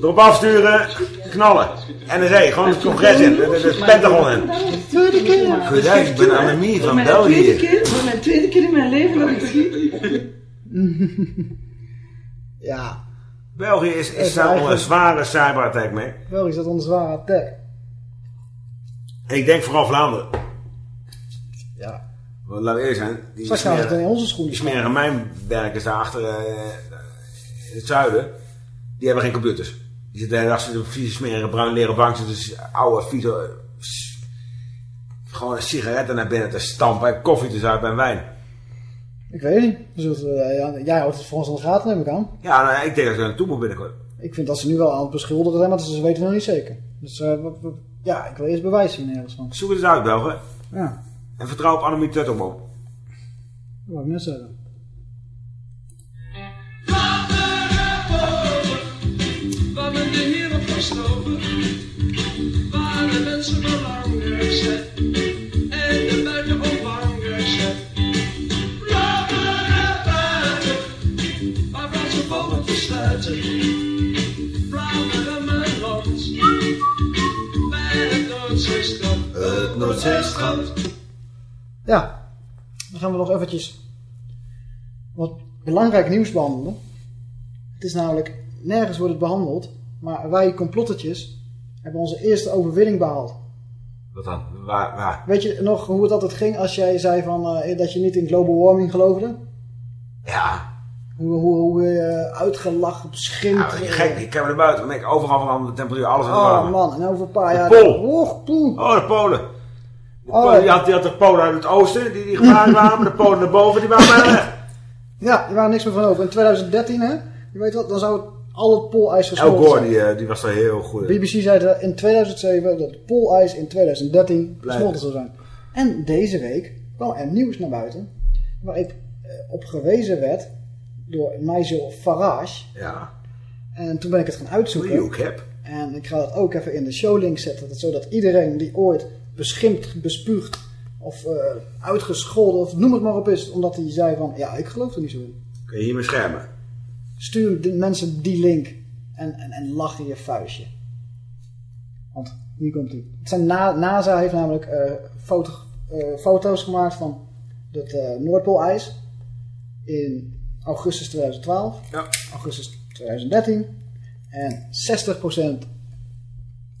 Erop afsturen, knallen. NSA, gewoon het congres in, het, Pentagon in. Tweede keer. Goedendag, ik ben Annemie van Voor mijn tweede België. keer, voor mijn tweede keer in mijn leven dat ik schiet. Ja, België is, Is staat onder zware cyberattack mee. België zat onder zware attack. Ik denk vooral Vlaanderen. Ja. Want laten we eerlijk zijn, die, we het smeren- in onze schoenen die smerige mijnwerkers daar achter eh, in het zuiden, die hebben geen computers. Die zitten de hele dag op vieze smerige bruin leren bank, zitten dus oude vieze, eh, gewoon sigaretten naar binnen te stampen en koffie te zuipen en wijn. Ik weet het niet. Eh, ja, jij houdt het voor ons aan de gaten, neem ik aan. Ja, nou, ik denk dat er naartoe moet binnenkort. Ik vind dat ze nu wel aan het beschuldigen zijn, maar ze weten nog niet zeker. Dus eh, ja, ik wil eerst bewijs zien ergens van. Zoek het eens uit, Belgen. Ja, En vertrouw op Annemie Tuttelboom. dat wou ik net zeggen. Waar men de heren verstoven, waar de mensen belangrijk zijn en de Het. Ja, dan gaan we nog eventjes wat belangrijk nieuws behandelen. Het is namelijk, nergens wordt het behandeld, maar wij complottetjes hebben onze eerste overwinning behaald. Wat dan? Waar? waar? Weet je nog hoe het altijd ging als jij zei van, eh, dat je niet in global warming geloofde? Ja. Hoe, hoe, hoe je uh, uitgelachen, beschimpt. Ja, je gek, ik kijk naar buiten, ik overal veranderd de temperatuur, alles in de Oh man, en over een paar De jaar... Pool. Oh, poel. Oh, de Polen. Oh, die, had, de Polen uit het oosten, die, die gevaarlijk waren, maar de Polen naar boven, die waren bijna weg. Ja, die waren niks meer van over. In 2013, hè? Je weet wat, dan zou het al het poolijs El gesmolten zijn. die, eh, die was daar heel goed in. BBC zei dat in 2007 dat het poolijs in 2013 gesmolten zou zijn. En deze week kwam er nieuws naar buiten waar ik eh, op gewezen werd door Nigel Farage. Ja. En toen ben ik het gaan uitzoeken. UCAP. En ik ga dat ook even in de showlink zetten, dat- zodat iedereen die ooit beschimpt, bespuugd of eh, uitgescholden of noem het maar op is, omdat hij zei van ja, ik geloof er niet zo in. Kun je hiermee schermen? Stuur de mensen die link en, en, en lach in je vuistje. Want hier komt hij. Het zijn Na- NASA heeft namelijk eh, foto, eh, foto's gemaakt van het eh, Noordpoolijs in augustus 2012, augustus 2013 en 60%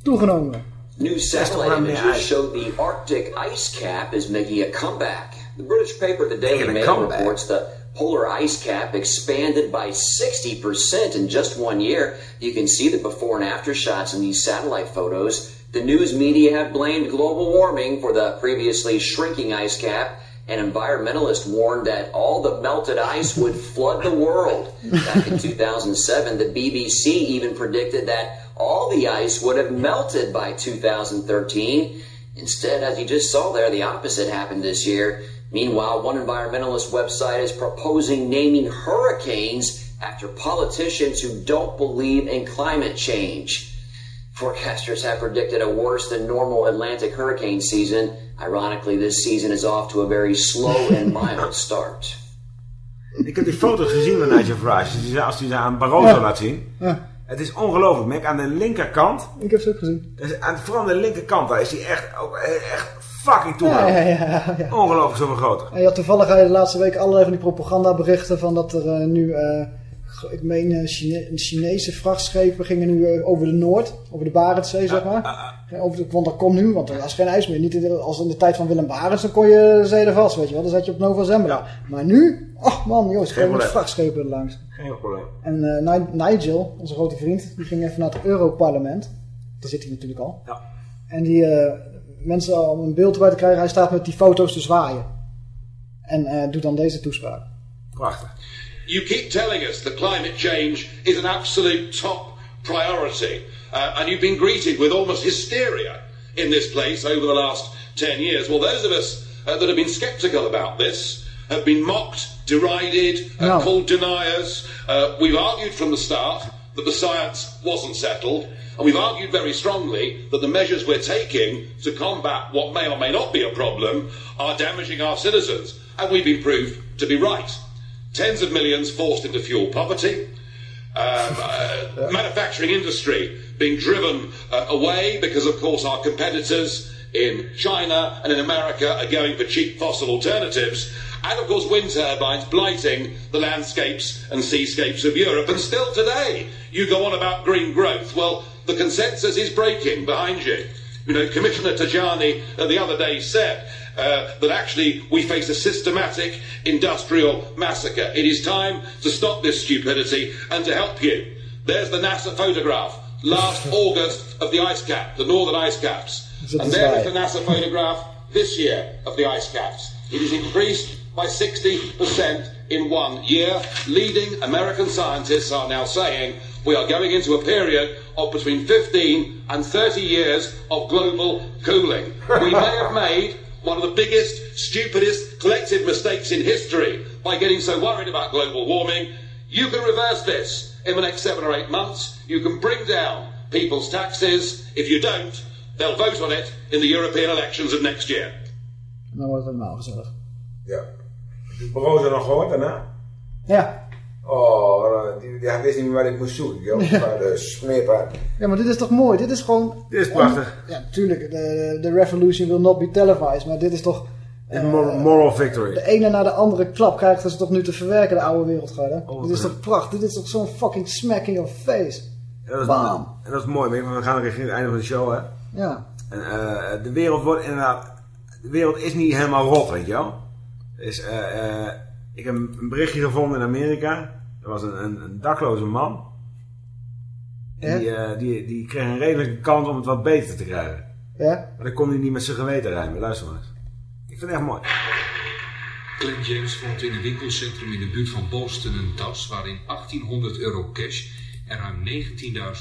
toegenomen. New satellite images show the Arctic ice cap is making a comeback. The British paper The Daily Mail reports the polar ice cap expanded by 60% in just one year. You can see the before and after shots in these satellite photos. The news media have blamed global warming for the previously shrinking ice cap. An environmentalist warned that all the melted ice would flood the world. Back in 2007, the BBC even predicted that all the ice would have melted by 2013. Instead, as you just saw there, the opposite happened this year. Meanwhile, one environmentalist website is proposing naming hurricanes after politicians who don't believe in climate change. Forecasters have predicted a worse than normal Atlantic hurricane season. Ironically, this season is off to a very slow and mild start. Ik heb die foto's gezien van Nigel Farage, als hij ze aan Barroso Ja. laat zien. Ja, Het is ongelooflijk, Mick. Aan de linkerkant, ik heb ze ook gezien. dus aan, vooral aan de linkerkant, daar is hij echt, ook echt fucking Ja, toegenomen. ja, ja, ja. Ongelooflijk zoveel groter. En je had toevallig de laatste week allerlei van die propagandaberichten van dat er eh, nu, eh, ik meen, eh, Chine- Chinese vrachtschepen gingen nu eh, over de Noord, over de Barentszee, zeg maar. Eh, Over de, want dat komt nu, want er is geen ijs meer. Niet in de- als in de tijd van Willem Barents, dan kon je de zee er vast, weet je wel. Dan zat je op Nova Zembla. Maar nu, oh man, jongens, Geen met vrachtschepen langs. Geen probleem. En Ni- Nigel, onze grote vriend, die ging even naar het Europarlement. Daar zit hij natuurlijk al. Ja. En die mensen om een beeld erbij te krijgen, hij staat met die foto's te zwaaien. En doet dan deze toespraak. Prachtig. You keep telling us that climate change is an absolute top priority, uh, and you've been greeted with almost hysteria in this place over the last 10 years. Well, those of us uh, that have been sceptical about this have been mocked, derided, uh, No. called deniers. Uh, we've argued from the start that the science wasn't settled. And we've argued very strongly that the measures we're taking to combat what may or may not be a problem are damaging our citizens. And we've been proved to be right. Tens of millions forced into fuel poverty. Um, uh, manufacturing industry being driven uh, away because, of course, our competitors in China and in America are going for cheap fossil alternatives. And, of course, wind turbines blighting the landscapes and seascapes of Europe. And still today, you go on about green growth. Well, the consensus is breaking behind you. You know, Commissioner Tajani uh, the other day said uh, that actually we face a systematic industrial massacre. It is time to stop this stupidity and to help you. There's the NASA photograph last August of the ice cap, the northern ice caps. And there is the NASA photograph this year of the ice caps. It has increased by 60% in one year. Leading American scientists are now saying we are going into a period of between 15 and 30 years of global cooling. We may have made one of the biggest, stupidest collective mistakes in history by getting so worried about global warming. You can reverse this in the next seven or eight months. You can bring down people's taxes. If you don't, they'll vote on it in the European elections of next year. Nou wordt het helemaal gezellig. Ja. Het Brozo nog gehoord daarna? Ja. Oh, eh, die, die, hij wist niet meer waar hij moest zoeken. joh. Maar de smeerpaard. Ja, maar dit is toch mooi? Dit is gewoon... Dit is prachtig. Ja, natuurlijk. De, de revolution will not be televised. Maar dit is toch... Is moral, moral victory. De ene na de andere klap krijgt ze toch nu te verwerken, de oude wereldgarde. Oh, dit is ja. toch prachtig? Dit is toch zo'n fucking smack in your face? Ja, dat, is, Bam. en dat is mooi, weet je, want we gaan richting het einde van de show, hè. Ja. En eh, de wereld wordt inderdaad... De wereld is niet helemaal rot, weet je wel. Eh, eh, ik heb een berichtje gevonden in Amerika. Er was een, een, een dakloze man. En die, eh, die, die kreeg een redelijke kans om het wat beter te krijgen. Ja? Maar dan kon hij niet met zijn geweten rijmen. Luister maar eens. Ik vind het echt mooi. Clem James vond in een winkelcentrum in de buurt van Boston een tas waarin 1800 euro cash en ruim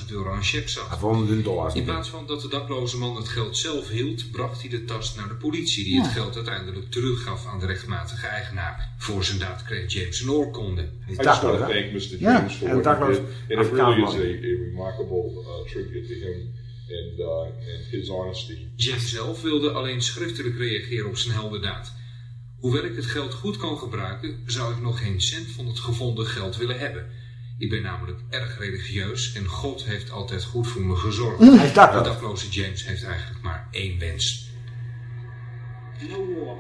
19.000 euro aan checks zat. Hij vond het dollars. In plaats van dat de dakloze man het geld zelf hield, bracht hij de tas naar de politie, die het geld uiteindelijk teruggaf aan de rechtmatige eigenaar. Voor zijn daad kreeg James een oorkonde. I just want to thank Mr. James for what he did. And it really is a, a remarkable uh, tribute to him and, uh, and his honesty. James zelf wilde alleen schriftelijk reageren op zijn heldendaad. Hoewel ik het geld goed kan gebruiken, zou ik nog geen cent van het gevonden geld willen hebben. Ik ben namelijk erg religieus en God heeft altijd goed voor me gezorgd. Hij is dakloos. De dakloze James heeft eigenlijk maar één wens. No war.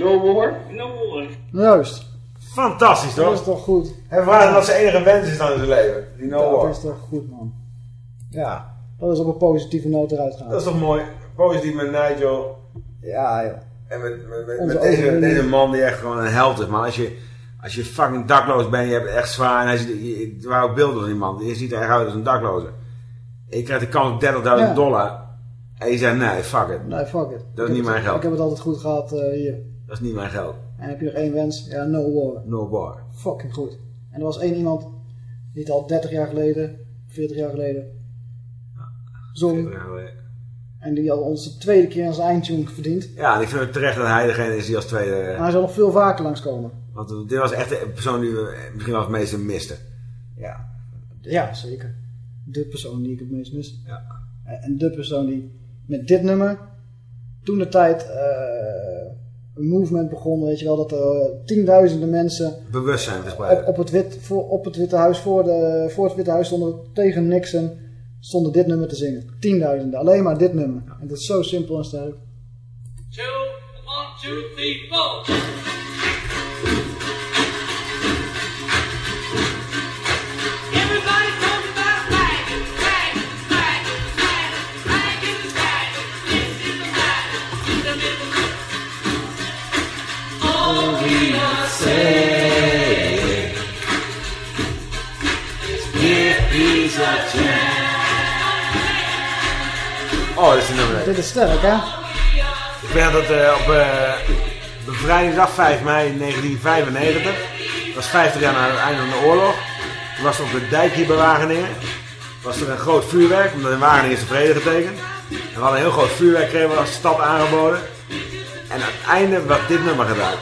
No war? No war. Juist. Fantastisch, toch? Dat is toch goed? En vragen wat zijn enige wens is dan in zijn leven. Die no Dat war. is toch goed, man. Ja. Dat is op een positieve noot eruit gaan. Dat is toch mooi. Positief met Nigel. Ja, joh. En met, met, met, deze, deze man die echt gewoon een held is. Maar als je, als je fucking dakloos bent, je hebt het echt zwaar. En hij ziet, je, je, er waren beelden van die man. Je ziet er echt uit als een dakloze. En je krijgt de kans op 30.000 Ja. dollar. En je zegt, nee, fuck it. Nee, fuck it. Dat is Ik niet het- mijn geld. Ik heb het altijd goed gehad eh, hier. Dat is niet mijn geld. En heb je nog één wens? Ja, no war. No war. Fucking goed. En er was één iemand, niet al 30 jaar geleden, 40 jaar geleden, zong. En die had ons de tweede keer als eindtune verdiend. Ja, en ik vind het terecht dat hij degene is die als tweede... Maar hij zal nog veel vaker langskomen. Want dit was echt de persoon die we misschien wel het meeste misten. Ja. Ja, zeker. De persoon die ik het meest mis. Ja. En de persoon die met dit nummer toen de tijd eh, een movement begon, weet je wel, dat er tienduizenden mensen Bewustzijn verspreiden. op, op, het wit, voor, op het Witte Huis, voor, de, voor het Witte Huis stonden tegen Nixon, stonden dit nummer te zingen. Tienduizenden, alleen maar dit nummer. En dat is zo simpel en sterk. Two, one, two, three, four. Give peace a chance. Oh, dit is een nummer. Dit is sterk, hè? Ik weet dat eh, op eh bevrijdingsdag 5 mei 1995, dat was 50 jaar na het einde van de oorlog, toen was er op de dijk hier bij Wageningen, was er een groot vuurwerk, omdat in Wageningen is de vrede getekend. En we hadden een heel groot vuurwerk kregen we als stad aangeboden. En aan het einde werd dit nummer gedaan.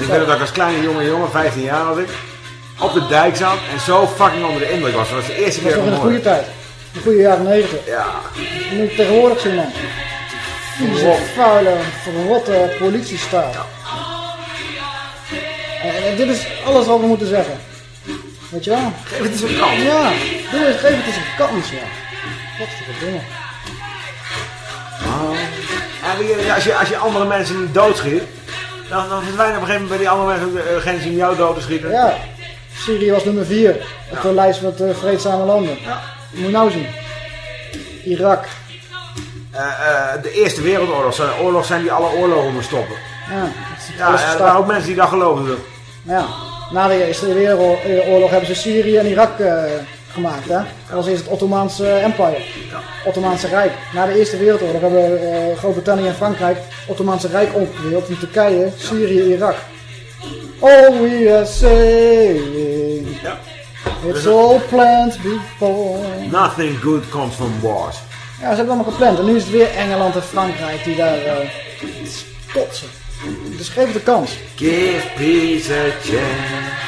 Ik weet nog dat ik als kleine jonge jongen, 15 jaar was ik, op de dijk zat en zo fucking onder de indruk was. Dat was de eerste keer was dat hem de goede tijd. De goede jaren 90. Ja. Je moet tegenwoordig zien man. Vieze, vuile, verrotte politiestaat. En, en dit is alles wat we moeten zeggen. Weet je wel? Geef het eens een kans. Ja, doe het, geef het eens een kans, ja. Wat voor dingen. En wie- als je, als je andere mensen niet doodschiet, dan, dan verdwijnen op een gegeven moment bij die andere mensen ook degene die jou dood te schieten. Ja, Syrië was nummer 4 op de lijst met eh, vreedzame landen. Moet je nou zien. Irak. Eh, de Eerste Wereldoorlog een oorlog zijn die alle oorlogen moest stoppen. Ja, Ja, er waren ook mensen die dat geloofden. Ja, na de Eerste Wereldoorlog hebben ze Syrië en Irak gemaakt. Hè? Was eerst het Ottomaanse Empire. Ottomaanse Rijk. Na de Eerste Wereldoorlog hebben eh, Groot-Brittannië en Frankrijk het Ottomaanse Rijk opgedeeld in Turkije, Syrië, Irak. All we are saying, it's all planned before. Nothing good comes from wars. Ja, ze hebben het allemaal gepland. En nu is het weer Engeland en Frankrijk die daar eh kotsen. Dus geef het een kans. Give peace a chance.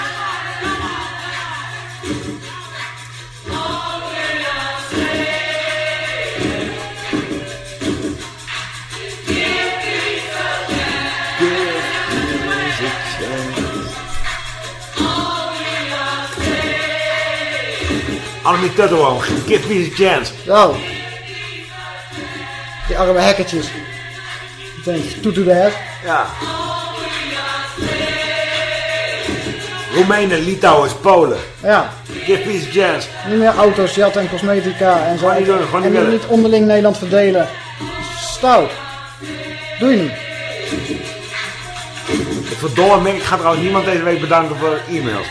Annemie Tutteloom, give a chance. Zo. Die arme hekkertjes. Ik denk, toe to the head. Ja. Roemenen, Litouwers, Polen. Ja. Give peace a chance. Niet meer auto's, jatten en cosmetica en zo. Niet doen, gewoon niet en willen. niet onderling Nederland verdelen. Stout. Doe je niet. Verdomme ik ga trouwens niemand deze week bedanken voor e-mails.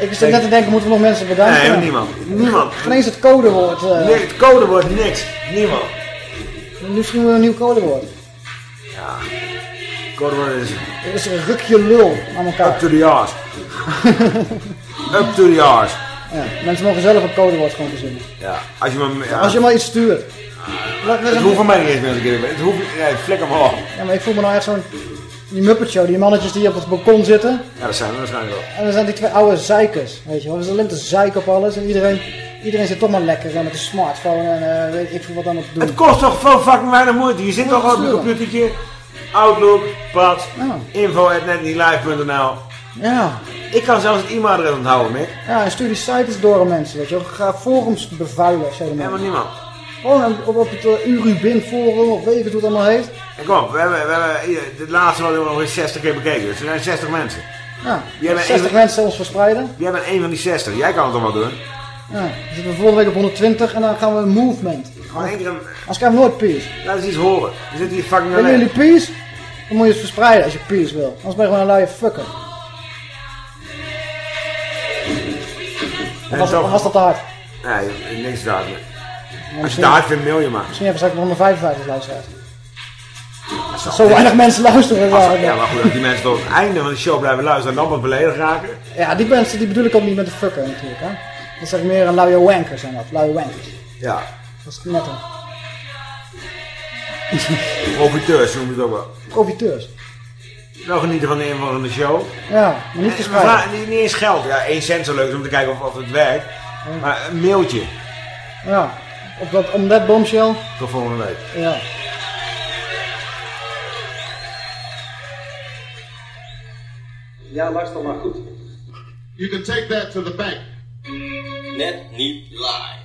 Ik zit net te denken, moeten we nog mensen bedanken? Nee, niemand. Niemand. Geen eens het codewoord. eh. Nee, het codewoord niks. Niemand. Misschien wel een nieuw codewoord. Ja. Codewoord is Het is een rukje lul aan elkaar. up to the arse. up to the arse. Ja, mensen mogen zelf een codewoord gewoon verzinnen. Ja. Als je me... Ja. Als je maar iets stuurt. Het hoeft van mij niet eens meer een keer. Het hoeft... Nee, hem op. Ja, maar ik voel me nou echt zo'n... Die Muppet Show, die mannetjes die op het balkon zitten. Ja, dat zijn we waarschijnlijk wel. En dan zijn die twee oude zeikers, weet je wel. We zijn alleen te zeiken op alles. En iedereen, iedereen zit toch maar lekker met een smartphone en eh, weet ik veel wat aan het doen. Het kost toch veel fucking weinig moeite. Je zit toch op je sturen. computertje. Outlook, pad, Ja. Ja. Ik kan zelfs het e-mailadres onthouden, Mick. Ja, en stuur die sites door aan mensen, weet je wel. Ga forums bevuilen, er Helemaal niemand. Gewoon op, op het uh, Urubin forum, of weet ik hoe het allemaal heet. En kom we hebben, we hebben dit laatste wat we nog eens 60 keer bekeken. Dus er zijn 60 mensen. Ja, Jij bent 60 een van- mensen ons verspreiden. Jij bent een van die 60. Jij kan het toch wel doen? Ja, dan zitten we volgende week op 120 en dan gaan we een movement. Gewoon één keer een... Als krijgen we nooit peace. Laat eens iets horen. We zitten hier fucking alleen. jullie peace? Dan moet je het verspreiden als je peace wil. Anders ben je gewoon een luie fucker. Of was, was dat te hard? Nee, niks daar. Als je het hard vindt, mail je maar. Misschien hebben straks 155 luisteraars. Zo weinig mensen luisteren. Als- Ja, ja, maar goed, als die mensen tot het einde van de show blijven luisteren en dan wat beledigd raken. ja, die mensen die bedoel ik ook niet met de fucker natuurlijk. Hè? Dat zeg ik meer een luie wanker zijn dat. Luie wankers. Ja, Dat is net een. profiteurs noemen ze het ook wel. Profiteurs. Wel genieten van de inval van de show. Ja, maar niet We verspreiden. vragen niet, niet eens geld. Ja, 1 cent zo leuk om te kijken of, of het werkt. Maar een mailtje. Ja, op dat, om dat bombshell. Tot volgende week. Ja. Ja, luister maar goed. You can take that to the bank. Net niet live.